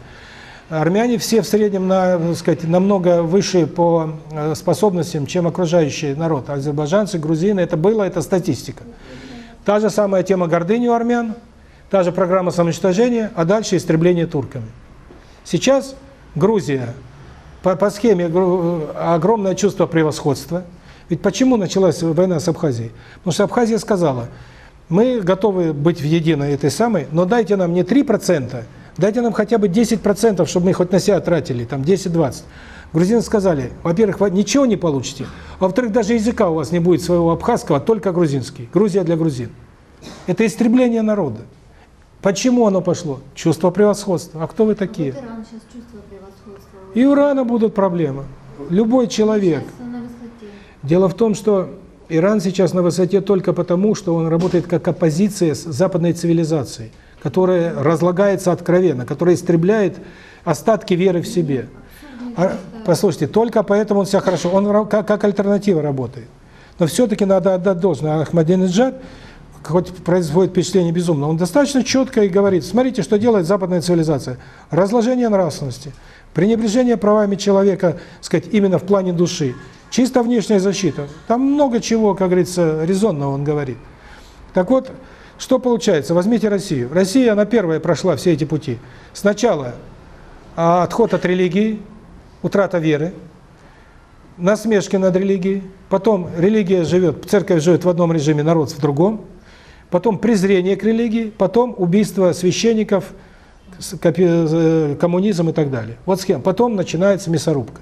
Армяне все в среднем на, сказать, намного выше по э, способностям, чем окружающий народ. Азербайджанцы, грузины, это было, это статистика. Та же самая тема гордыни у армян, та же программа самоуничтожения, а дальше истребление турками. Сейчас Грузия, по, по схеме э, огромное чувство превосходства. Ведь почему началась война с Абхазией? Потому что Абхазия сказала – мы готовы быть в единой этой самой, но дайте нам не 3%, дайте нам хотя бы 10%, чтобы мы хоть на себя тратили, там 10-20. Грузины сказали, во-первых, вы ничего не получите, а во-вторых, даже языка у вас не будет своего абхазского, только грузинский. Грузия для грузин. Это истребление народа. Почему оно пошло? Чувство превосходства. А кто вы такие? Вот Иран. И у Ирана будут проблемы. Любой человек. Дело в том, что Иран сейчас на высоте только потому, что он работает как оппозиция с западной цивилизацией, которая разлагается откровенно, которая истребляет остатки веры в себе. А, послушайте, только поэтому он себя хорошо, он как, как альтернатива работает. Но все-таки надо отдать должное. Ахмадинеджад, хоть производит впечатление безумно, он достаточно четко и говорит, смотрите, что делает западная цивилизация. Разложение нравственности, пренебрежение правами человека, сказать, именно в плане души, Чисто внешняя защита. Там много чего, как говорится, резонного он говорит. Так вот, что получается? Возьмите Россию. Россия, она первая прошла все эти пути. Сначала а, отход от религии, утрата веры. насмешки над религией, потом религия живет, церковь живет в одном режиме, народ в другом, потом презрение к религии, потом убийство священников, коммунизм и так далее. Вот схема. Потом начинается мясорубка.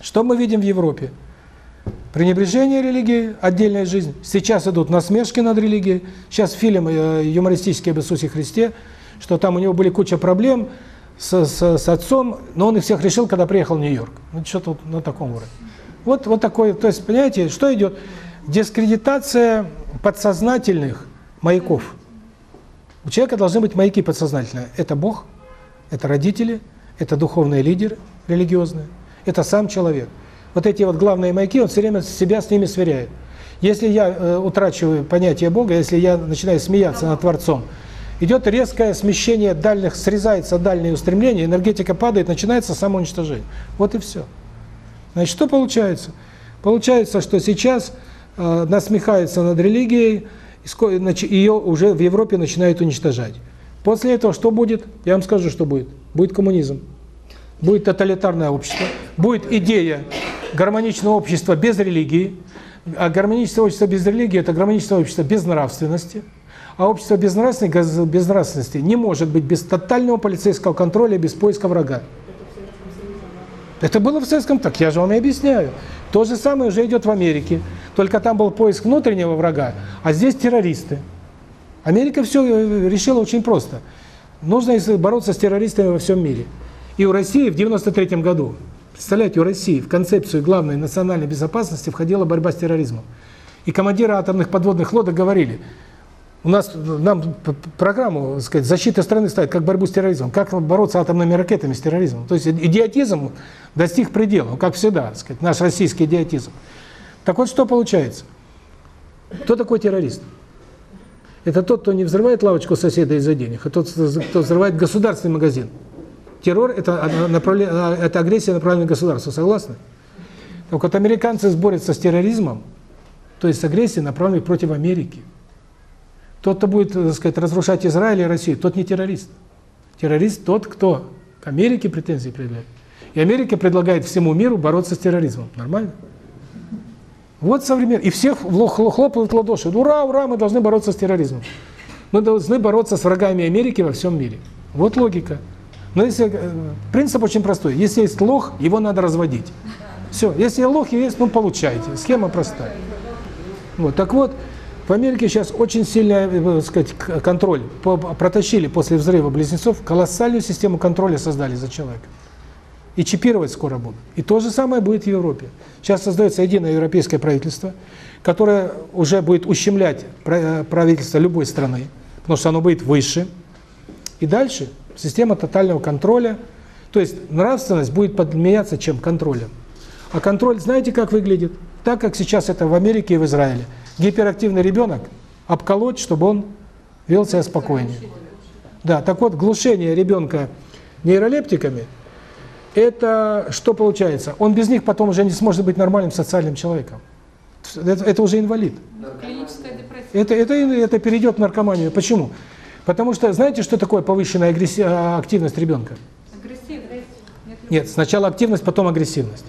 Что мы видим в Европе? Пренебрежение религии, отдельная жизнь. Сейчас идут насмешки над религией. Сейчас фильм э, юмористический об Иисусе Христе, что там у него были куча проблем с, с, с отцом, но он их всех решил, когда приехал в Нью-Йорк. Ну, что-то вот на таком уровне. Вот, вот такое, то есть, понимаете, что идет? Дискредитация подсознательных маяков. У человека должны быть маяки подсознательные. Это Бог, это родители, это духовные лидеры религиозные, это сам человек. Вот эти вот главные маяки, он все время себя с ними сверяет. Если я э, утрачиваю понятие Бога, если я начинаю смеяться над Творцом, идет резкое смещение дальних, срезается дальние устремления, энергетика падает, начинается самоуничтожение. Вот и все. Значит, что получается? Получается, что сейчас э, насмехаются над религией, ее уже в Европе начинают уничтожать. После этого что будет? Я вам скажу, что будет. Будет коммунизм. Будет тоталитарное общество. Будет идея гармоничного общества без религии. А гармоничное общество без религии – это гармоничное общество без нравственности. А общество безнравственности, безнравственности не может быть без тотального полицейского контроля, без поиска врага. Это было в Советском так, я же вам и объясняю. То же самое уже идет в Америке. Только там был поиск внутреннего врага, а здесь террористы. Америка все э, решила очень просто. Нужно бороться с террористами во всем мире. И у России в 93 году, представляете, у России в концепцию главной национальной безопасности входила борьба с терроризмом. И командиры атомных подводных лодок говорили, у нас нам программу, сказать, защиты страны ставят как борьбу с терроризмом, как бороться атомными ракетами с терроризмом. То есть идиотизм достиг предела, как всегда, сказать, наш российский идиотизм. Так вот, что получается? Кто такой террорист? Это тот, кто не взрывает лавочку соседа из-за денег, а тот, кто взрывает государственный магазин. Террор – это, это агрессия, направленная на государство. Согласны? Так вот, американцы борются с терроризмом, то есть с агрессией, направленной против Америки. Тот, кто будет, так сказать, разрушать Израиль и Россию, тот не террорист. Террорист тот, кто к Америке претензии предъявляет. И Америка предлагает всему миру бороться с терроризмом. Нормально? Вот современный. И всех хлопают в ладоши. Ура, ура, мы должны бороться с терроризмом. Мы должны бороться с врагами Америки во всем мире. Вот логика. Но если э, принцип очень простой. Если есть лох, его надо разводить. Все. Если лох есть, ну получайте. Схема простая. Вот. Так вот, в Америке сейчас очень сильный, э, так сказать, контроль. Протащили после взрыва близнецов, колоссальную систему контроля создали за человека. И чипировать скоро будут. И то же самое будет в Европе. Сейчас создается единое европейское правительство, которое уже будет ущемлять э, правительство любой страны, потому что оно будет выше. И дальше система тотального контроля, то есть нравственность будет подменяться чем контролем. А контроль, знаете, как выглядит? Так, как сейчас это в Америке и в Израиле гиперактивный ребенок обколоть, чтобы он вел себя спокойнее. Да, так вот, глушение ребенка нейролептиками, это что получается? Он без них потом уже не сможет быть нормальным социальным человеком. Это, это уже инвалид. Клиническая депрессия. Это, это, это перейдет в наркоманию. Почему? Потому что, знаете, что такое повышенная активность ребенка? Агрессивность. Нет, сначала активность, потом агрессивность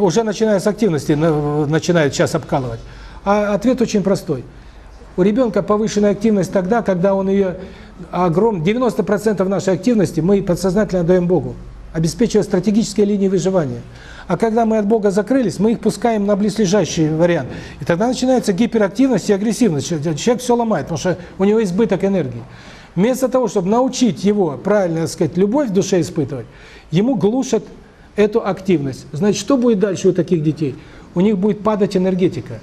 уже начиная с активности, начинают сейчас обкалывать. А ответ очень простой. У ребенка повышенная активность тогда, когда он ее огром 90% нашей активности мы подсознательно даем Богу, обеспечивая стратегические линии выживания. А когда мы от Бога закрылись, мы их пускаем на близлежащий вариант. И тогда начинается гиперактивность и агрессивность. Человек все ломает, потому что у него избыток энергии. Вместо того, чтобы научить его правильно, так сказать, любовь в душе испытывать, ему глушат эту активность. Значит, что будет дальше у таких детей? У них будет падать энергетика.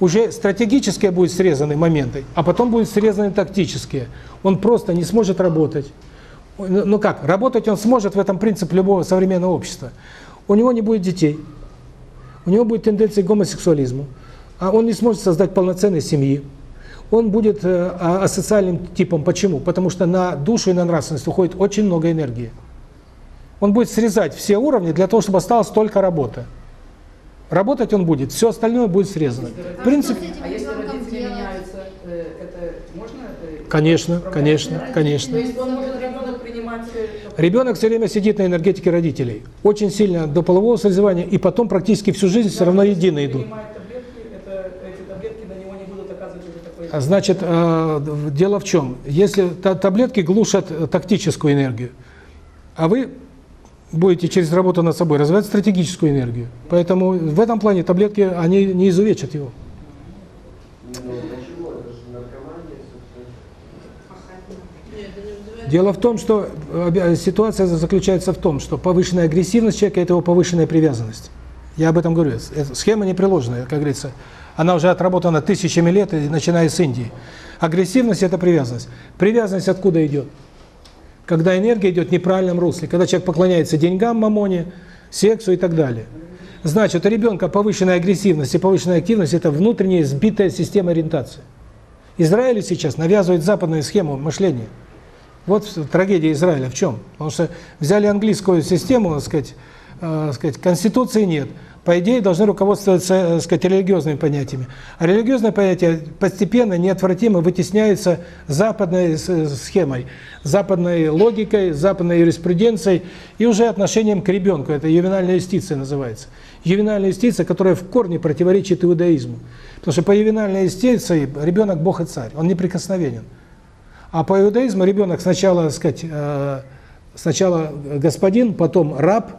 Уже стратегические будут срезаны моменты, а потом будут срезаны тактические. Он просто не сможет работать. Ну, ну как, работать он сможет, в этом принцип любого современного общества. У него не будет детей, у него будет тенденция к гомосексуализму, а он не сможет создать полноценной семьи. Он будет э, асоциальным типом. Почему? Потому что на душу и на нравственность уходит очень много энергии. Он будет срезать все уровни для того, чтобы осталась только работа. Работать он будет, все остальное будет срезано. В принципе... А если родители меняются, э, это можно? Конечно, конечно, конечно. То есть он может ребенок принимать. Ребенок все время сидит на энергетике родителей. Очень сильно до полового созревания, и потом практически всю жизнь все равно едино идут. А Значит, э, дело в чем? Если та- таблетки глушат э, тактическую энергию, а вы будете через работу над собой развивать стратегическую энергию. Поэтому в этом плане таблетки, они не изувечат его. Дело в том, что э, ситуация заключается в том, что повышенная агрессивность человека – это его повышенная привязанность. Я об этом говорю. Эта Схема не приложенная, как говорится. Она уже отработана тысячами лет, начиная с Индии. Агрессивность – это привязанность. Привязанность откуда идет? Когда энергия идет в неправильном русле, когда человек поклоняется деньгам, мамоне, сексу и так далее. Значит, у ребенка повышенная агрессивность и повышенная активность – это внутренняя сбитая система ориентации. Израилю сейчас навязывает западную схему мышления. Вот трагедия Израиля в чем? Потому что взяли английскую систему, так сказать, э, сказать, конституции нет. По идее, должны руководствоваться, э, сказать, религиозными понятиями. А религиозные понятия постепенно, неотвратимо вытесняются западной с- схемой, западной логикой, западной юриспруденцией и уже отношением к ребенку. Это ювенальная юстиция называется. Ювенальная юстиция, которая в корне противоречит иудаизму. Потому что по ювенальной юстиции ребенок Бог и царь, он неприкосновенен. А по иудаизму ребенок сначала, сказать, э, сначала господин, потом раб,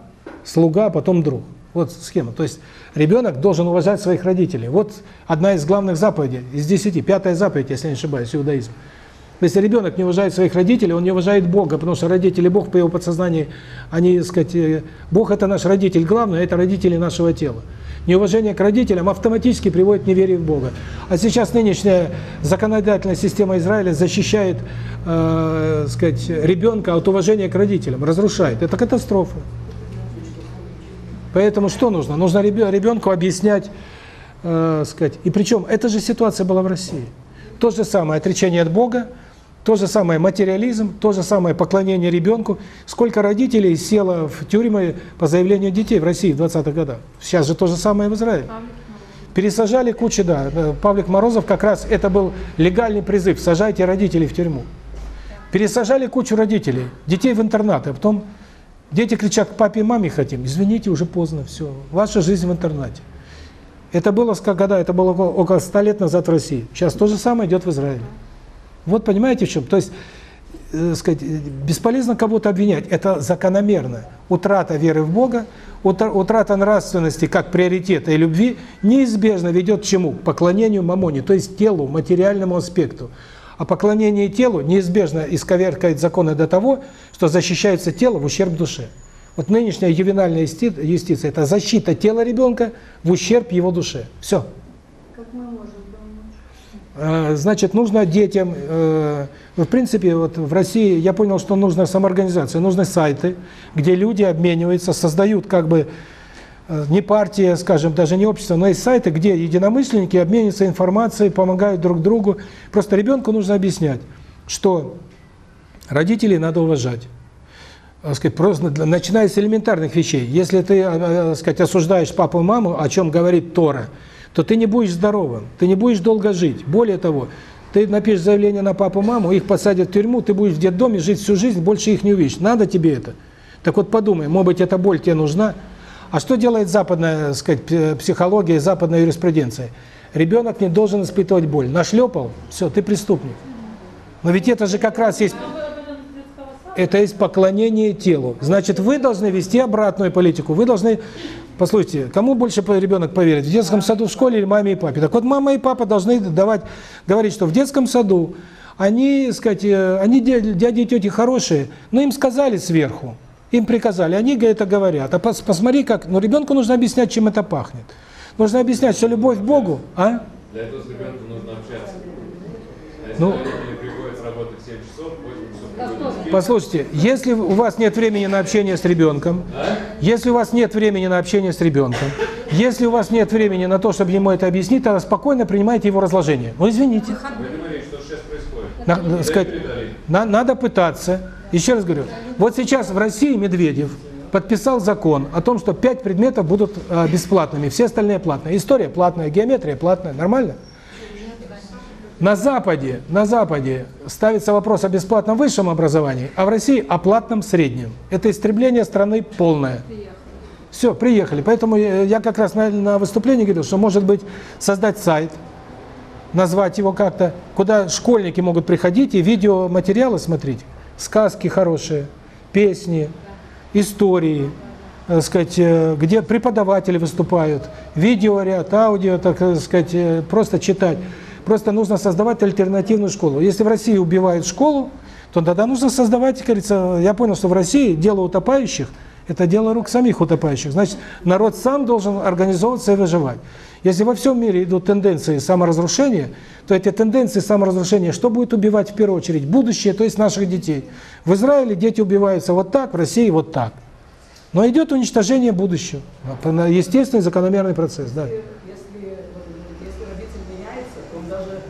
слуга, потом друг. Вот схема. То есть ребенок должен уважать своих родителей. Вот одна из главных заповедей, из десяти, пятая заповедь, если не ошибаюсь, иудаизм. Если ребенок не уважает своих родителей, он не уважает Бога, потому что родители Бог по его подсознанию, они, так сказать, э, Бог это наш родитель главный, а это родители нашего тела. Неуважение к родителям автоматически приводит к неверию в Бога. А сейчас нынешняя законодательная система Израиля защищает, э, сказать, ребенка от уважения к родителям, разрушает. Это катастрофа. Поэтому что нужно? Нужно ребенку объяснять, э, сказать. И причем эта же ситуация была в России. То же самое отречение от Бога, то же самое материализм, то же самое поклонение ребенку. Сколько родителей село в тюрьмы по заявлению детей в России в 20-х годах? Сейчас же то же самое в Израиле. Пересажали кучу, да. Павлик Морозов как раз, это был легальный призыв, сажайте родителей в тюрьму. Пересажали кучу родителей, детей в интернаты, а потом дети кричат папе и маме хотим. Извините, уже поздно, все, ваша жизнь в интернате. Это было, когда это было около, около 100 лет назад в России. Сейчас то же самое идет в Израиле. Вот понимаете в чем? То есть, э, сказать, бесполезно кого-то обвинять. Это закономерно. Утрата веры в Бога, утра- утрата нравственности как приоритета и любви неизбежно ведет к чему? К поклонению мамоне, то есть телу, материальному аспекту. А поклонение телу неизбежно исковеркает законы до того, что защищается тело в ущерб душе. Вот нынешняя ювенальная юсти- юстиция – это защита тела ребенка в ущерб его душе. Все. Как мы можем? Э, Значит, нужно детям, э, ну, в принципе, вот в России я понял, что нужна самоорганизация, нужны сайты, где люди обмениваются, создают как бы не партия, скажем, даже не общество, но есть сайты, где единомышленники обмениваются информацией, помогают друг другу. Просто ребенку нужно объяснять, что родителей надо уважать. э, сказать, просто начиная с элементарных вещей. Если ты, э, э, сказать, осуждаешь папу и маму, о чем говорит Тора, то ты не будешь здоровым, ты не будешь долго жить. Более того, ты напишешь заявление на папу и маму, их посадят в тюрьму, ты будешь в детдоме жить всю жизнь, больше их не увидишь. Надо тебе это? Так вот подумай, может быть, эта боль тебе нужна? А что делает западная, так сказать, п- психология, западная юриспруденция? Ребенок не должен испытывать боль. Нашлепал, все, ты преступник. Но ведь это же как раз есть это есть поклонение телу. Значит, вы должны вести обратную политику. Вы должны, послушайте, кому больше ребенок поверит, в детском саду, в школе или маме и папе? Так вот, мама и папа должны давать, говорить, что в детском саду они, сказать, э, они дя- дяди и тети хорошие, но им сказали сверху, им приказали, они это говорят. А пос- посмотри, как, ну, ребенку нужно объяснять, чем это пахнет. Нужно объяснять, что любовь к Богу, а? Для этого с ребенком нужно общаться. А если Ну. приходят с работы в 7 часов, 8 часов приходят спать, Послушайте, если у вас нет времени на общение с ребенком, если у вас нет времени на общение с ребенком, если у вас нет времени на то, чтобы ему это объяснить, тогда спокойно принимайте его разложение. Ну, извините. Вы говорите, что сейчас происходит? На- надо сказать, на- надо пытаться. Еще раз говорю, вот сейчас в России Медведев подписал закон о том, что пять предметов будут э, бесплатными, все остальные платные. История платная, геометрия платная. Нормально? На Западе, на Западе ставится вопрос о бесплатном высшем образовании, а в России о платном среднем. Это истребление страны полное. Все, приехали. Поэтому я как раз на, на выступлении говорил, что может быть создать сайт, назвать его как-то, куда школьники могут приходить и видеоматериалы смотреть. Сказки хорошие, песни, истории, так сказать, э, где преподаватели выступают, видеоряд, аудио, так сказать, э, просто читать. Просто нужно создавать альтернативную школу. Если в России убивают школу, то тогда нужно создавать, как говорится, я понял, что в России дело утопающих – это дело рук самих утопающих. Значит, народ сам должен организовываться и выживать. Если во всем мире идут тенденции саморазрушения, то эти тенденции саморазрушения, что будет убивать в первую очередь? Будущее, то есть наших детей. В Израиле дети убиваются вот так, в России вот так. Но идет уничтожение будущего. Естественный закономерный процесс, да. Если, вот, если родитель меняется, то он даже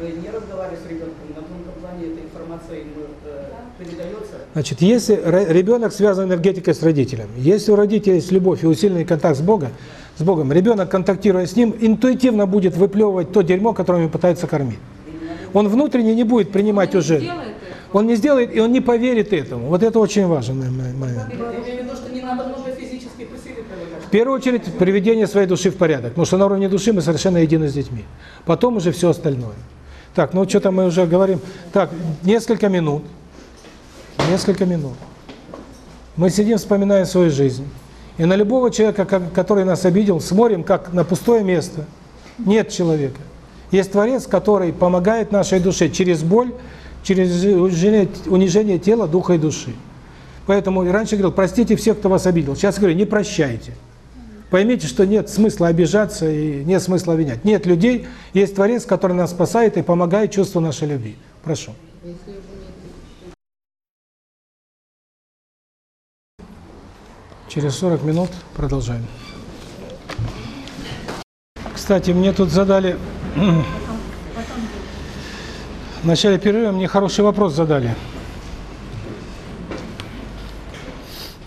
э, не разговаривает с ребенком, на тонком плане эта информация ему э, передается. Значит, если ре- ребенок связан энергетикой с родителем, если у родителей есть любовь и усиленный контакт с Богом, с Богом, ребенок, контактируя с ним, интуитивно будет выплевывать то дерьмо, которым ему пытаются кормить. Он внутренне не будет принимать уже. Он не сделает, и он не поверит этому. Вот это очень важный момент. Я имею в виду, что не надо много физических усилий прилагать. В первую очередь, приведение своей души в порядок. Потому что на уровне души мы совершенно едины с детьми. Потом уже все остальное. Так, ну что-то мы уже говорим. Так, несколько минут. Несколько минут. Мы сидим, вспоминаем свою жизнь. И на любого человека, ко- который нас обидел, смотрим, как на пустое место. Нет человека. Есть Творец, который помогает нашей душе через боль, через унижение, тела, духа и души. Поэтому и раньше говорил, простите всех, кто вас обидел. Сейчас говорю, не прощайте. Поймите, что нет смысла обижаться и нет смысла обвинять. Нет людей, есть Творец, который нас спасает и помогает чувству нашей любви. Прошу. Через 40 минут продолжаем. Кстати, мне тут задали... В начале перерыва мне хороший вопрос задали.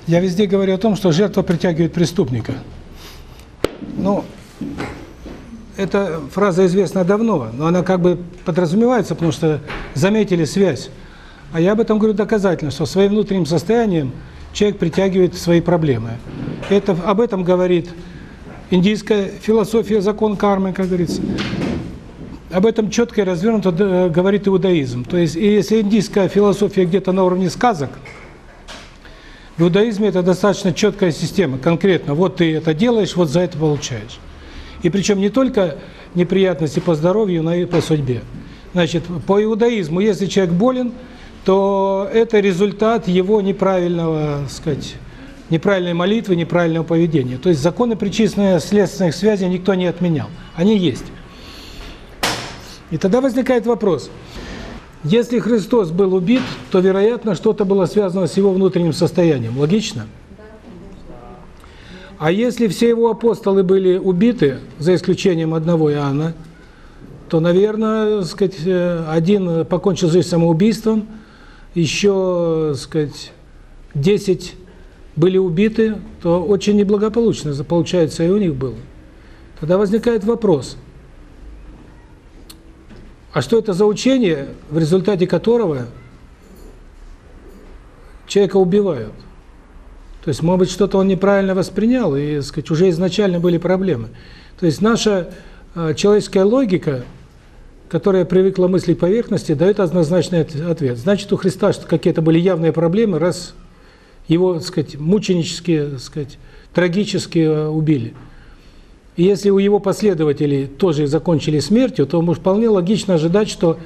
Я везде говорю о том, что жертва притягивает преступника. Ну, эта фраза известна давно, но она как бы подразумевается, потому что заметили связь. А я об этом говорю доказательно, что своим внутренним состоянием человек притягивает свои проблемы. Это, об этом говорит индийская философия, закон кармы, как говорится. Об этом четко и развернуто говорит иудаизм. То есть, если индийская философия где-то на уровне сказок, в иудаизме это достаточно четкая система, конкретно. Вот ты это делаешь, вот за это получаешь. И причем не только неприятности по здоровью, но и по судьбе. Значит, по иудаизму, если человек болен, то это результат его неправильного, так сказать, неправильной молитвы, неправильного поведения. То есть законы причинных следственных связей никто не отменял. Они есть. И тогда возникает вопрос. Если Христос был убит, то, вероятно, что-то было связано с его внутренним состоянием. Логично? А если все его апостолы были убиты, за исключением одного Иоанна, то, наверное, сказать, э, один покончил жизнь самоубийством, еще, сказать, 10 были убиты, то очень неблагополучно, получается, и у них было. Тогда возникает вопрос, а что это за учение, в результате которого человека убивают? То есть, может быть, что-то он неправильно воспринял, и, сказать, уже изначально были проблемы. То есть наша э, человеческая логика, которая привыкла мыслить поверхности, дает однозначный от- ответ. Значит, у Христа какие-то были явные проблемы, раз его, так сказать, мученически, так сказать, трагически э, убили. И если у его последователей тоже закончили смертью, то вполне логично ожидать, что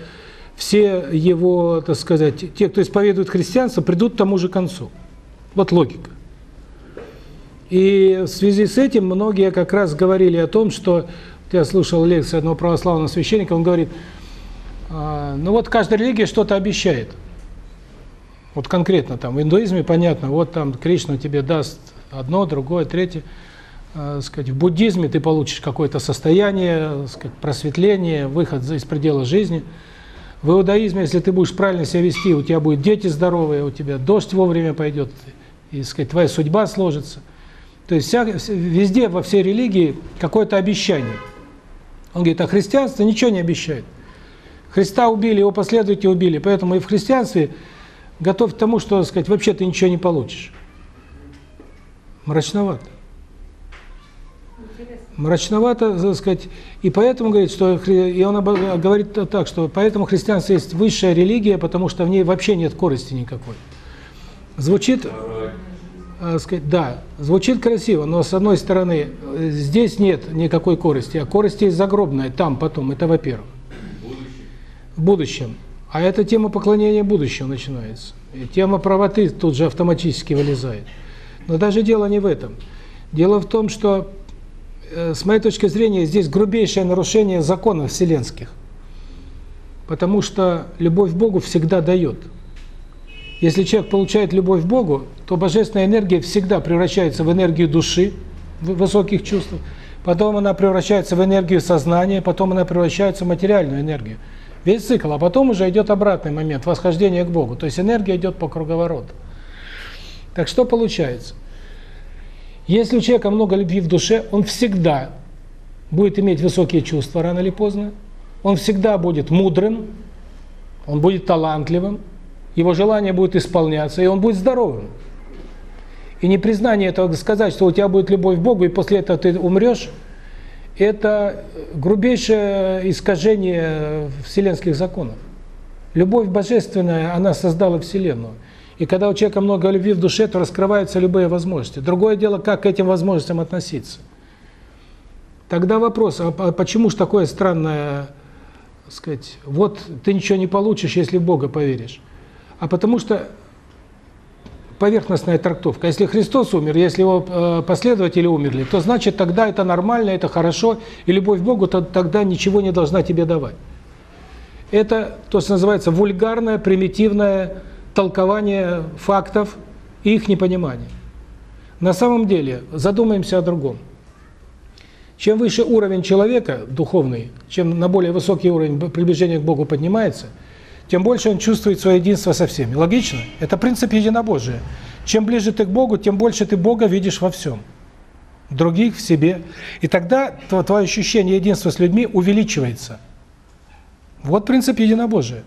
все его, так сказать, те, кто исповедует христианство, придут к тому же концу. Вот логика. И в связи с этим многие как раз говорили о том, что я слушал лекцию одного православного священника, он говорит, «А, ну вот каждая религия что-то обещает. Вот конкретно там в индуизме понятно, вот там Кришна тебе даст одно, другое, третье. Э, сказать, в буддизме ты получишь какое-то состояние, сказать, просветление, выход из предела жизни. В иудаизме, если ты будешь правильно себя вести, у тебя будут дети здоровые, у тебя дождь вовремя пойдет, и сказать, твоя судьба сложится. То есть вся, везде, во всей религии какое-то обещание. Он говорит, а христианство ничего не обещает. Христа убили, его последователи убили. Поэтому и в христианстве готовь к тому, что, так сказать, вообще ты ничего не получишь. Мрачновато. Мрачновато, так сказать, и поэтому говорит, что и он говорит так, что поэтому христианство есть высшая религия, потому что в ней вообще нет корысти никакой. Звучит, э, сказать, да, звучит красиво, но с одной стороны здесь нет никакой корысти, а корость есть загробная, там потом, это во-первых. В будущем. А эта тема поклонения будущего начинается. И тема правоты тут же автоматически вылезает. Но даже дело не в этом. Дело в том, что Э, с моей точки зрения, здесь грубейшее нарушение законов вселенских. Потому что любовь к Богу всегда дает. Если человек получает любовь к Богу, то божественная энергия всегда превращается в энергию души, в высоких чувств, потом она превращается в энергию сознания, потом она превращается в материальную энергию. Весь цикл, а потом уже идет обратный момент, восхождение к Богу. То есть энергия идет по круговороту. Так что получается? Если у человека много любви в душе, он всегда будет иметь высокие чувства рано или поздно, он всегда будет мудрым, он будет талантливым, его желание будет исполняться, и он будет здоровым. И непризнание этого, сказать, что у тебя будет любовь к Богу, и после этого ты умрешь, это грубейшее искажение вселенских законов. Любовь божественная, она создала Вселенную. И когда у человека много любви в душе, то раскрываются любые возможности. Другое дело, как к этим возможностям относиться. Тогда вопрос, а почему же такое странное, сказать, вот ты ничего не получишь, если в Бога поверишь. А потому что поверхностная трактовка. Если Христос умер, если его э, последователи умерли, то значит тогда это нормально, это хорошо, и любовь к Богу то, тогда ничего не должна тебе давать. Это то, что называется вульгарная, примитивная толкование фактов и их непонимание. На самом деле, задумаемся о другом. Чем выше уровень человека духовный, чем на более высокий уровень приближения к Богу поднимается, тем больше он чувствует свое единство со всеми. Логично? Это принцип единобожия. Чем ближе ты к Богу, тем больше ты Бога видишь во всем. Других в себе. И тогда твое ощущение единства с людьми увеличивается. Вот принцип единобожия.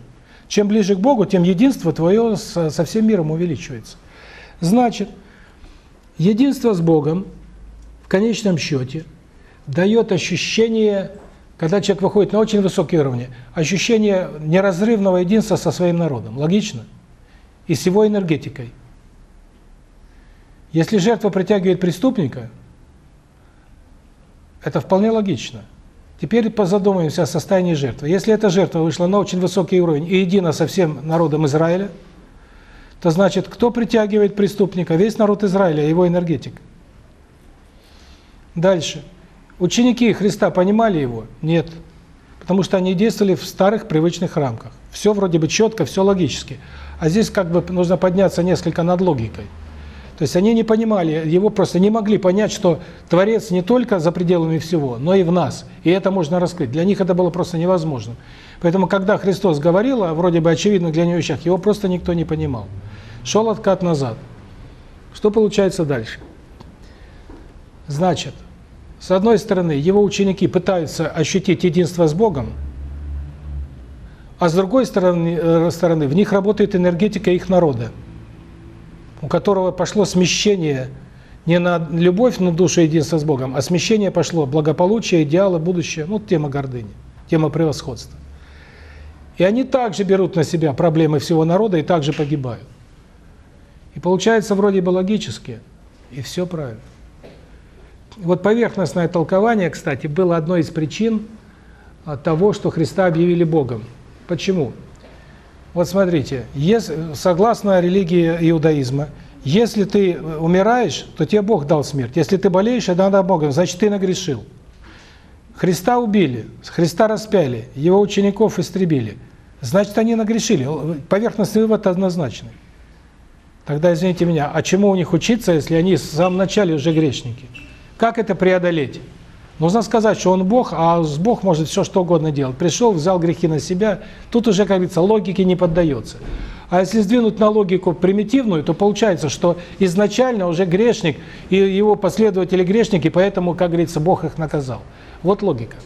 Чем ближе к Богу, тем единство твое со всем миром увеличивается. Значит, единство с Богом в конечном счете дает ощущение, когда человек выходит на очень высокие уровни, ощущение неразрывного единства со своим народом. Логично? И с его энергетикой. Если жертва притягивает преступника, это вполне логично. Теперь позадумаемся о состоянии жертвы. Если эта жертва вышла на очень высокий уровень и едина со всем народом Израиля, то значит, кто притягивает преступника? Весь народ Израиля, его энергетик. Дальше. Ученики Христа понимали его? Нет. Потому что они действовали в старых привычных рамках. Все вроде бы четко, все логически. А здесь как бы нужно подняться несколько над логикой. То есть они не понимали, его просто не могли понять, что Творец не только за пределами всего, но и в нас. И это можно раскрыть. Для них это было просто невозможно. Поэтому, когда Христос говорил о вроде бы очевидных для него вещах, его просто никто не понимал. Шел откат назад. Что получается дальше? Значит, с одной стороны, его ученики пытаются ощутить единство с Богом, а с другой стороны, э, стороны в них работает энергетика их народа у которого пошло смещение не на любовь на душу единства с Богом, а смещение пошло благополучие, идеалы, будущее, ну, тема гордыни, тема превосходства. И они также берут на себя проблемы всего народа и также погибают. И получается вроде бы логически, и все правильно. Вот поверхностное толкование, кстати, было одной из причин того, что Христа объявили Богом. Почему? Вот смотрите, согласно религии иудаизма, если ты умираешь, то тебе Бог дал смерть. Если ты болеешь, это надо Богом, значит, ты нагрешил. Христа убили, Христа распяли, его учеников истребили. Значит, они нагрешили. Поверхностный вывод однозначный. Тогда, извините меня, а чему у них учиться, если они в самом начале уже грешники? Как это преодолеть? Нужно сказать, что он Бог, а с Бог может все что угодно делать. Пришел, взял грехи на себя, тут уже, как говорится, логике не поддается. А если сдвинуть на логику примитивную, то получается, что изначально уже грешник и его последователи грешники, поэтому, как говорится, Бог их наказал. Вот логика.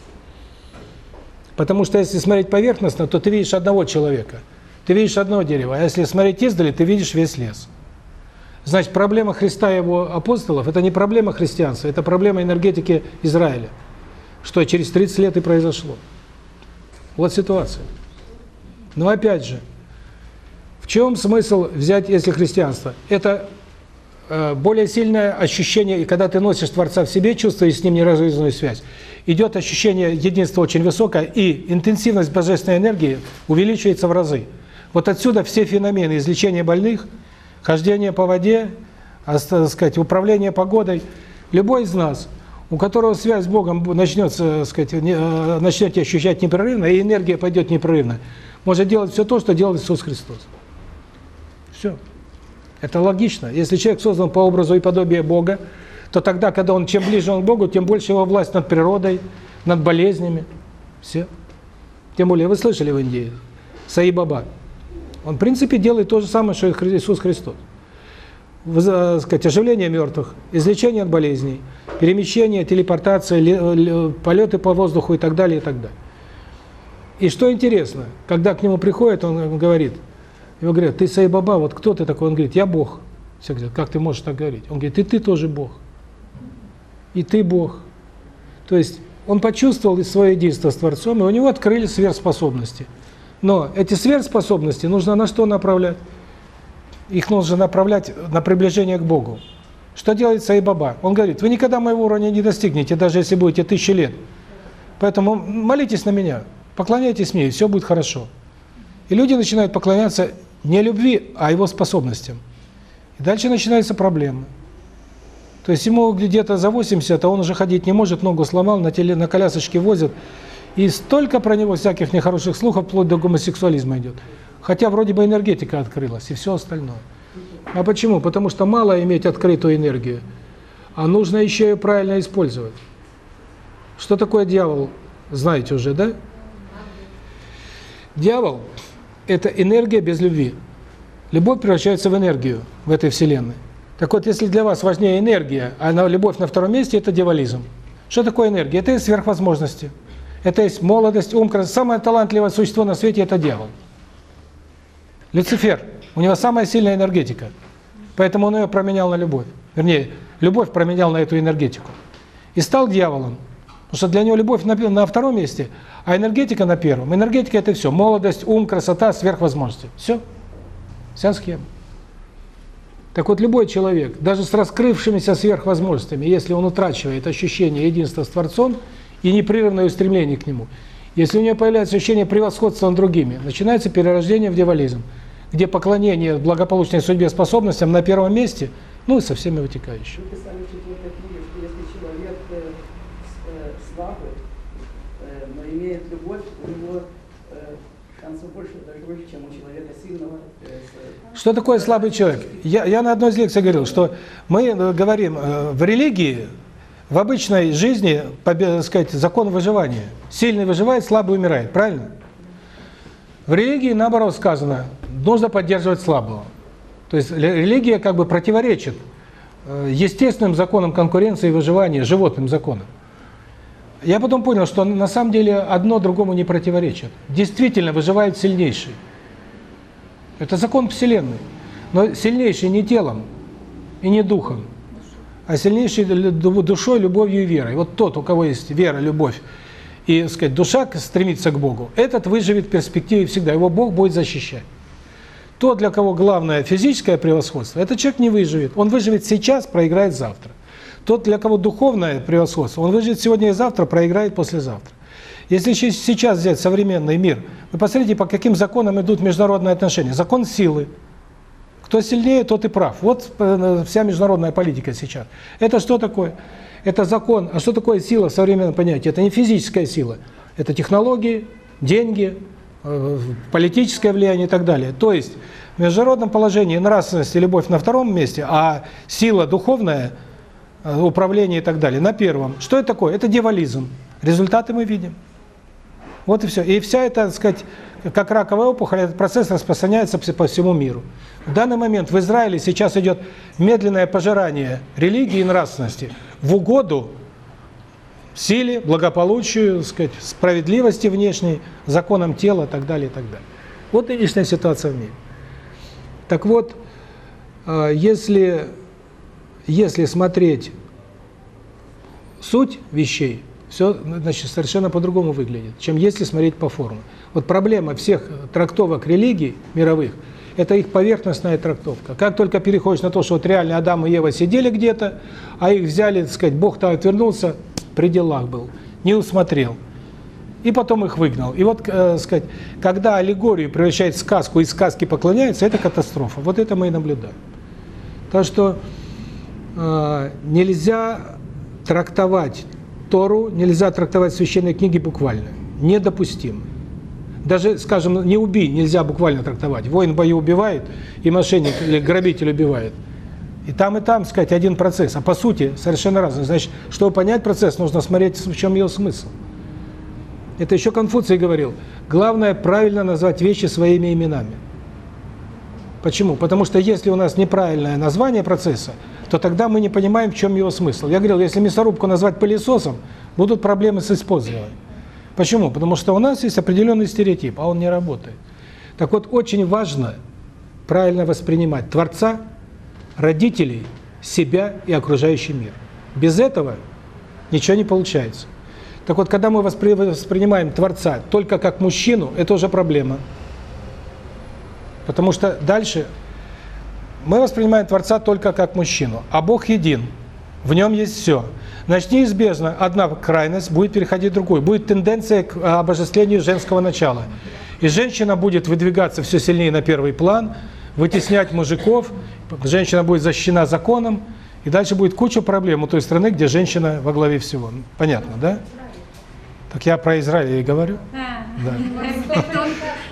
Потому что если смотреть поверхностно, то ты видишь одного человека. Ты видишь одно дерево. А если смотреть издали, ты видишь весь лес. Значит, проблема Христа и его апостолов – это не проблема христианства, это проблема энергетики Израиля. Что через 30 лет и произошло. Вот ситуация. Но опять же, в чем смысл взять, если христианство? Это э, более сильное ощущение, и когда ты носишь Творца в себе, чувствуешь с ним неразрывную связь, идет ощущение единства очень высокое, и интенсивность божественной энергии увеличивается в разы. Вот отсюда все феномены излечения больных, хождение по воде, а, сказать, управление погодой. Любой из нас, у которого связь с Богом начнется, сказать, э, начнете ощущать непрерывно, и энергия пойдет непрерывно, может делать все то, что делал Иисус Христос. Все. Это логично. Если человек создан по образу и подобию Бога, то тогда, когда он, чем ближе он к Богу, тем больше его власть над природой, над болезнями. Все. Тем более, вы слышали в Индии, Саи Баба. Он, в принципе, делает то же самое, что Иисус Христос. Э, сказать, оживление мертвых, излечение от болезней, перемещение, телепортация, полеты по воздуху и так далее, и так далее. И что интересно, когда к нему приходит, он говорит, его говорят, ты Саи Баба, вот кто ты такой? Он говорит, я Бог. Все говорят, как ты можешь так говорить? Он говорит, и ты тоже Бог. И ты Бог. То есть он почувствовал свое единство с Творцом, и у него открылись сверхспособности. Но эти сверхспособности нужно на что направлять? Их нужно направлять на приближение к Богу. Что делает Саи Баба? Он говорит, вы никогда моего уровня не достигнете, даже если будете тысячи лет. Поэтому молитесь на меня, поклоняйтесь мне, и все будет хорошо. И люди начинают поклоняться не любви, а его способностям. И дальше начинаются проблемы. То есть ему где-то за 80, а он уже ходить не может, ногу сломал, на, теле, на колясочке возят. И столько про него всяких нехороших слухов, вплоть до гомосексуализма идет. Хотя вроде бы энергетика открылась и все остальное. А почему? Потому что мало иметь открытую энергию, а нужно еще ее правильно использовать. Что такое дьявол? Знаете уже, да? Дьявол – это энергия без любви. Любовь превращается в энергию в этой вселенной. Так вот, если для вас важнее энергия, а любовь на втором месте – это дьяволизм. Что такое энергия? Это сверхвозможности. Это есть молодость, ум, красота. Самое талантливое существо на свете – это дьявол. Люцифер. У него самая сильная энергетика. Поэтому он ее променял на любовь. Вернее, любовь променял на эту энергетику. И стал дьяволом. Потому что для него любовь на, на втором месте, а энергетика на первом. Энергетика – это все. Молодость, ум, красота, сверхвозможности. Все. Вся схема. Так вот, любой человек, даже с раскрывшимися сверхвозможностями, если он утрачивает ощущение единства с Творцом – и непрерывное устремление к нему. Если у нее появляется ощущение превосходства над другими, начинается перерождение в дьяволизм, где поклонение благополучной судьбе способностям на первом месте, ну и со всеми вытекающими. Вы писали в четвертой книге, что если человек э, э, слабый, э, но имеет любовь, у него э, шансов больше даже больше, чем у человека сильного. Э, что такое слабый человек? Я, я на одной из лекций говорил, что мы э, говорим, э, в религии в обычной жизни, так сказать, закон выживания. Сильный выживает, слабый умирает, правильно? В религии, наоборот, сказано, нужно поддерживать слабого. То есть религия как бы противоречит э, естественным законам конкуренции и выживания, животным законам. Я потом понял, что на самом деле одно другому не противоречит. Действительно выживает сильнейший. Это закон Вселенной. Но сильнейший не телом и не духом, а сильнейшей душой, любовью и верой. Вот тот, у кого есть вера, любовь и, сказать, душа стремится к Богу, этот выживет в перспективе всегда, его Бог будет защищать. Тот, для кого главное физическое превосходство, этот человек не выживет. Он выживет сейчас, проиграет завтра. Тот, для кого духовное превосходство, он выживет сегодня и завтра, проиграет послезавтра. Если сейчас взять современный мир, вы посмотрите, по каким законам идут международные отношения. Закон силы – кто сильнее, тот и прав. Вот э, вся международная политика сейчас. Это что такое? Это закон. А что такое сила в современном понятии? Это не физическая сила. Это технологии, деньги, э, политическое влияние и так далее. То есть в международном положении нравственность и любовь на втором месте, а сила духовная, э, управление и так далее на первом. Что это такое? Это дьяволизм. Результаты мы видим. Вот и все. И вся эта, так сказать, как раковая опухоль, этот процесс распространяется по всему миру. В данный момент в Израиле сейчас идет медленное пожирание религии и нравственности в угоду силе, благополучию, сказать, справедливости внешней, законам тела и так далее, и так далее. Вот нынешняя ситуация в мире. Так вот, э, если, если смотреть суть вещей, все значит, совершенно по-другому выглядит, чем если смотреть по форме. Вот проблема всех трактовок религий мировых – это их поверхностная трактовка. Как только переходишь на то, что вот реально Адам и Ева сидели где-то, а их взяли, так сказать, Бог-то отвернулся, при делах был, не усмотрел. И потом их выгнал. И вот, э, сказать, когда аллегорию превращает в сказку, и сказки поклоняются, это катастрофа. Вот это мы и наблюдаем. Так что э, нельзя трактовать Тору, нельзя трактовать священные книги буквально. Недопустимо. Даже, скажем, не убий нельзя буквально трактовать. Воин в бою убивает, и мошенник или грабитель убивает. И там, и там, сказать, один процесс. А по сути совершенно разный. Значит, чтобы понять процесс, нужно смотреть, в чем его смысл. Это еще Конфуций говорил. Главное правильно назвать вещи своими именами. Почему? Потому что если у нас неправильное название процесса, то тогда мы не понимаем, в чем его смысл. Я говорил, если мясорубку назвать пылесосом, будут проблемы с использованием. Почему? Потому что у нас есть определенный стереотип, а он не работает. Так вот, очень важно правильно воспринимать Творца, родителей, себя и окружающий мир. Без этого ничего не получается. Так вот, когда мы воспри воспринимаем Творца только как мужчину, это уже проблема. Потому что дальше мы воспринимаем Творца только как мужчину, а Бог един, в нем есть все. Значит, неизбежно одна крайность будет переходить в другую. Будет тенденция к обожествлению женского начала. И женщина будет выдвигаться все сильнее на первый план, вытеснять мужиков, женщина будет защищена законом, и дальше будет куча проблем у той страны, где женщина во главе всего. Понятно, да? Так я про Израиль и говорю. Да.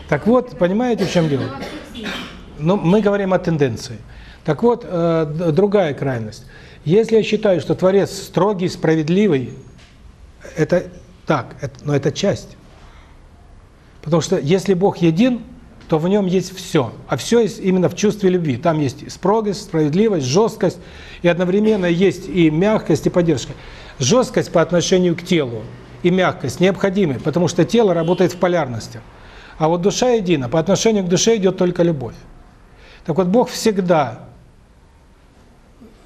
Так вот, понимаете, в чем дело? Ну, мы говорим о тенденции. Так вот, э, другая крайность. Если я считаю, что Творец строгий, справедливый, это так, но это часть. Потому что если Бог един, то в нем есть все. А все есть именно в чувстве любви. Там есть строгость, справедливость, жесткость, и одновременно есть и мягкость, и поддержка. Жесткость по отношению к телу и мягкость необходимы, потому что тело работает в полярностях. А вот душа едина, по отношению к душе идет только любовь. Так вот, Бог всегда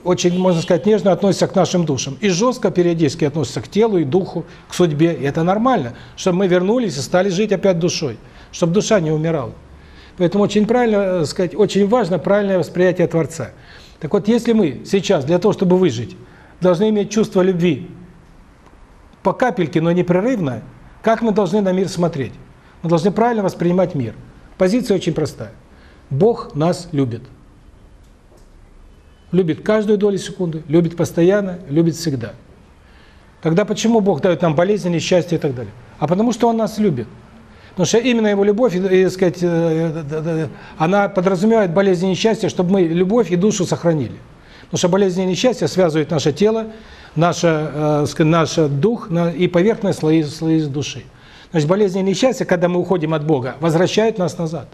очень, можно сказать, нежно относится к нашим душам. И жестко периодически относится к телу и духу, к судьбе. И это нормально, чтобы мы вернулись и стали жить опять душой, чтобы душа не умирала. Поэтому очень правильно э, сказать, очень важно правильное восприятие Творца. Так вот, если мы сейчас для того, чтобы выжить, должны иметь чувство любви по капельке, но непрерывно, как мы должны на мир смотреть? Мы должны правильно воспринимать мир. Позиция очень простая. Бог нас любит. Любит каждую долю секунды, любит постоянно, любит всегда. Тогда почему Бог дает нам болезни, несчастья и так далее? А потому что Он нас любит. Потому что именно Его любовь, и, сказать, э, она подразумевает болезни и несчастья, чтобы мы любовь и душу сохранили. Потому что болезни и несчастья связывают наше тело, наше, э, наш дух и поверхность слои, слои души. Значит, болезни и несчастья, когда мы уходим от Бога, возвращают нас назад.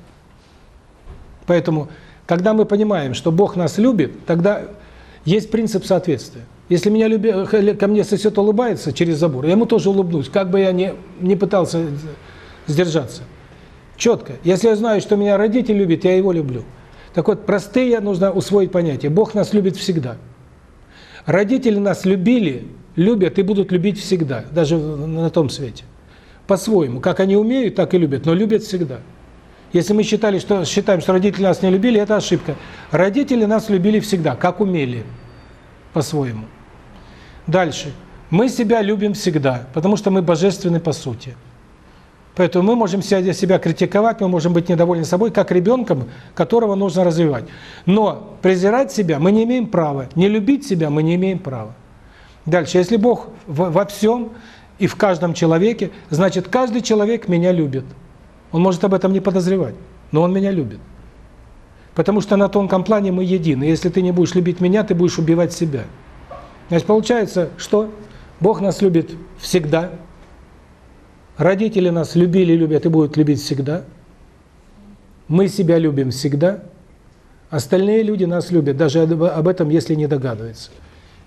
Поэтому, когда мы понимаем, что Бог нас любит, тогда есть принцип соответствия. Если меня люби, ко мне сосед улыбается через забор, я ему тоже улыбнусь, как бы я не, не пытался сдержаться. Четко. Если я знаю, что меня родитель любит, я его люблю. Так вот, простые нужно усвоить понятие. Бог нас любит всегда. Родители нас любили, любят и будут любить всегда, даже на том свете. По-своему. Как они умеют, так и любят, но любят всегда. Если мы считали, что считаем, что родители нас не любили, это ошибка. Родители нас любили всегда, как умели, по-своему. Дальше. Мы себя любим всегда, потому что мы божественны по сути. Поэтому мы можем себя, себя критиковать, мы можем быть недовольны собой, как ребенком, которого нужно развивать. Но презирать себя мы не имеем права, не любить себя мы не имеем права. Дальше. Если Бог во всем и в каждом человеке, значит, каждый человек меня любит. Он может об этом не подозревать, но он меня любит. Потому что на тонком плане мы едины. Если ты не будешь любить меня, ты будешь убивать себя. Значит, получается, что Бог нас любит всегда. Родители нас любили, любят и будут любить всегда. Мы себя любим всегда. Остальные люди нас любят, даже об этом, если не догадываются.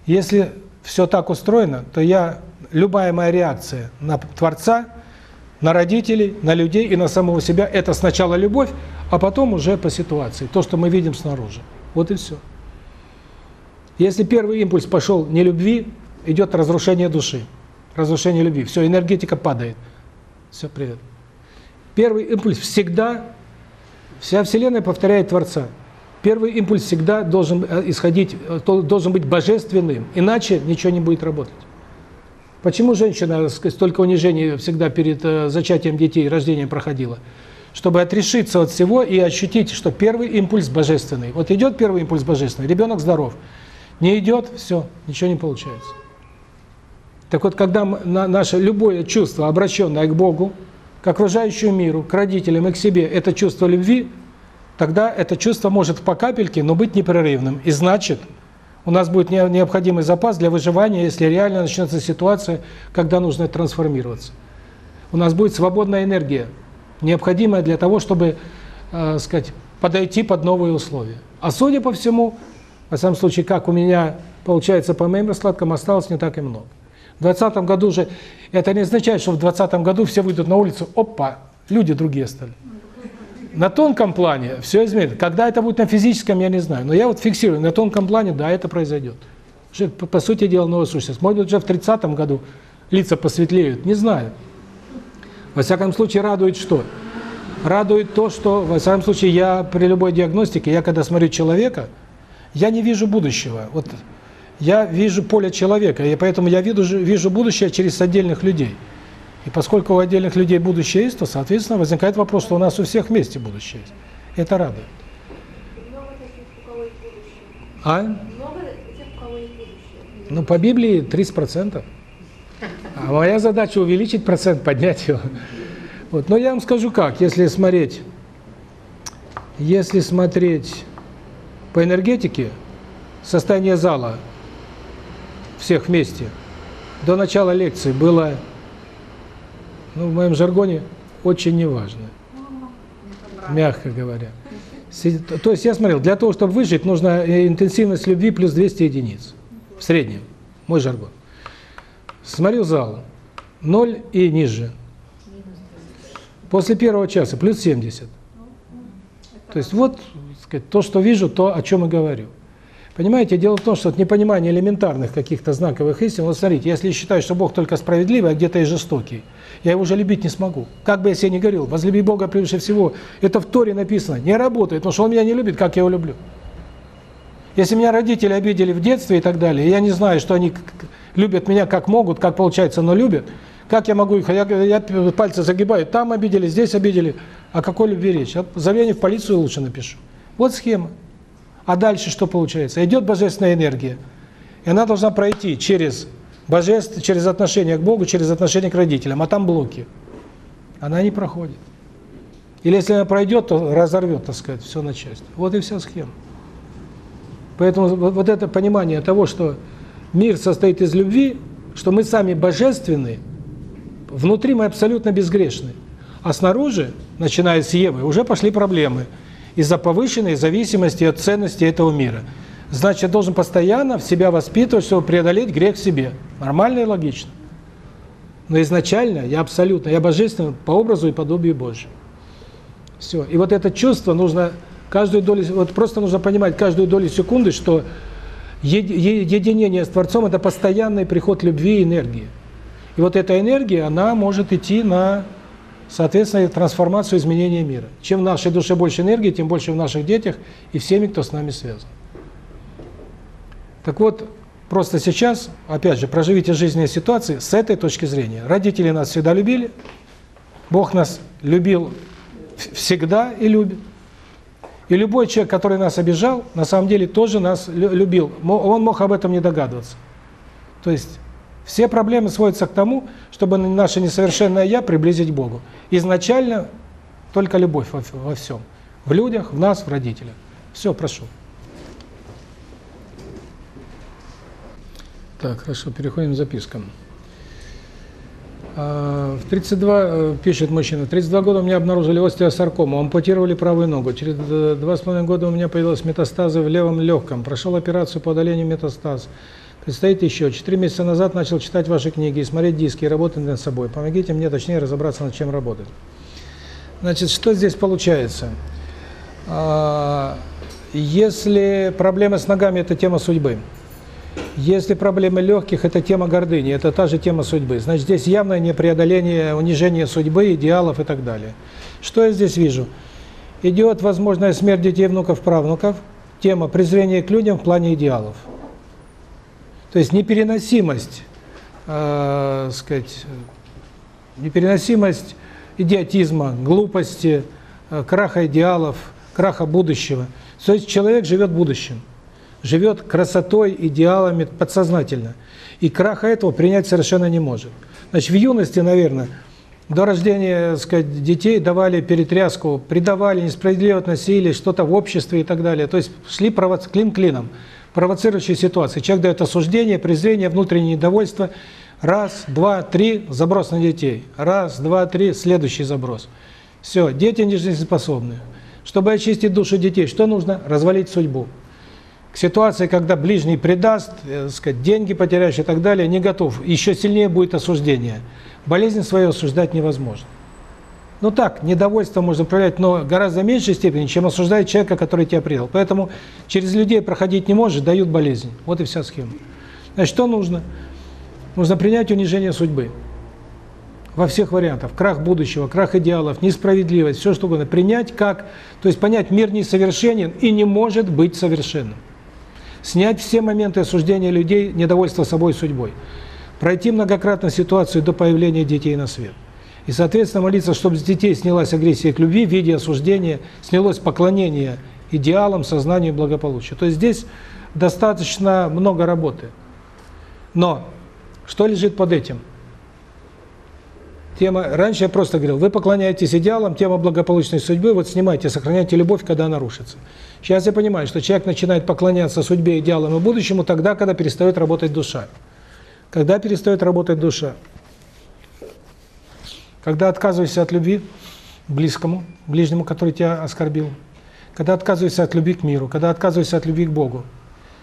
Если все так устроено, то я любая моя реакция на Творца, на родителей, на людей и на самого себя – это сначала любовь, а потом уже по ситуации, то, что мы видим снаружи. Вот и все. Если первый импульс пошел не любви, идет разрушение души, разрушение любви. Все, энергетика падает. Все, привет. Первый импульс всегда, вся Вселенная повторяет Творца. Первый импульс всегда должен э, исходить, э, должен быть божественным, иначе ничего не будет работать. Почему женщина столько унижений всегда перед э, зачатием детей, рождением проходила? Чтобы отрешиться от всего и ощутить, что первый импульс божественный. Вот идет первый импульс божественный, ребенок здоров. Не идет, все, ничего не получается. Так вот, когда наше любое чувство, обращенное к Богу, к окружающему миру, к родителям и к себе, это чувство любви, тогда это чувство может по капельке, но быть непрерывным. И значит, у нас будет необходимый запас для выживания, если реально начнется ситуация, когда нужно трансформироваться. У нас будет свободная энергия, необходимая для того, чтобы, э, сказать, подойти под новые условия. А судя по всему, во всяком случае, как у меня получается по моим раскладкам, осталось не так и много. В 2020 году же, это не означает, что в 2020 году все выйдут на улицу, опа, люди другие стали. На тонком плане все изменится. Когда это будет на физическом, я не знаю. Но я вот фиксирую, на тонком плане, да, это произойдет. По, по сути дела, новая сущность. Может быть, уже в 30 году лица посветлеют, не знаю. Во всяком случае, радует что? Радует то, что, во всяком случае, я при любой диагностике, я когда смотрю человека, я не вижу будущего. Вот я вижу поле человека, и поэтому я вижу, вижу будущее через отдельных людей. И поскольку у отдельных людей будущее есть, то, соответственно, возникает вопрос, что у нас у всех вместе будущее есть. Это радует. А? Ну, по Библии 30%. А моя задача увеличить процент, поднять его. Вот. Но я вам скажу как, если смотреть, если смотреть по энергетике, состояние зала всех вместе до начала лекции было ну, в моем жаргоне, очень неважно. Мягко говоря. То есть я смотрел, для того, чтобы выжить, нужна э, интенсивность любви плюс 200 единиц. В среднем. Мой жаргон. Смотрю зал. 0 и ниже. После первого часа плюс 70. То есть вот сказать, то, что вижу, то, о чем и говорю. Понимаете, дело в том, что это непонимание элементарных каких-то знаковых истин. Вот смотрите, если я считаю, что Бог только справедливый, а где-то и жестокий, я его уже любить не смогу. Как бы я себе ни говорил, возлюби Бога превыше всего, это в Торе написано, не работает, потому что Он меня не любит, как я его люблю. Если меня родители обидели в детстве и так далее, я не знаю, что они любят меня как могут, как получается, но любят, как я могу их, я, я пальцы загибаю, там обидели, здесь обидели, о какой любви речь? Заявление в полицию лучше напишу. Вот схема. А дальше что получается? Идет божественная энергия. И она должна пройти через божество, через отношение к Богу, через отношение к родителям, а там блоки. Она не проходит. Или если она пройдет, то разорвет, так сказать, все на части. Вот и вся схема. Поэтому вот это понимание того, что мир состоит из любви, что мы сами божественны, внутри мы абсолютно безгрешны. А снаружи, начиная с Евы, уже пошли проблемы из-за повышенной зависимости от ценности этого мира. Значит, должен постоянно в себя воспитывать, чтобы преодолеть грех в себе. Нормально и логично. Но изначально я абсолютно, я божественно по образу и подобию Божьему. Все. И вот это чувство нужно каждую долю, вот просто нужно понимать каждую долю секунды, что единение с Творцом – это постоянный приход любви и энергии. И вот эта энергия, она может идти на, соответственно, трансформацию, изменения мира. Чем в нашей душе больше энергии, тем больше в наших детях и всеми, кто с нами связан. Так вот, просто сейчас, опять же, проживите жизненные ситуации с этой точки зрения. Родители нас всегда любили, Бог нас любил всегда и любит. И любой человек, который нас обижал, на самом деле тоже нас любил. Он мог об этом не догадываться. То есть все проблемы сводятся к тому, чтобы наше несовершенное «я» приблизить к Богу. Изначально только любовь во, во всем. В людях, в нас, в родителях. Все, прошу. Так, хорошо, переходим к запискам. А, в 32, э, пишет мужчина, 32 года у меня обнаружили остеосаркому, ампутировали правую ногу. Через два с половиной года у меня появились метастазы в левом легком. Прошел операцию по удалению метастаз. Предстоит еще. Четыре месяца назад начал читать ваши книги и смотреть диски, и работать над собой. Помогите мне точнее разобраться, над чем работать. Значит, что здесь получается? А, Если проблемы с ногами – это тема судьбы. Если проблемы легких – это тема гордыни, это та же тема судьбы. Значит, здесь явное непреодоление, унижение судьбы, идеалов и так далее. Что я здесь вижу? Идет возможная смерть детей, внуков, правнуков. Тема презрения к людям в плане идеалов. То есть непереносимость, э, сказать, непереносимость идиотизма, глупости, э, краха идеалов, краха будущего. То есть человек живет будущим, живет красотой, идеалами подсознательно. И краха этого принять совершенно не может. Значит, в юности, наверное, до рождения, сказать, детей давали перетряску, предавали, несправедливо относились, что-то в обществе и так далее. То есть шли провоц... клин клином, провоцирующие ситуации. Человек дает осуждение, презрение, внутреннее недовольство. Раз, два, три, заброс на детей. Раз, два, три, следующий заброс. Все, дети не жизнеспособны. Чтобы очистить душу детей, что нужно? Развалить судьбу. К ситуации, когда ближний предаст, э, сказать, деньги потеряешь и так далее, не готов. Еще сильнее будет осуждение. Болезнь свою осуждать невозможно. Ну так, недовольство можно проявлять, но гораздо меньшей степени, чем осуждает человека, который тебя предал. Поэтому через людей проходить не может, дают болезнь. Вот и вся схема. Значит, что нужно? Нужно принять унижение судьбы. Во всех вариантах. Крах будущего, крах идеалов, несправедливость, все что угодно. Принять как, то есть понять, мир несовершенен и не может быть совершенным. Снять все моменты осуждения людей, недовольства собой судьбой. Пройти многократно ситуацию до появления детей на свет. И, соответственно, молиться, чтобы с детей снялась агрессия к любви в виде осуждения, снялось поклонение идеалам, сознанию и благополучию. То есть здесь достаточно много работы. Но что лежит под этим? Тема, раньше я просто говорил, вы поклоняетесь идеалам, тема благополучной судьбы, вот снимайте, сохраняйте любовь, когда она рушится. Сейчас я понимаю, что человек начинает поклоняться судьбе, идеалам и будущему тогда, когда перестает работать душа. Когда перестает работать душа? Когда отказываешься от любви близкому, ближнему, который тебя оскорбил. Когда отказываешься от любви к миру, когда отказываешься от любви к Богу.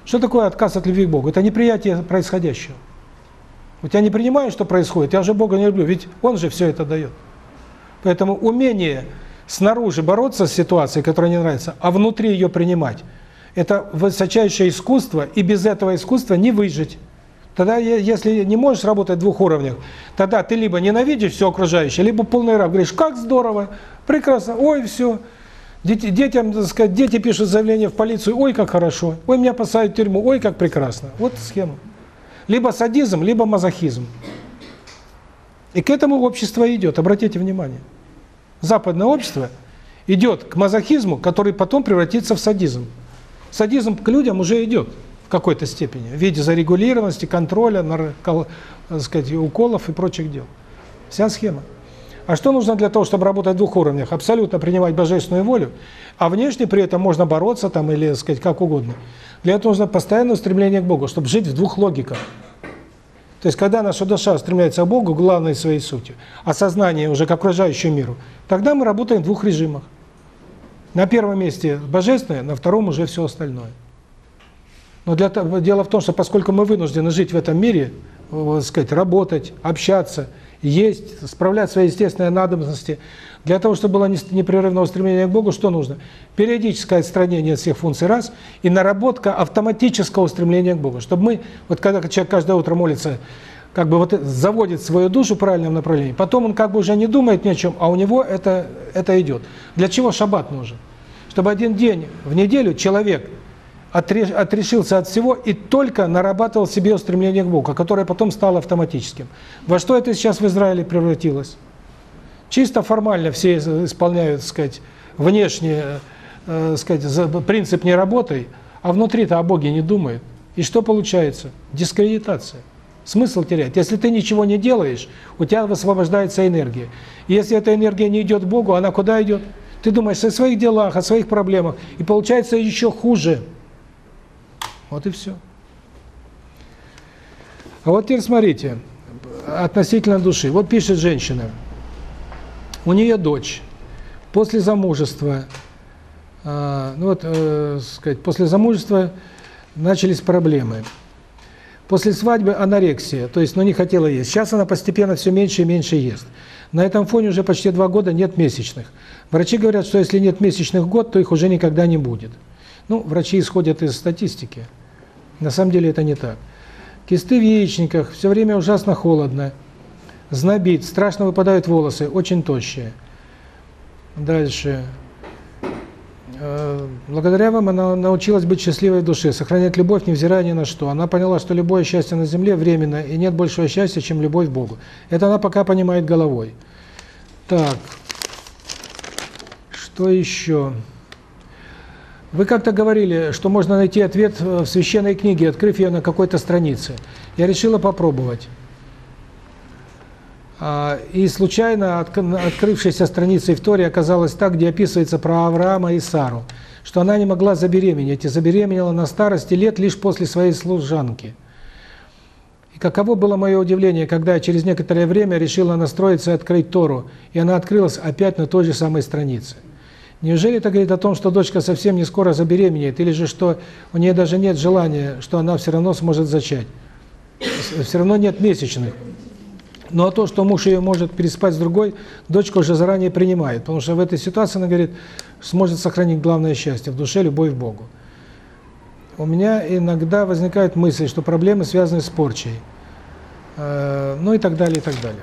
Что такое отказ от любви к Богу? Это неприятие происходящего. Вот я не принимаю, что происходит, я уже Бога не люблю, ведь Он же все это дает. Поэтому умение снаружи бороться с ситуацией, которая не нравится, а внутри ее принимать, это высочайшее искусство, и без этого искусства не выжить. Тогда, если не можешь работать в двух уровнях, тогда ты либо ненавидишь все окружающее, либо полный раб. Говоришь, как здорово, прекрасно, ой, все. Дети, детям, так сказать, дети пишут заявление в полицию, ой, как хорошо, ой, меня посадят в тюрьму, ой, как прекрасно. Вот схема. Либо садизм, либо мазохизм. И к этому общество идет, обратите внимание. Западное общество идет к мазохизму, который потом превратится в садизм. Садизм к людям уже идет в какой-то степени, в виде зарегулированности, контроля, так сказать, уколов и прочих дел. Вся схема. А что нужно для того, чтобы работать в двух уровнях? Абсолютно принимать божественную волю, а внешне при этом можно бороться там или, сказать, как угодно. Для этого нужно постоянное стремление к Богу, чтобы жить в двух логиках. То есть, когда наша душа устремляется к Богу, главной своей сутью, а сознание уже к окружающему миру, тогда мы работаем в двух режимах. На первом месте божественное, на втором уже все остальное. Но для дело в том, что поскольку мы вынуждены жить в этом мире, вот, сказать, работать, общаться, есть, справлять свои естественные надобности, для того, чтобы было непрерывное устремление к Богу, что нужно? Периодическое отстранение от всех функций раз и наработка автоматического устремления к Богу. Чтобы мы, вот когда человек каждое утро молится, как бы вот заводит свою душу в правильном направлении, потом он как бы уже не думает ни о чем, а у него это, это идет. Для чего шаббат нужен? Чтобы один день в неделю человек отрешился от всего и только нарабатывал себе устремление к Богу, которое потом стало автоматическим. Во что это сейчас в Израиле превратилось? Чисто формально все исполняют, так сказать, внешне, э, сказать, принцип не работай, а внутри-то о Боге не думают. И что получается? Дискредитация. Смысл терять. Если ты ничего не делаешь, у тебя высвобождается энергия. И если эта энергия не идет Богу, она куда идет? Ты думаешь о своих делах, о своих проблемах, и получается еще хуже. Вот и все. А вот теперь смотрите, относительно души. Вот пишет женщина, у нее дочь после замужества, э, ну вот, э, сказать, после замужества начались проблемы. После свадьбы анорексия, то есть, ну, не хотела есть. Сейчас она постепенно все меньше и меньше ест. На этом фоне уже почти два года нет месячных. Врачи говорят, что если нет месячных год, то их уже никогда не будет. Ну, врачи исходят из статистики. На самом деле это не так. Кисты в яичниках, все время ужасно холодно, знобит, страшно выпадают волосы, очень тощие. Дальше. Э, благодаря вам она научилась быть счастливой в душе, сохранять любовь, невзирая ни на что. Она поняла, что любое счастье на земле временно, и нет большего счастья, чем любовь к Богу. Это она пока понимает головой. Так, что еще? Вы как-то говорили, что можно найти ответ в священной книге, открыв ее на какой-то странице. Я решила попробовать. А, и случайно открывшаяся страница в оказалась так, где описывается про Авраама и Сару, что она не могла забеременеть, и забеременела на старости лет лишь после своей служанки. И каково было мое удивление, когда я через некоторое время решила настроиться и открыть Тору, и она открылась опять на той же самой странице. Неужели это говорит о том, что дочка совсем не скоро забеременеет, или же что у нее даже нет желания, что она все равно сможет зачать? Все равно нет месячных. Ну а то, что муж ее может переспать с другой, дочка уже заранее принимает, потому что в этой ситуации она говорит, сможет сохранить главное счастье в душе, любовь к Богу. У меня иногда возникает мысль, что проблемы связаны с порчей. Э, ну и так далее, и так далее.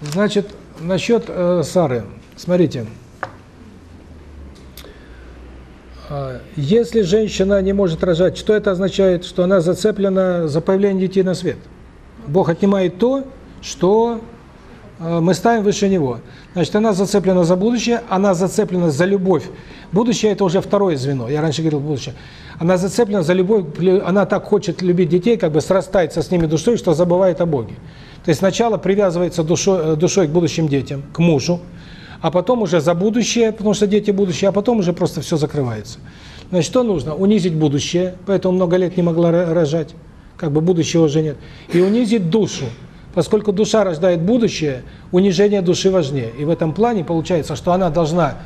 Значит, насчет э, Сары. Смотрите. Э, если женщина не может рожать, что это означает? Что она зацеплена за появление детей на свет. Бог отнимает то, что э, мы ставим выше него. Значит, она зацеплена за будущее, она зацеплена за любовь. Будущее – это уже второе звено, я раньше говорил будущее. Она зацеплена за любовь, она так хочет любить детей, как бы срастается с ними душой, что забывает о Боге. То есть сначала привязывается душой, э, душой к будущим детям, к мужу, а потом уже за будущее, потому что дети будущее, а потом уже просто все закрывается. Значит, что нужно? Унизить будущее, поэтому много лет не могла рожать, как бы будущего уже нет, и унизить душу. Поскольку душа рождает будущее, унижение души важнее. И в этом плане получается, что она должна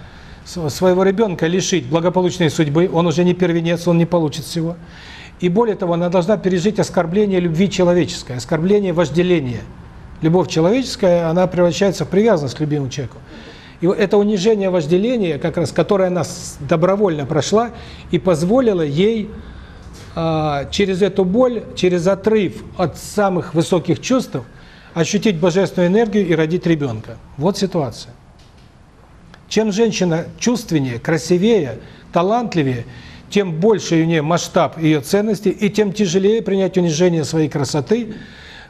своего ребенка лишить благополучной судьбы, он уже не первенец, он не получит всего. И более того, она должна пережить оскорбление любви человеческой, оскорбление вожделения. Любовь человеческая, она превращается в привязанность к любимому человеку. И это унижение вожделения, как раз, которое она добровольно прошла и позволило ей э, через эту боль, через отрыв от самых высоких чувств, ощутить божественную энергию и родить ребенка. Вот ситуация. Чем женщина чувственнее, красивее, талантливее, тем больше у нее масштаб ее ценностей, и тем тяжелее принять унижение своей красоты.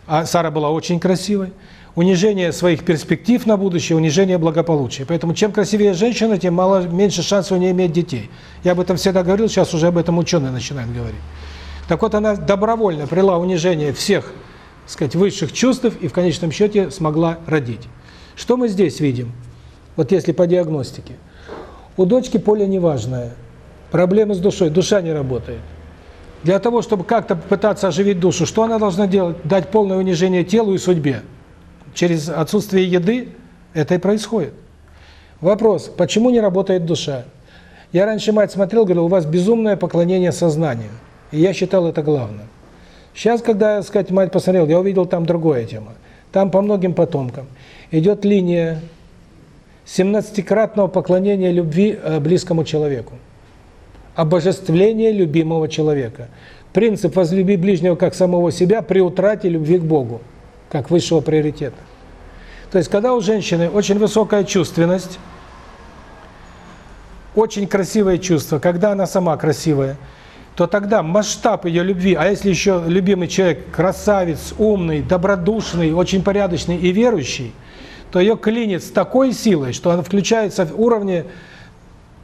А Сара была очень красивой. Унижение своих перспектив на будущее, унижение благополучия. Поэтому чем красивее женщина, тем мало меньше шансов у нее иметь детей. Я об этом всегда говорил, сейчас уже об этом ученые начинают говорить. Так вот, она добровольно прила унижение всех сказать, высших чувств и в конечном счете смогла родить. Что мы здесь видим? Вот если по диагностике. У дочки поле неважное. Проблемы с душой, душа не работает. Для того, чтобы как-то пытаться оживить душу, что она должна делать? Дать полное унижение телу и судьбе. Через отсутствие еды это и происходит. Вопрос, почему не работает душа? Я раньше мать смотрел, говорил, у вас безумное поклонение сознанию. И я считал это главным. Сейчас, когда, так сказать, мать посмотрел, я увидел там другая тема. Там по многим потомкам идет линия 17-кратного поклонения любви э, близкому человеку. Обожествление любимого человека. Принцип «возлюби ближнего как самого себя» при утрате любви к Богу, как высшего приоритета. То есть, когда у женщины очень высокая чувственность, очень красивое чувство, когда она сама красивая – то тогда масштаб ее любви, а если еще любимый человек красавец, умный, добродушный, очень порядочный и верующий, то ее клинит с такой силой, что она включается в уровне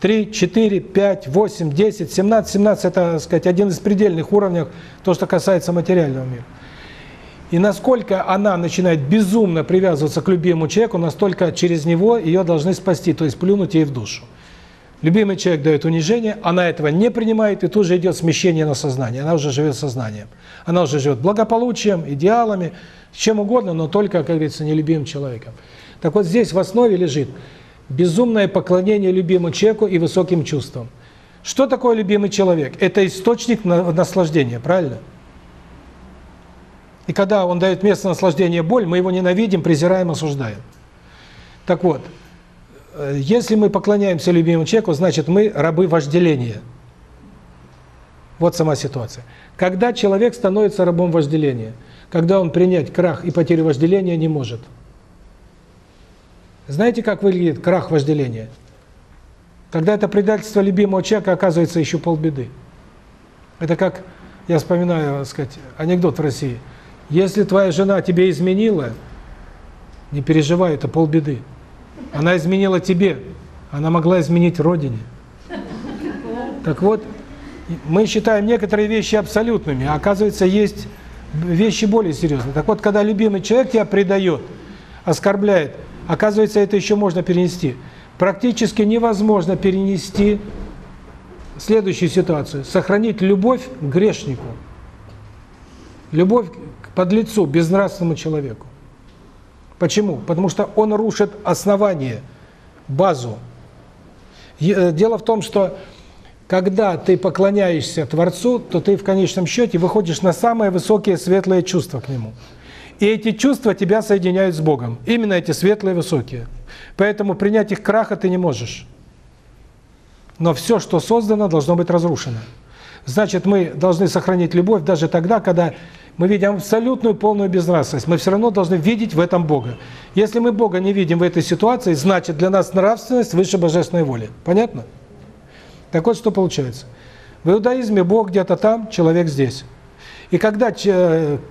3, 4, 5, 8, 10, 17, 17 это, так сказать, один из предельных уровней, то, что касается материального мира. И насколько она начинает безумно привязываться к любимому человеку, настолько через него ее должны спасти, то есть плюнуть ей в душу. Любимый человек дает унижение, она этого не принимает, и тут же идет смещение на сознание. Она уже живет сознанием. Она уже живет благополучием, идеалами, чем угодно, но только, как говорится, нелюбимым человеком. Так вот здесь в основе лежит безумное поклонение любимому человеку и высоким чувствам. Что такое любимый человек? Это источник наслаждения, правильно? И когда он дает место наслаждения боль, мы его ненавидим, презираем, осуждаем. Так вот, э, если мы поклоняемся любимому человеку, значит мы рабы вожделения. Вот сама ситуация. Когда человек становится рабом вожделения? Когда он принять крах и потерю вожделения не может. Знаете, как выглядит крах вожделения? Когда это предательство любимого человека оказывается еще полбеды. Это как, я вспоминаю, так сказать, анекдот в России. Если твоя жена тебе изменила, не переживай, это полбеды. Она изменила тебе, она могла изменить родине. Так вот, мы считаем некоторые вещи абсолютными, а оказывается, есть вещи более серьезные. Так вот, когда любимый человек тебя предает, оскорбляет, оказывается, это еще можно перенести. Практически невозможно перенести следующую ситуацию. Сохранить любовь к грешнику. Любовь к подлецу, безнравственному человеку. Почему? Потому что он рушит основание, базу. Э, дело в том, что когда ты поклоняешься Творцу, то ты в конечном счете выходишь на самые высокие светлые чувства к Нему. И эти чувства тебя соединяют с Богом. Именно эти светлые, высокие. Поэтому принять их краха ты не можешь. Но все, что создано, должно быть разрушено. Значит, мы должны сохранить любовь даже тогда, когда мы видим абсолютную полную безнравственность. Мы все равно должны видеть в этом Бога. Если мы Бога не видим в этой ситуации, значит для нас нравственность выше божественной воли. Понятно? Так вот, что получается. В иудаизме Бог где-то там, человек здесь. И когда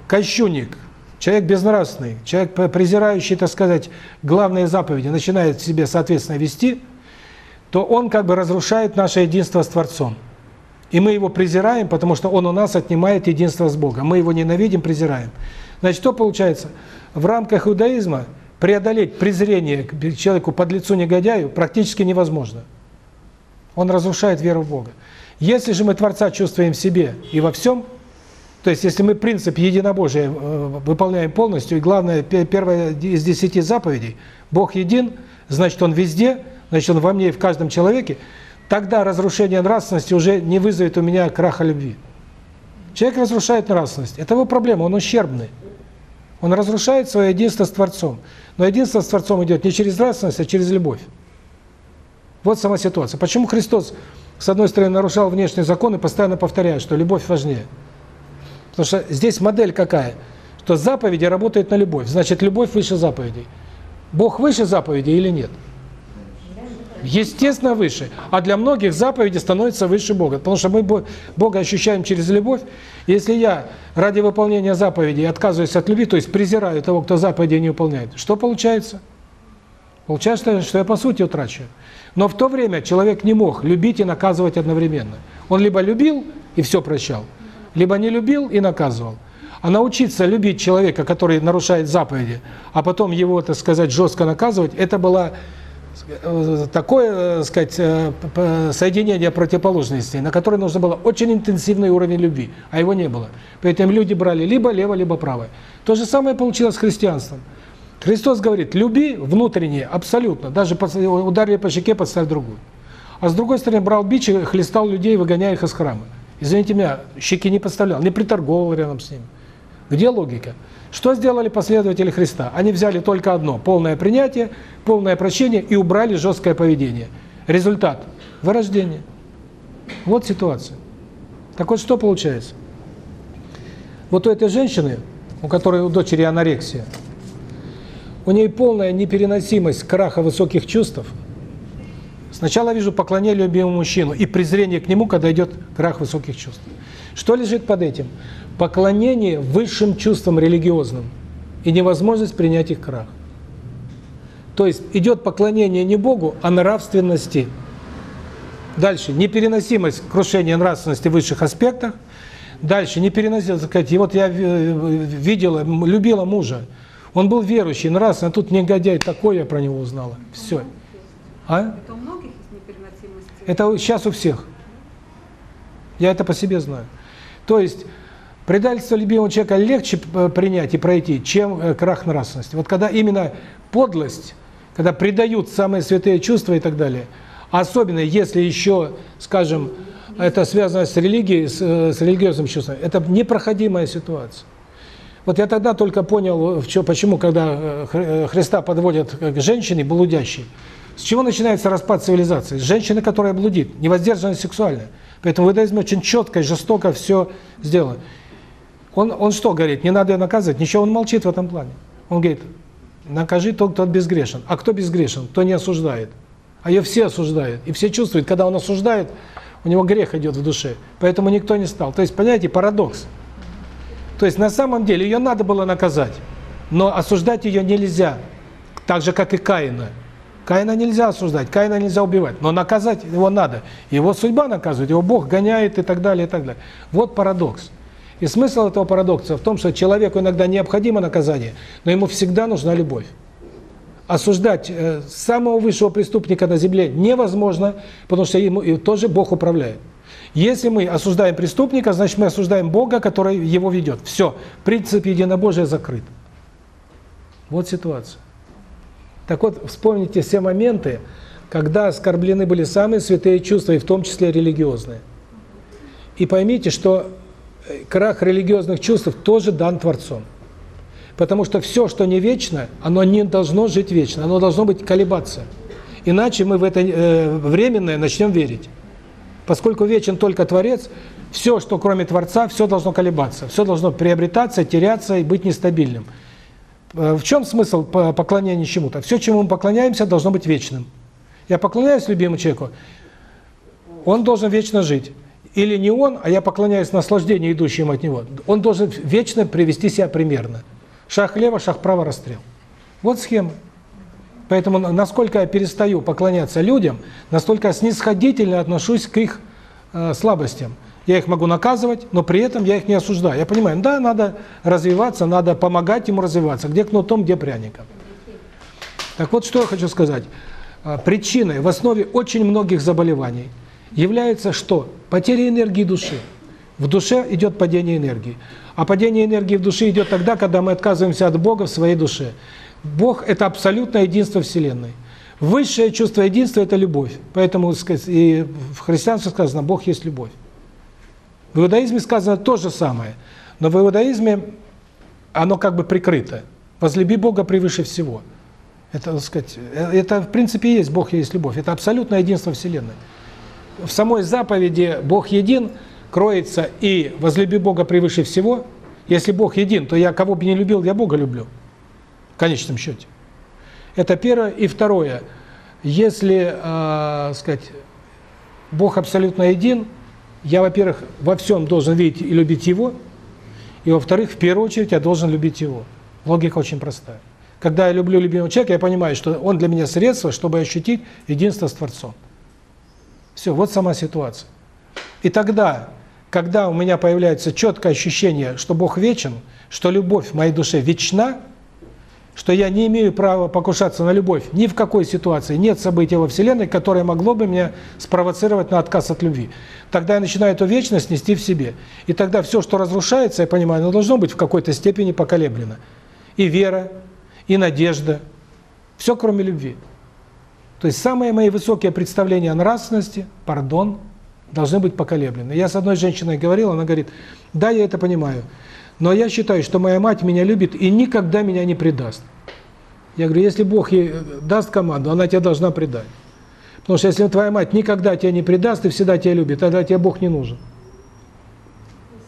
кощунник, человек безнравственный, человек, презирающий, так сказать, главные заповеди, начинает себе соответственно вести, то он как бы разрушает наше единство с Творцом. И мы его презираем, потому что он у нас отнимает единство с Богом. Мы его ненавидим, презираем. Значит, что получается? В рамках иудаизма преодолеть презрение к человеку, под лицу негодяю, практически невозможно. Он разрушает веру в Бога. Если же мы Творца чувствуем в себе и во всем, то есть если мы принцип единобожия э, выполняем полностью, и главное, первое из десяти заповедей, Бог един, значит Он везде, значит Он во мне и в каждом человеке, тогда разрушение нравственности уже не вызовет у меня краха любви. Человек разрушает нравственность. Это его проблема, он ущербный. Он разрушает свое единство с Творцом. Но единство с Творцом идет не через нравственность, а через любовь. Вот сама ситуация. Почему Христос, с одной стороны, нарушал внешний закон и постоянно повторяет, что любовь важнее? Потому что здесь модель какая? Что заповеди работают на любовь. Значит, любовь выше заповедей. Бог выше заповедей или нет? Естественно, выше. А для многих заповеди становятся выше Бога. Потому что мы Бога ощущаем через любовь. Если я ради выполнения заповедей отказываюсь от любви, то есть презираю того, кто заповеди не выполняет, что получается? Получается, что я по сути утрачиваю. Но в то время человек не мог любить и наказывать одновременно. Он либо любил и все прощал, либо не любил и наказывал. А научиться любить человека, который нарушает заповеди, а потом его, так сказать, жестко наказывать, это было э, такое, так э, сказать, э, соединение противоположностей, на которое нужно было очень интенсивный уровень любви, а его не было. Поэтому люди брали либо лево, либо право. То же самое получилось с христианством. Христос говорит, люби внутреннее, абсолютно, даже ударили по щеке, подставь другую. А с другой стороны, брал бич и хлестал людей, выгоняя их из храма. Извините меня, щеки не подставлял, не приторговал рядом с ним. Где логика? Что сделали последователи Христа? Они взяли только одно – полное принятие, полное прощение и убрали жесткое поведение. Результат – вырождение. Вот ситуация. Так вот, что получается? Вот у этой женщины, у которой у дочери анорексия, у нее полная непереносимость краха высоких чувств. Сначала вижу поклонение любимому мужчину и презрение к нему, когда идет крах высоких чувств. Что лежит под этим? Поклонение высшим чувствам религиозным и невозможность принять их крах. То есть идет поклонение не Богу, а нравственности. Дальше непереносимость крушения нравственности в высших аспектах. Дальше непереносимость, сказать, и вот я видела, любила мужа, он был верующий, нравственный, а тут негодяй такой, я про него узнала. Все. А? Это у многих есть непереносимость? Это сейчас у всех. Я это по себе знаю. То есть предательство любимого человека легче принять и пройти, чем э, крах нравственности. Вот когда именно подлость, когда предают самые святые чувства и так далее, особенно если еще, скажем, это связано с религией, с, э, с религиозным чувством, это непроходимая ситуация. Вот я тогда только понял, почему, когда э, Хри- э, Христа подводят к женщине блудящей, с чего начинается распад цивилизации? С женщины, которая блудит, невоздержанная сексуально. Поэтому в иудаизме очень четко и жестоко все сделано. Он, он что говорит? Не надо ее наказывать. Ничего, он молчит в этом плане. Он говорит, накажи тот, кто безгрешен. А кто безгрешен? Кто не осуждает. А ее все осуждают. И все чувствуют, когда он осуждает, у него грех идет в душе. Поэтому никто не стал. То есть, понимаете, парадокс. То есть, на самом деле, ее надо было наказать. Но осуждать ее нельзя. Так же, как и Каина. Каина нельзя осуждать, Каина нельзя убивать. Но наказать его надо. Его судьба наказывает, его Бог гоняет и так далее, и так далее. Вот парадокс. И смысл этого парадокса в том, что человеку иногда необходимо наказание, но ему всегда нужна любовь. Осуждать э, самого высшего преступника на земле невозможно, потому что ему тоже Бог управляет. Если мы осуждаем преступника, значит мы осуждаем Бога, который его ведет. Все, принцип единобожия закрыт. Вот ситуация. Так вот, вспомните все моменты, когда оскорблены были самые святые чувства, и в том числе религиозные. И поймите, что крах религиозных чувств тоже дан Творцом. Потому что все, что не вечно, оно не должно жить вечно, оно должно быть колебаться. Иначе мы в это э, временное начнем верить. Поскольку вечен только Творец, все, что кроме Творца, все должно колебаться, все должно приобретаться, теряться и быть нестабильным. Э, В чем смысл по- поклонения чему-то? Все, чему мы поклоняемся, должно быть вечным. Я поклоняюсь любимому человеку, он должен вечно жить. Или не он, а я поклоняюсь наслаждению, идущему от него. Он должен вечно привести себя примерно. Шаг лево, шаг право, расстрел. Вот схема. Поэтому на- насколько я перестаю поклоняться людям, настолько снисходительно отношусь к их э, слабостям. Я их могу наказывать, но при этом я их не осуждаю. Я понимаю, да, надо развиваться, надо помогать ему развиваться. Где кнутом, где пряником. Так вот, что я хочу сказать. А, Причиной в основе очень многих заболеваний является что? Потеря энергии души. В душе идет падение энергии. А падение энергии в душе идет тогда, когда мы отказываемся от Бога в своей душе. Бог – это абсолютное единство Вселенной. Высшее чувство единства – это любовь. Поэтому и в христианстве сказано «Бог есть любовь». В иудаизме сказано то же самое. Но в иудаизме оно как бы прикрыто. «Возлюби Бога превыше всего». Это, так сказать, э, это в принципе есть Бог есть любовь. Это абсолютное единство Вселенной. В самой заповеди «Бог един» кроется и «возлюби Бога превыше всего». Если Бог един, то я кого бы не любил, я Бога люблю. В конечном счете. Это первое. И второе. Если, э, сказать, Бог абсолютно един, я, во-первых, во всем должен видеть и любить Его, и, во-вторых, в первую очередь, я должен любить Его. Логика очень простая. Когда я люблю любимого человека, я понимаю, что он для меня средство, чтобы ощутить единство с Творцом. Все, вот сама ситуация. И тогда, когда у меня появляется четкое ощущение, что Бог вечен, что любовь в моей душе вечна, что я не имею права покушаться на любовь ни в какой ситуации, нет события во Вселенной, которое могло бы меня спровоцировать на отказ от любви. Тогда я начинаю эту вечность нести в себе. И тогда все, что разрушается, я понимаю, оно должно быть в какой-то степени поколеблено. И вера, и надежда, все кроме любви. То есть самые мои высокие представления о нравственности, пардон, должны быть поколеблены. Я с одной женщиной говорил, она говорит, да, я это понимаю, но я считаю, что моя мать меня любит и никогда меня не предаст. Я говорю, если Бог ей даст команду, она тебя должна предать. Потому что если твоя мать никогда тебя не предаст и всегда тебя любит, тогда тебе Бог не нужен.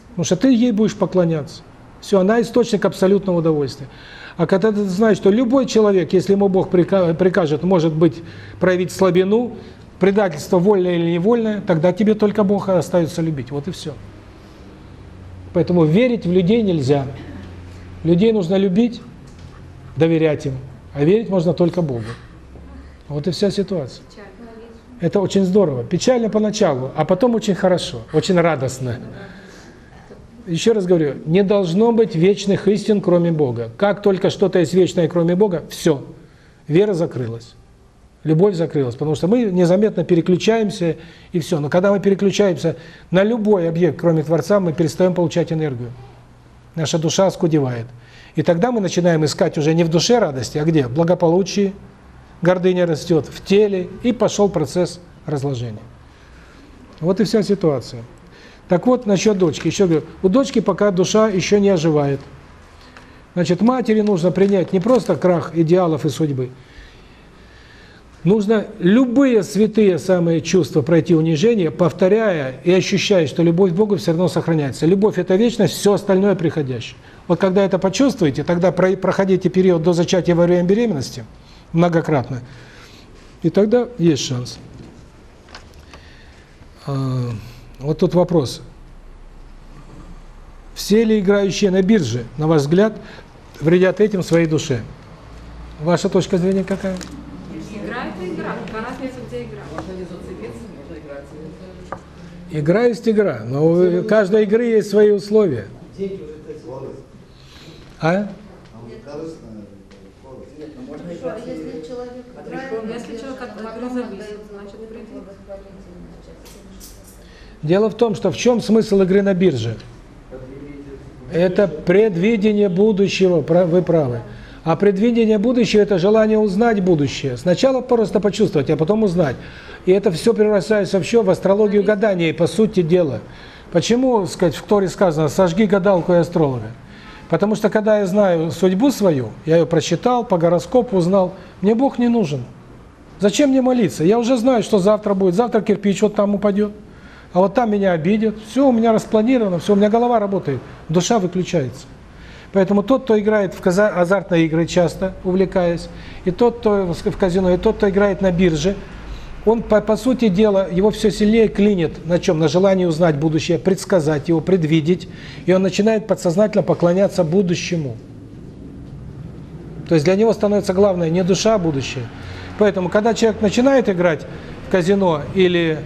Потому что ты ей будешь поклоняться. Все, она источник абсолютного удовольствия. А когда ты знаешь, что любой человек, если ему Бог прика- прикажет, может быть, проявить слабину, предательство вольное или невольное, тогда тебе только Бог остается любить. Вот и все. Поэтому верить в людей нельзя. Людей нужно любить, доверять им, а верить можно только Богу. Вот и вся ситуация. Это очень здорово. Печально поначалу, а потом очень хорошо, очень радостно. Еще раз говорю, не должно быть вечных истин, кроме Бога. Как только что-то есть вечное, кроме Бога, все, вера закрылась. Любовь закрылась, потому что мы незаметно переключаемся, и все. Но когда мы переключаемся на любой объект, кроме Творца, мы перестаем получать энергию. Наша душа оскудевает. И тогда мы начинаем искать уже не в душе радости, а где? В благополучии, гордыня растет, в теле, и пошел процесс разложения. Вот и вся ситуация. Так вот, насчет дочки. Еще говорю, у дочки пока душа еще не оживает. Значит, матери нужно принять не просто крах идеалов и судьбы. Нужно любые святые самые чувства пройти унижение, повторяя и ощущая, что любовь к Богу все равно сохраняется. Любовь – это вечность, все остальное приходящее. Вот когда это почувствуете, тогда проходите период до зачатия во время беременности многократно, и тогда есть шанс. А, вот тут вопрос. Все ли играющие на бирже, на ваш взгляд, вредят этим своей душе? Ваша точка зрения какая? Игра это игра. Какая разница, где игра? Можно не зацепиться, можно играть. Игра есть игра, но у каждой игры есть свои условия. А? Хорошо, если человек играет, Если человек от игры зависит, значит вредит. Дело в том, что в чем смысл игры на бирже? Это предвидение будущего, вы правы. А предвидение будущего – это желание узнать будущее. Сначала просто почувствовать, а потом узнать. И это все превращается вообще в астрологию гадания, по сути дела. Почему, сказать, в Торе сказано «сожги гадалку и астролога»? Потому что когда я знаю судьбу свою, я ее прочитал, по гороскопу узнал, мне Бог не нужен. Зачем мне молиться? Я уже знаю, что завтра будет. Завтра кирпич вот там упадет, а вот там меня обидят. Все у меня распланировано, все, у меня голова работает, душа выключается. Поэтому тот, кто играет в азартные игры часто, увлекаясь, и тот, кто в казино, и тот, кто играет на бирже, он, по, по сути дела, его все сильнее клинит на чем? На желании узнать будущее, предсказать его, предвидеть. И он начинает подсознательно поклоняться будущему. То есть для него становится главное не душа, а будущее. Поэтому, когда человек начинает играть в казино или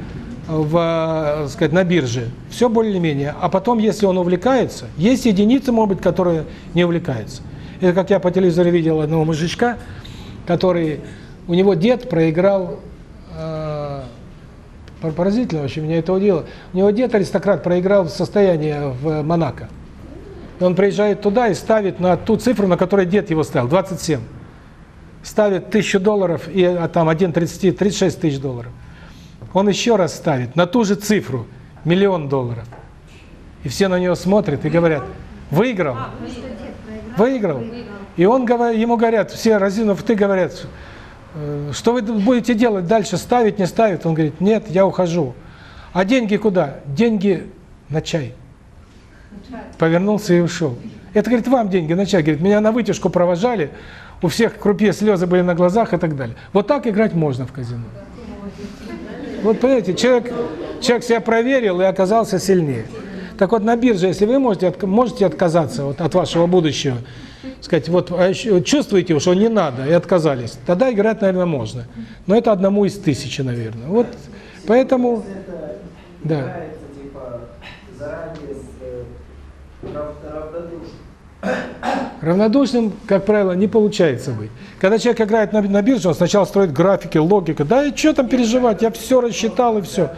в, э, сказать, на бирже, все более-менее. А потом, если он увлекается, есть единицы, может быть, которые не увлекаются. Это как я по телевизору видел одного мужичка, который, у него дед проиграл, э, поразительно вообще меня это удивило, у него дед аристократ проиграл состояние в Монако. И он приезжает туда и ставит на ту цифру, на которой дед его ставил, 27. Ставит тысячу долларов и а там 1,30, 36 тысяч долларов он еще раз ставит на ту же цифру миллион долларов. И все на него смотрят и говорят, выиграл, выиграл. И он ему говорят, все разинув ты говорят, «Э, что вы будете делать дальше, ставить, не ставить? Он говорит, нет, я ухожу. А деньги куда? Деньги на чай. Повернулся и ушел. Это, говорит, вам деньги на чай. Говорит, меня на вытяжку провожали, у всех крупье слезы были на глазах и так далее. Вот так играть можно в казино. Вот понимаете, человек, человек себя проверил и оказался сильнее. Так вот, на бирже, если вы можете, можете отказаться вот, от вашего будущего, сказать, вот а чувствуете, что не надо, и отказались, тогда играть, наверное, можно. Но это одному из тысячи, наверное. Вот поэтому... Да. Равнодушным, как правило, не получается быть. Когда человек играет на, на бирже, он сначала строит графики, логику. Да и что там переживать, я все рассчитал и все.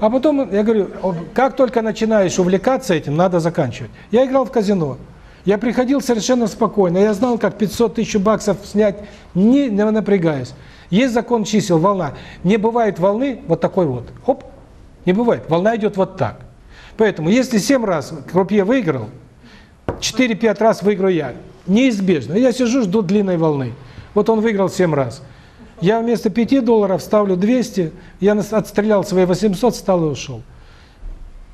А потом, я говорю, как только начинаешь увлекаться этим, надо заканчивать. Я играл в казино. Я приходил совершенно спокойно. Я знал, как 500 тысяч баксов снять, не напрягаясь. Есть закон чисел, волна. Не бывает волны вот такой вот. Хоп, не бывает. Волна идет вот так. Поэтому, если 7 раз крупье выиграл, 4-5 раз выиграю я. Неизбежно. Я сижу, жду длинной волны. Вот он выиграл 7 раз. Я вместо 5 долларов ставлю 200, я отстрелял свои 800, встал и ушел.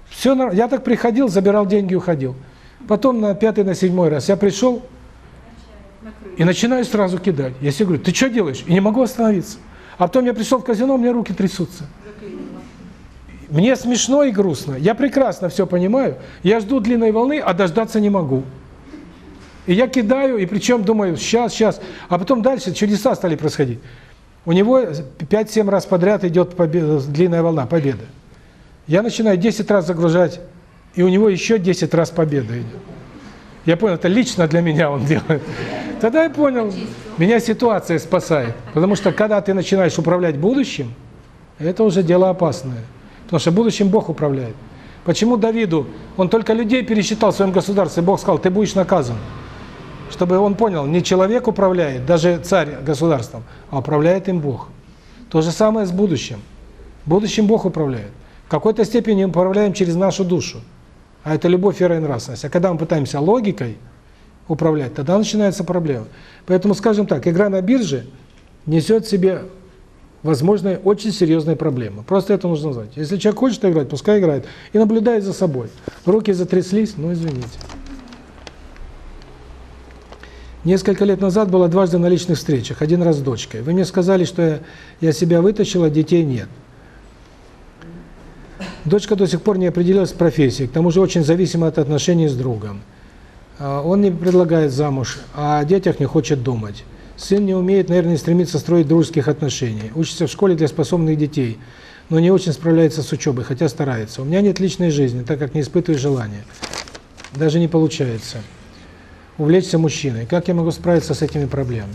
Все, я так приходил, забирал деньги, уходил. Потом на пятый, на седьмой раз я пришел и начинаю сразу кидать. Я себе говорю, ты что делаешь? И не могу остановиться. А потом я пришел в казино, у меня руки трясутся. Мне смешно и грустно. Я прекрасно все понимаю. Я жду длинной волны, а дождаться не могу. И я кидаю, и причем думаю, сейчас, сейчас. А потом дальше чудеса стали происходить. У него 5-7 раз подряд идет победа, длинная волна, победа. Я начинаю 10 раз загружать, и у него еще 10 раз победа идет. Я понял, это лично для меня он делает. Тогда я понял, меня ситуация спасает. Потому что когда ты начинаешь управлять будущим, это уже дело опасное. Потому что будущим Бог управляет. Почему Давиду? Он только людей пересчитал в своем государстве, Бог сказал, ты будешь наказан. Чтобы он понял, не человек управляет, даже царь государством, а управляет им Бог. То же самое с будущим. Будущим Бог управляет. В какой-то степени мы управляем через нашу душу. А это любовь, вера и нравственность. А когда мы пытаемся логикой управлять, тогда начинается проблема. Поэтому, скажем так, игра на бирже несет в себе возможные очень серьезные проблемы. Просто это нужно знать. Если человек хочет играть, пускай играет. И наблюдает за собой. Руки затряслись, ну извините. Несколько лет назад была дважды на личных встречах, один раз с дочкой. Вы мне сказали, что я, я себя вытащила, детей нет. Дочка до сих пор не определилась с профессией, к тому же очень зависима от отношений с другом. А, он не предлагает замуж, а о детях не хочет думать. Сын не умеет, наверное, не стремится строить дружеских отношений. Учится в школе для способных детей, но не очень справляется с учебой, хотя старается. У меня нет личной жизни, так как не испытываю желания. Даже не получается увлечься мужчиной. Как я могу справиться с этими проблемами?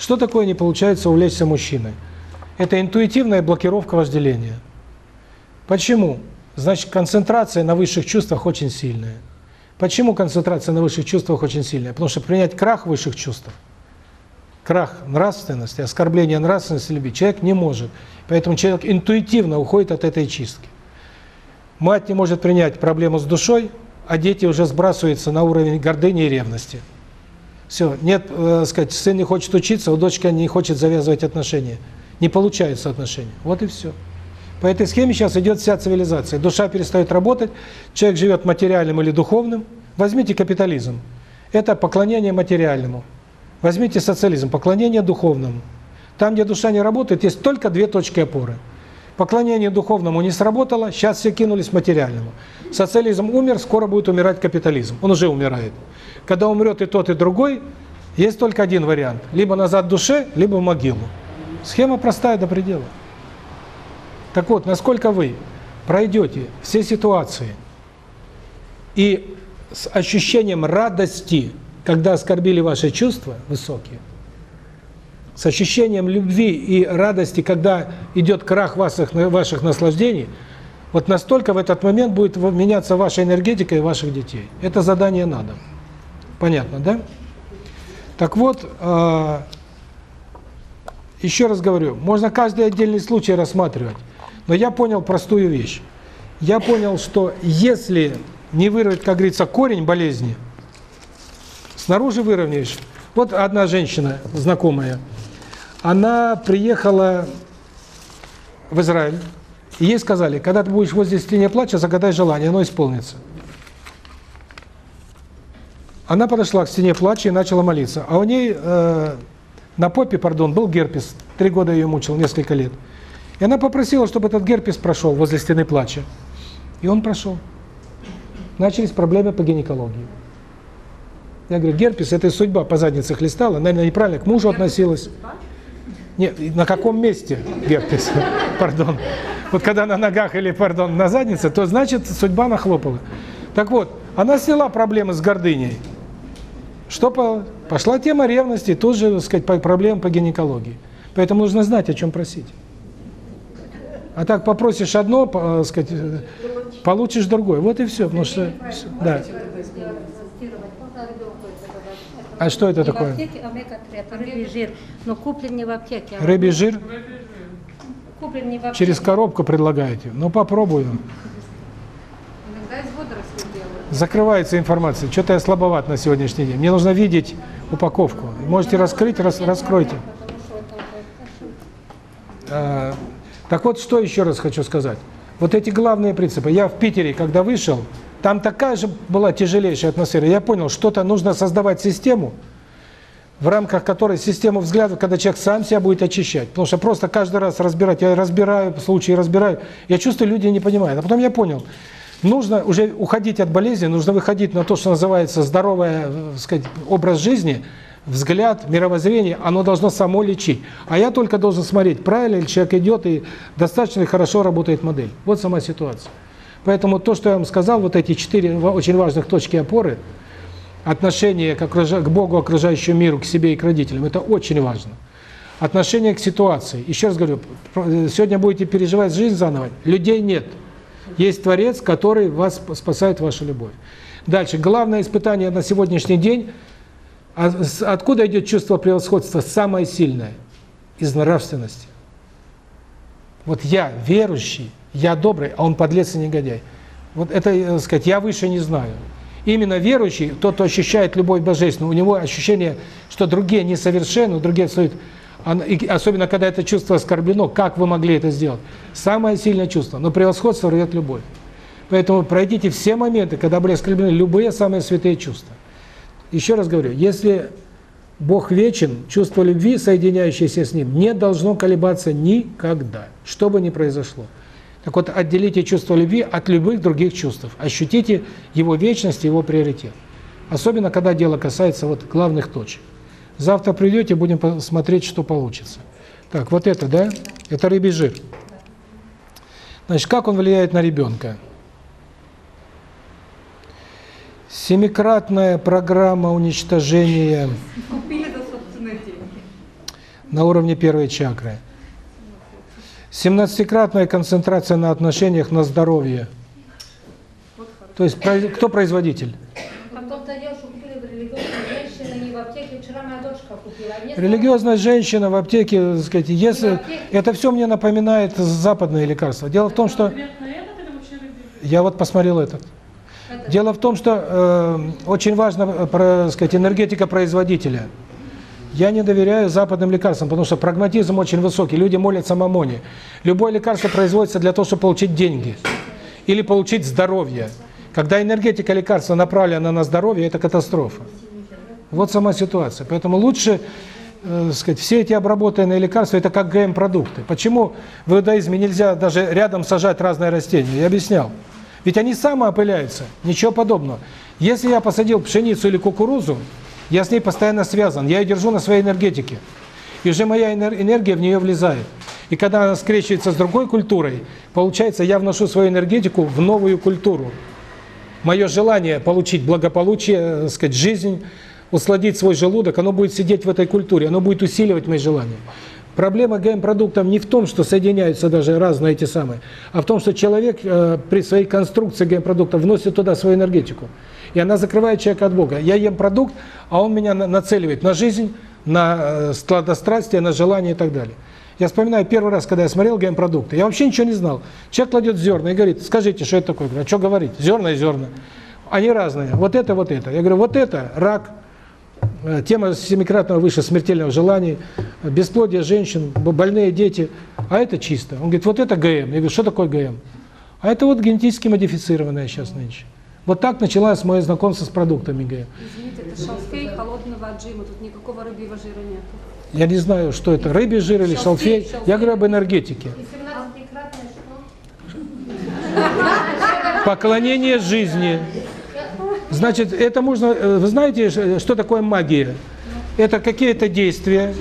Что такое не получается увлечься мужчиной? Это интуитивная блокировка вожделения. Почему? Значит, концентрация на высших чувствах очень сильная. Почему концентрация на высших чувствах очень сильная? Потому что принять крах высших чувств, крах нравственности, оскорбление нравственности любви человек не может. Поэтому человек интуитивно уходит от этой чистки. Мать не может принять проблему с душой, а дети уже сбрасываются на уровень гордыни и ревности. Все, нет, э, сказать, сын не хочет учиться, у дочка не хочет завязывать отношения. Не получаются отношения. Вот и все. По этой схеме сейчас идет вся цивилизация. Душа перестает работать, человек живет материальным или духовным. Возьмите капитализм. Это поклонение материальному. Возьмите социализм, поклонение духовному. Там, где душа не работает, есть только две точки опоры. Поклонение духовному не сработало, сейчас все кинулись материальному. Социализм умер, скоро будет умирать капитализм. Он уже умирает. Когда умрет и тот, и другой, есть только один вариант. Либо назад душе, либо в могилу. Схема простая до предела. Так вот, насколько вы пройдете все ситуации и с ощущением радости, когда оскорбили ваши чувства высокие, с ощущением любви и радости, когда идет крах ваших, ваших наслаждений, вот настолько в этот момент будет меняться ваша энергетика и ваших детей. Это задание надо. Понятно, да? Так вот, э, еще раз говорю, можно каждый отдельный случай рассматривать. Но я понял простую вещь. Я понял, что если не вырвать, как говорится, корень болезни, снаружи выровняешь. Вот одна женщина, знакомая, она приехала в Израиль, ей сказали, когда ты будешь возле стены плача, загадай желание, оно исполнится. Она подошла к стене плача и начала молиться. А у ней э, на попе, пардон, был герпес. Три года ее мучил, несколько лет. И она попросила, чтобы этот герпес прошел возле стены плача. И он прошел. Начались проблемы по гинекологии. Я говорю, герпес – это судьба по заднице хлестала, наверное, неправильно к мужу относилась. Нет, на каком месте герпес? Пардон. Вот когда на ногах или, пардон, на заднице, то значит судьба нахлопала. Так вот, она сняла проблемы с гордыней. Что по... Пошла тема ревности, тут же, так сказать, проблем по гинекологии. Поэтому нужно знать, о чем просить. А так попросишь одно, э, сказать, э, получишь другое. Вот и все. Потому что, да. А что это не такое? в аптеке омега-3, это рыбий жир. Но куплен не в аптеке. а Рыбий жир? Куплен не в аптеке. Через коробку предлагаете? Ну, попробую. Иногда из водорослей делают. Закрывается информация. Что-то я слабоват на сегодняшний день. Мне нужно видеть упаковку. Можете раскрыть, рас, раскройте. А, так вот, что еще раз хочу сказать. Вот эти главные принципы. Я в Питере, когда вышел, там такая же была тяжелейшая атмосфера. Я понял, что-то нужно создавать систему, в рамках которой систему взглядов, когда человек сам себя будет очищать. Потому что просто каждый раз разбирать, я разбираю, случаи разбираю, я чувствую, люди не понимают. А потом я понял, нужно уже уходить от болезни, нужно выходить на то, что называется здоровый сказать, образ жизни, взгляд, мировоззрение, оно должно само лечить. А я только должен смотреть, правильно ли человек идет и достаточно хорошо работает модель. Вот сама ситуация. Поэтому то, что я вам сказал, вот эти четыре очень важных точки опоры, отношение к, окружа... к Богу, окружающему миру, к себе и к родителям, это очень важно. Отношение к ситуации. Еще раз говорю, сегодня будете переживать жизнь заново, людей нет. Есть Творец, который вас спасает вашу любовь. Дальше. Главное испытание на сегодняшний день – а откуда идет чувство превосходства самое сильное? Из нравственности. Вот я верующий, я добрый, а он подлец и негодяй. Вот это, так сказать, я выше не знаю. Именно верующий, тот, кто ощущает любовь божественную, у него ощущение, что другие несовершенны, другие. И особенно, когда это чувство оскорблено, как вы могли это сделать? Самое сильное чувство. Но превосходство рвет любовь. Поэтому пройдите все моменты, когда были оскорблены любые самые святые чувства. Еще раз говорю, если Бог вечен, чувство любви, соединяющееся с Ним, не должно колебаться никогда, что бы ни произошло. Так вот, отделите чувство любви от любых других чувств. Ощутите его вечность, его приоритет. Особенно, когда дело касается вот главных точек. Завтра придете, будем смотреть, что получится. Так, вот это, да? Это рыбий жир. Значит, как он влияет на ребенка? Семикратная программа уничтожения Купили за собственные деньги. на уровне первой чакры. Семнадцатикратная концентрация на отношениях, на здоровье. То есть, кто производитель? Религиозная женщина в аптеке, так сказать, если это все мне напоминает западные лекарства. Дело в том, что я вот посмотрел этот. Дело в том, что э, очень важно, э, про, сказать, энергетика производителя. Я не доверяю западным лекарствам, потому что прагматизм очень высокий. Люди молятся мамоне. Любое лекарство производится для того, чтобы получить деньги или получить здоровье. Когда энергетика лекарства направлена на здоровье, это катастрофа. Вот сама ситуация. Поэтому лучше, э, сказать, все эти обработанные лекарства это как ГМ-продукты. Почему в иудаизме нельзя даже рядом сажать разные растения? Я объяснял. Ведь они самоопыляются, ничего подобного. Если я посадил пшеницу или кукурузу, я с ней постоянно связан, я ее держу на своей энергетике. И уже моя энергия в нее влезает. И когда она скрещивается с другой культурой, получается, я вношу свою энергетику в новую культуру. Мое желание получить благополучие, так сказать, жизнь, усладить свой желудок, оно будет сидеть в этой культуре, оно будет усиливать мои желания. Проблема ГМ-продуктов не в том, что соединяются даже разные эти самые, а в том, что человек э, при своей конструкции ГМ-продуктов вносит туда свою энергетику. И она закрывает человека от Бога. Я ем продукт, а он меня нацеливает на жизнь, на э, сладострастие, на желание и так далее. Я вспоминаю первый раз, когда я смотрел ГМ-продукты, я вообще ничего не знал. Человек кладет зерна и говорит, скажите, что это такое? Я говорю, а что говорить? Зерна и зерна. Они разные. Вот это, вот это. Я говорю, вот это рак, Э, тема семикратного выше смертельного желания, бесплодие женщин, больные дети, а это чисто. Он говорит, вот это ГМ. Я говорю, что такое ГМ? А это вот генетически модифицированное сейчас нынче. Вот так началось мое знакомство с продуктами ГМ. Извините, это шалфей холодного отжима, тут никакого рыбьего жира нет. Я не знаю, что это, рыбий жир или шалфей. шалфей. Я говорю об энергетике. Поклонение жизни. Значит, это можно... Э, вы знаете, что такое магия? Это какие-то действия,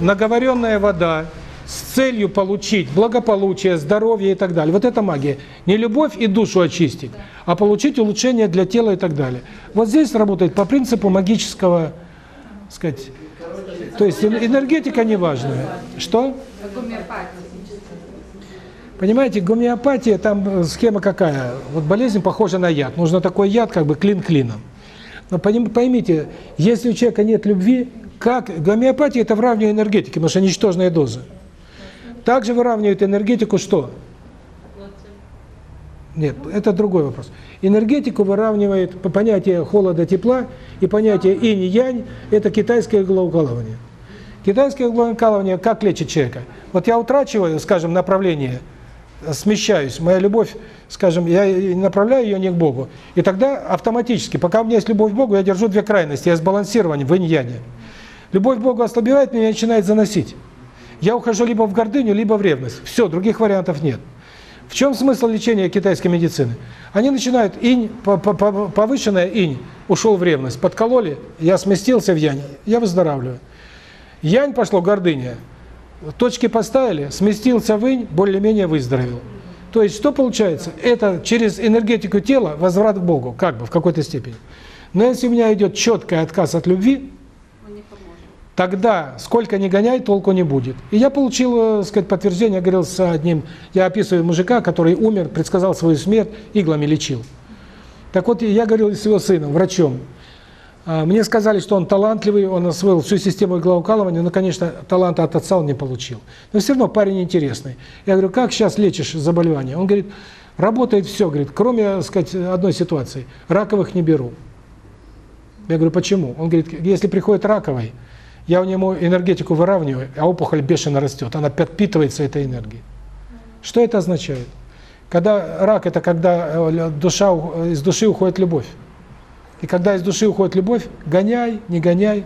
наговоренная вода, с целью получить благополучие, здоровье и так далее. Вот это магия. Не любовь и душу очистить, а получить улучшение для тела и так далее. Вот здесь работает по принципу магического, сказать, то есть энергетика не важная. Что? Понимаете, гомеопатия, там э, схема какая? Вот болезнь похожа на яд. Нужно такой яд, как бы клин клином. Но поймите, если у человека нет любви, как гомеопатия это выравнивание энергетики, потому что ничтожная доза. Также выравнивает энергетику что? Нет, это другой вопрос. Энергетику выравнивает по понятие холода-тепла и понятие инь-янь – это китайское иглоукалывание. Китайское иглоукалывание как лечит человека? Вот я утрачиваю, скажем, направление – смещаюсь, моя любовь, скажем, я направляю ее не к Богу. И тогда автоматически, пока у меня есть любовь к Богу, я держу две крайности, я сбалансирован в инь-яне. Любовь к Богу ослабевает, меня начинает заносить. Я ухожу либо в гордыню, либо в ревность. Все, других вариантов нет. В чем смысл лечения китайской медицины? Они начинают инь, повышенная инь, ушел в ревность, подкололи, я сместился в янь, я выздоравливаю. Янь пошло гордыня, точки поставили, сместился вынь, более-менее выздоровел. То есть что получается? Это через энергетику тела возврат к Богу, как бы, в какой-то степени. Но если у меня идет четкий отказ от любви, тогда сколько ни гоняй, толку не будет. И я получил, э, сказать, подтверждение, я говорил с одним, я описываю мужика, который умер, предсказал свою смерть, иглами лечил. Так вот, я говорил с его сыном, врачом, а, мне сказали, что он талантливый, он освоил всю систему иглоукалывания, но, конечно, таланта от отца он не получил. Но все равно парень интересный. Я говорю, как сейчас лечишь заболевание? Он говорит, работает все, говорит, кроме, так сказать, одной ситуации. Раковых не беру. Я говорю, почему? Он говорит, если приходит раковый, я у него энергетику выравниваю, а опухоль бешено растет, она подпитывается этой энергией. Что это означает? Когда рак – это когда э, душа, из души уходит любовь. И когда из души уходит любовь, гоняй, не гоняй.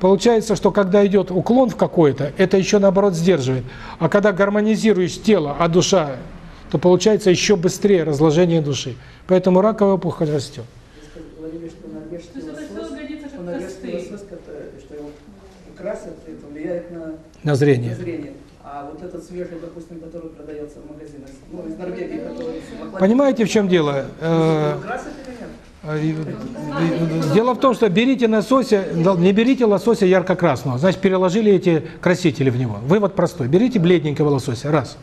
Получается, что когда идет уклон в какой-то, это еще наоборот сдерживает. А когда гармонизируешь тело, а душа, то получается еще быстрее разложение души. Поэтому раковая опухоль растет. Говорили, что норвежский То есть это лосось, всё годится, что как норвежский костыль. лосось, который- что его красят, это влияет на, На зрение. зрение. А вот этот свежий, допустим, который продается в магазинах, ну, из Норвегии, который... Понимаете, в чем дело? Э, э, Дело в том, что берите лосося, не берите лосося ярко-красного, значит, переложили эти красители в него. Вывод простой. Берите бледненького лосося, раз.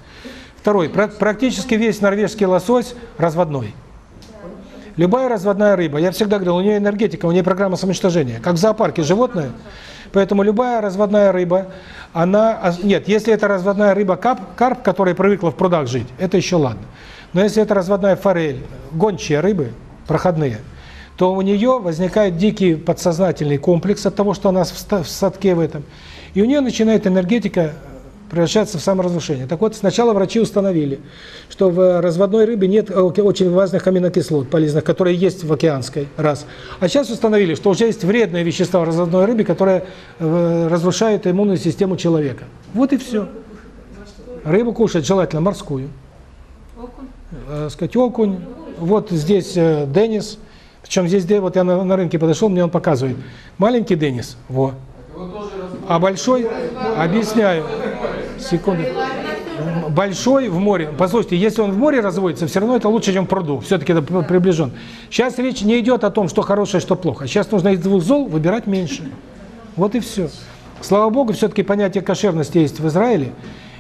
Второй. Пра- Практически весь норвежский лосось разводной. Любая разводная рыба, я всегда говорил, у нее энергетика, у нее программа самоуничтожения. Как в зоопарке животное. Поэтому любая разводная рыба, она... Нет, если это разводная рыба кап, карп, которая привыкла в прудах жить, это еще ладно. Но если это разводная форель, гончие рыбы, проходные, то у нее возникает дикий подсознательный комплекс от того, что она в садке в этом. И у нее начинает энергетика превращаться в саморазрушение. Так вот, сначала врачи установили, что в разводной рыбе нет э, очень важных аминокислот полезных, которые есть в океанской, раз. А сейчас установили, что уже есть вредные вещества в разводной рыбе, которые э, разрушают иммунную систему человека. Вот и все. Рыбу кушать желательно морскую. Э, сказать, окунь. Вот здесь Денис. Причем здесь, де- вот я на рынке подошел, мне он показывает. Маленький Денис, во. А большой, объясняю, секунду. Большой в море, послушайте, если он в море разводится, все равно это лучше, чем в пруду, все-таки это приближен. Сейчас речь не идет о том, что хорошее, что плохо. Сейчас нужно из двух зол выбирать меньше. Вот и все. Слава Богу, все-таки понятие кошерности есть в Израиле.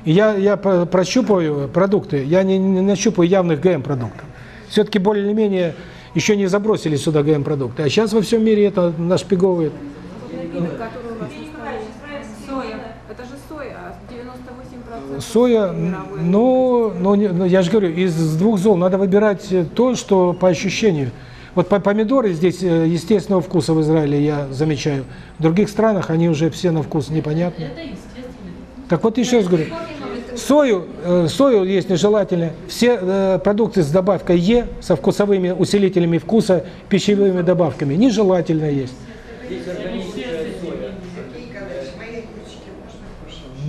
И я, я про- прощупываю продукты, я не, не нащупаю явных ГМ-продуктов. Все-таки более-менее еще не забросили сюда ГМ-продукты. А сейчас во всем мире это нашпиговывает у нас на столе. Соя. Это же соя, а 98% Соя, ну, не- ну, я же говорю, из двух зол надо выбирать э, то, что по ощущению. Вот по- помидоры здесь э, естественного вкуса в Израиле, я замечаю. В других странах они уже все на вкус непонятны. Так вот еще раз говорю, сою, э, сою есть нежелательно. Все э, продукты с добавкой Е, со вкусовыми усилителями вкуса, пищевыми добавками, нежелательно есть.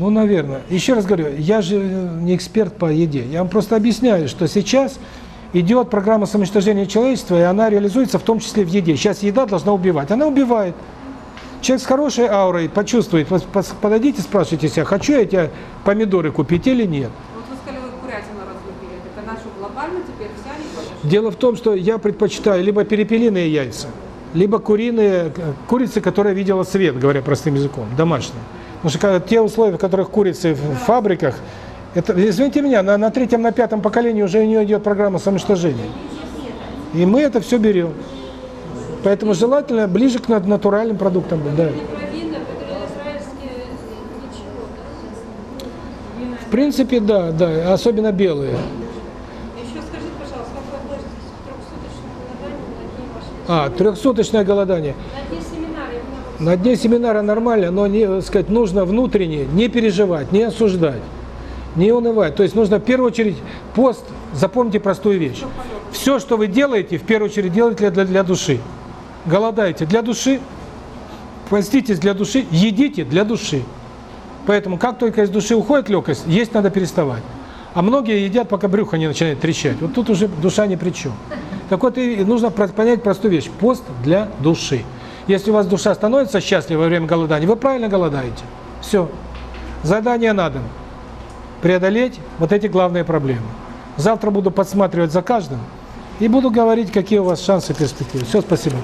Ну, наверное. Еще раз говорю, я же не эксперт по еде. Я вам просто объясняю, что сейчас идет программа самоуничтожения человечества, и она реализуется в том числе в еде. Сейчас еда должна убивать. Она убивает. Человек с хорошей аурой почувствует, подойдите, спрашивайте себя, хочу я тебе помидоры купить или нет. Вот вы сказали, вы курятину разлюбили. Это нашу глобально теперь вся не подошла? Дело в том, что я предпочитаю либо перепелиные яйца, либо куриные, э, курицы, которая видела свет, говоря простым языком, домашние. Потому что те условия, в которых курицы в фабриках, это, извините меня, на, на третьем, на пятом поколении уже у нее идет программа самоуничтожения. И мы это все берем. Поэтому желательно ближе к на- натуральным продуктам. Да. В принципе, да, да, особенно белые. А, трехсуточное голодание. На дне семинара нормально, но не, так сказать, нужно внутренне не переживать, не осуждать, не унывать. То есть нужно в первую очередь пост, запомните простую вещь. Все, что вы делаете, в первую очередь делайте для, для души. Голодаете для души, поститесь для души, едите для души. Поэтому как только из души уходит легкость, есть надо переставать. А многие едят, пока брюхо не начинает трещать. Вот тут уже душа ни при чем. Так вот, и нужно понять простую вещь. Пост для души. Если у вас душа становится счастлива во время голодания, вы правильно голодаете. Все. Задание на дом. Преодолеть вот эти главные проблемы. Завтра буду подсматривать за каждым и буду говорить, какие у вас шансы перспективы. Все, спасибо.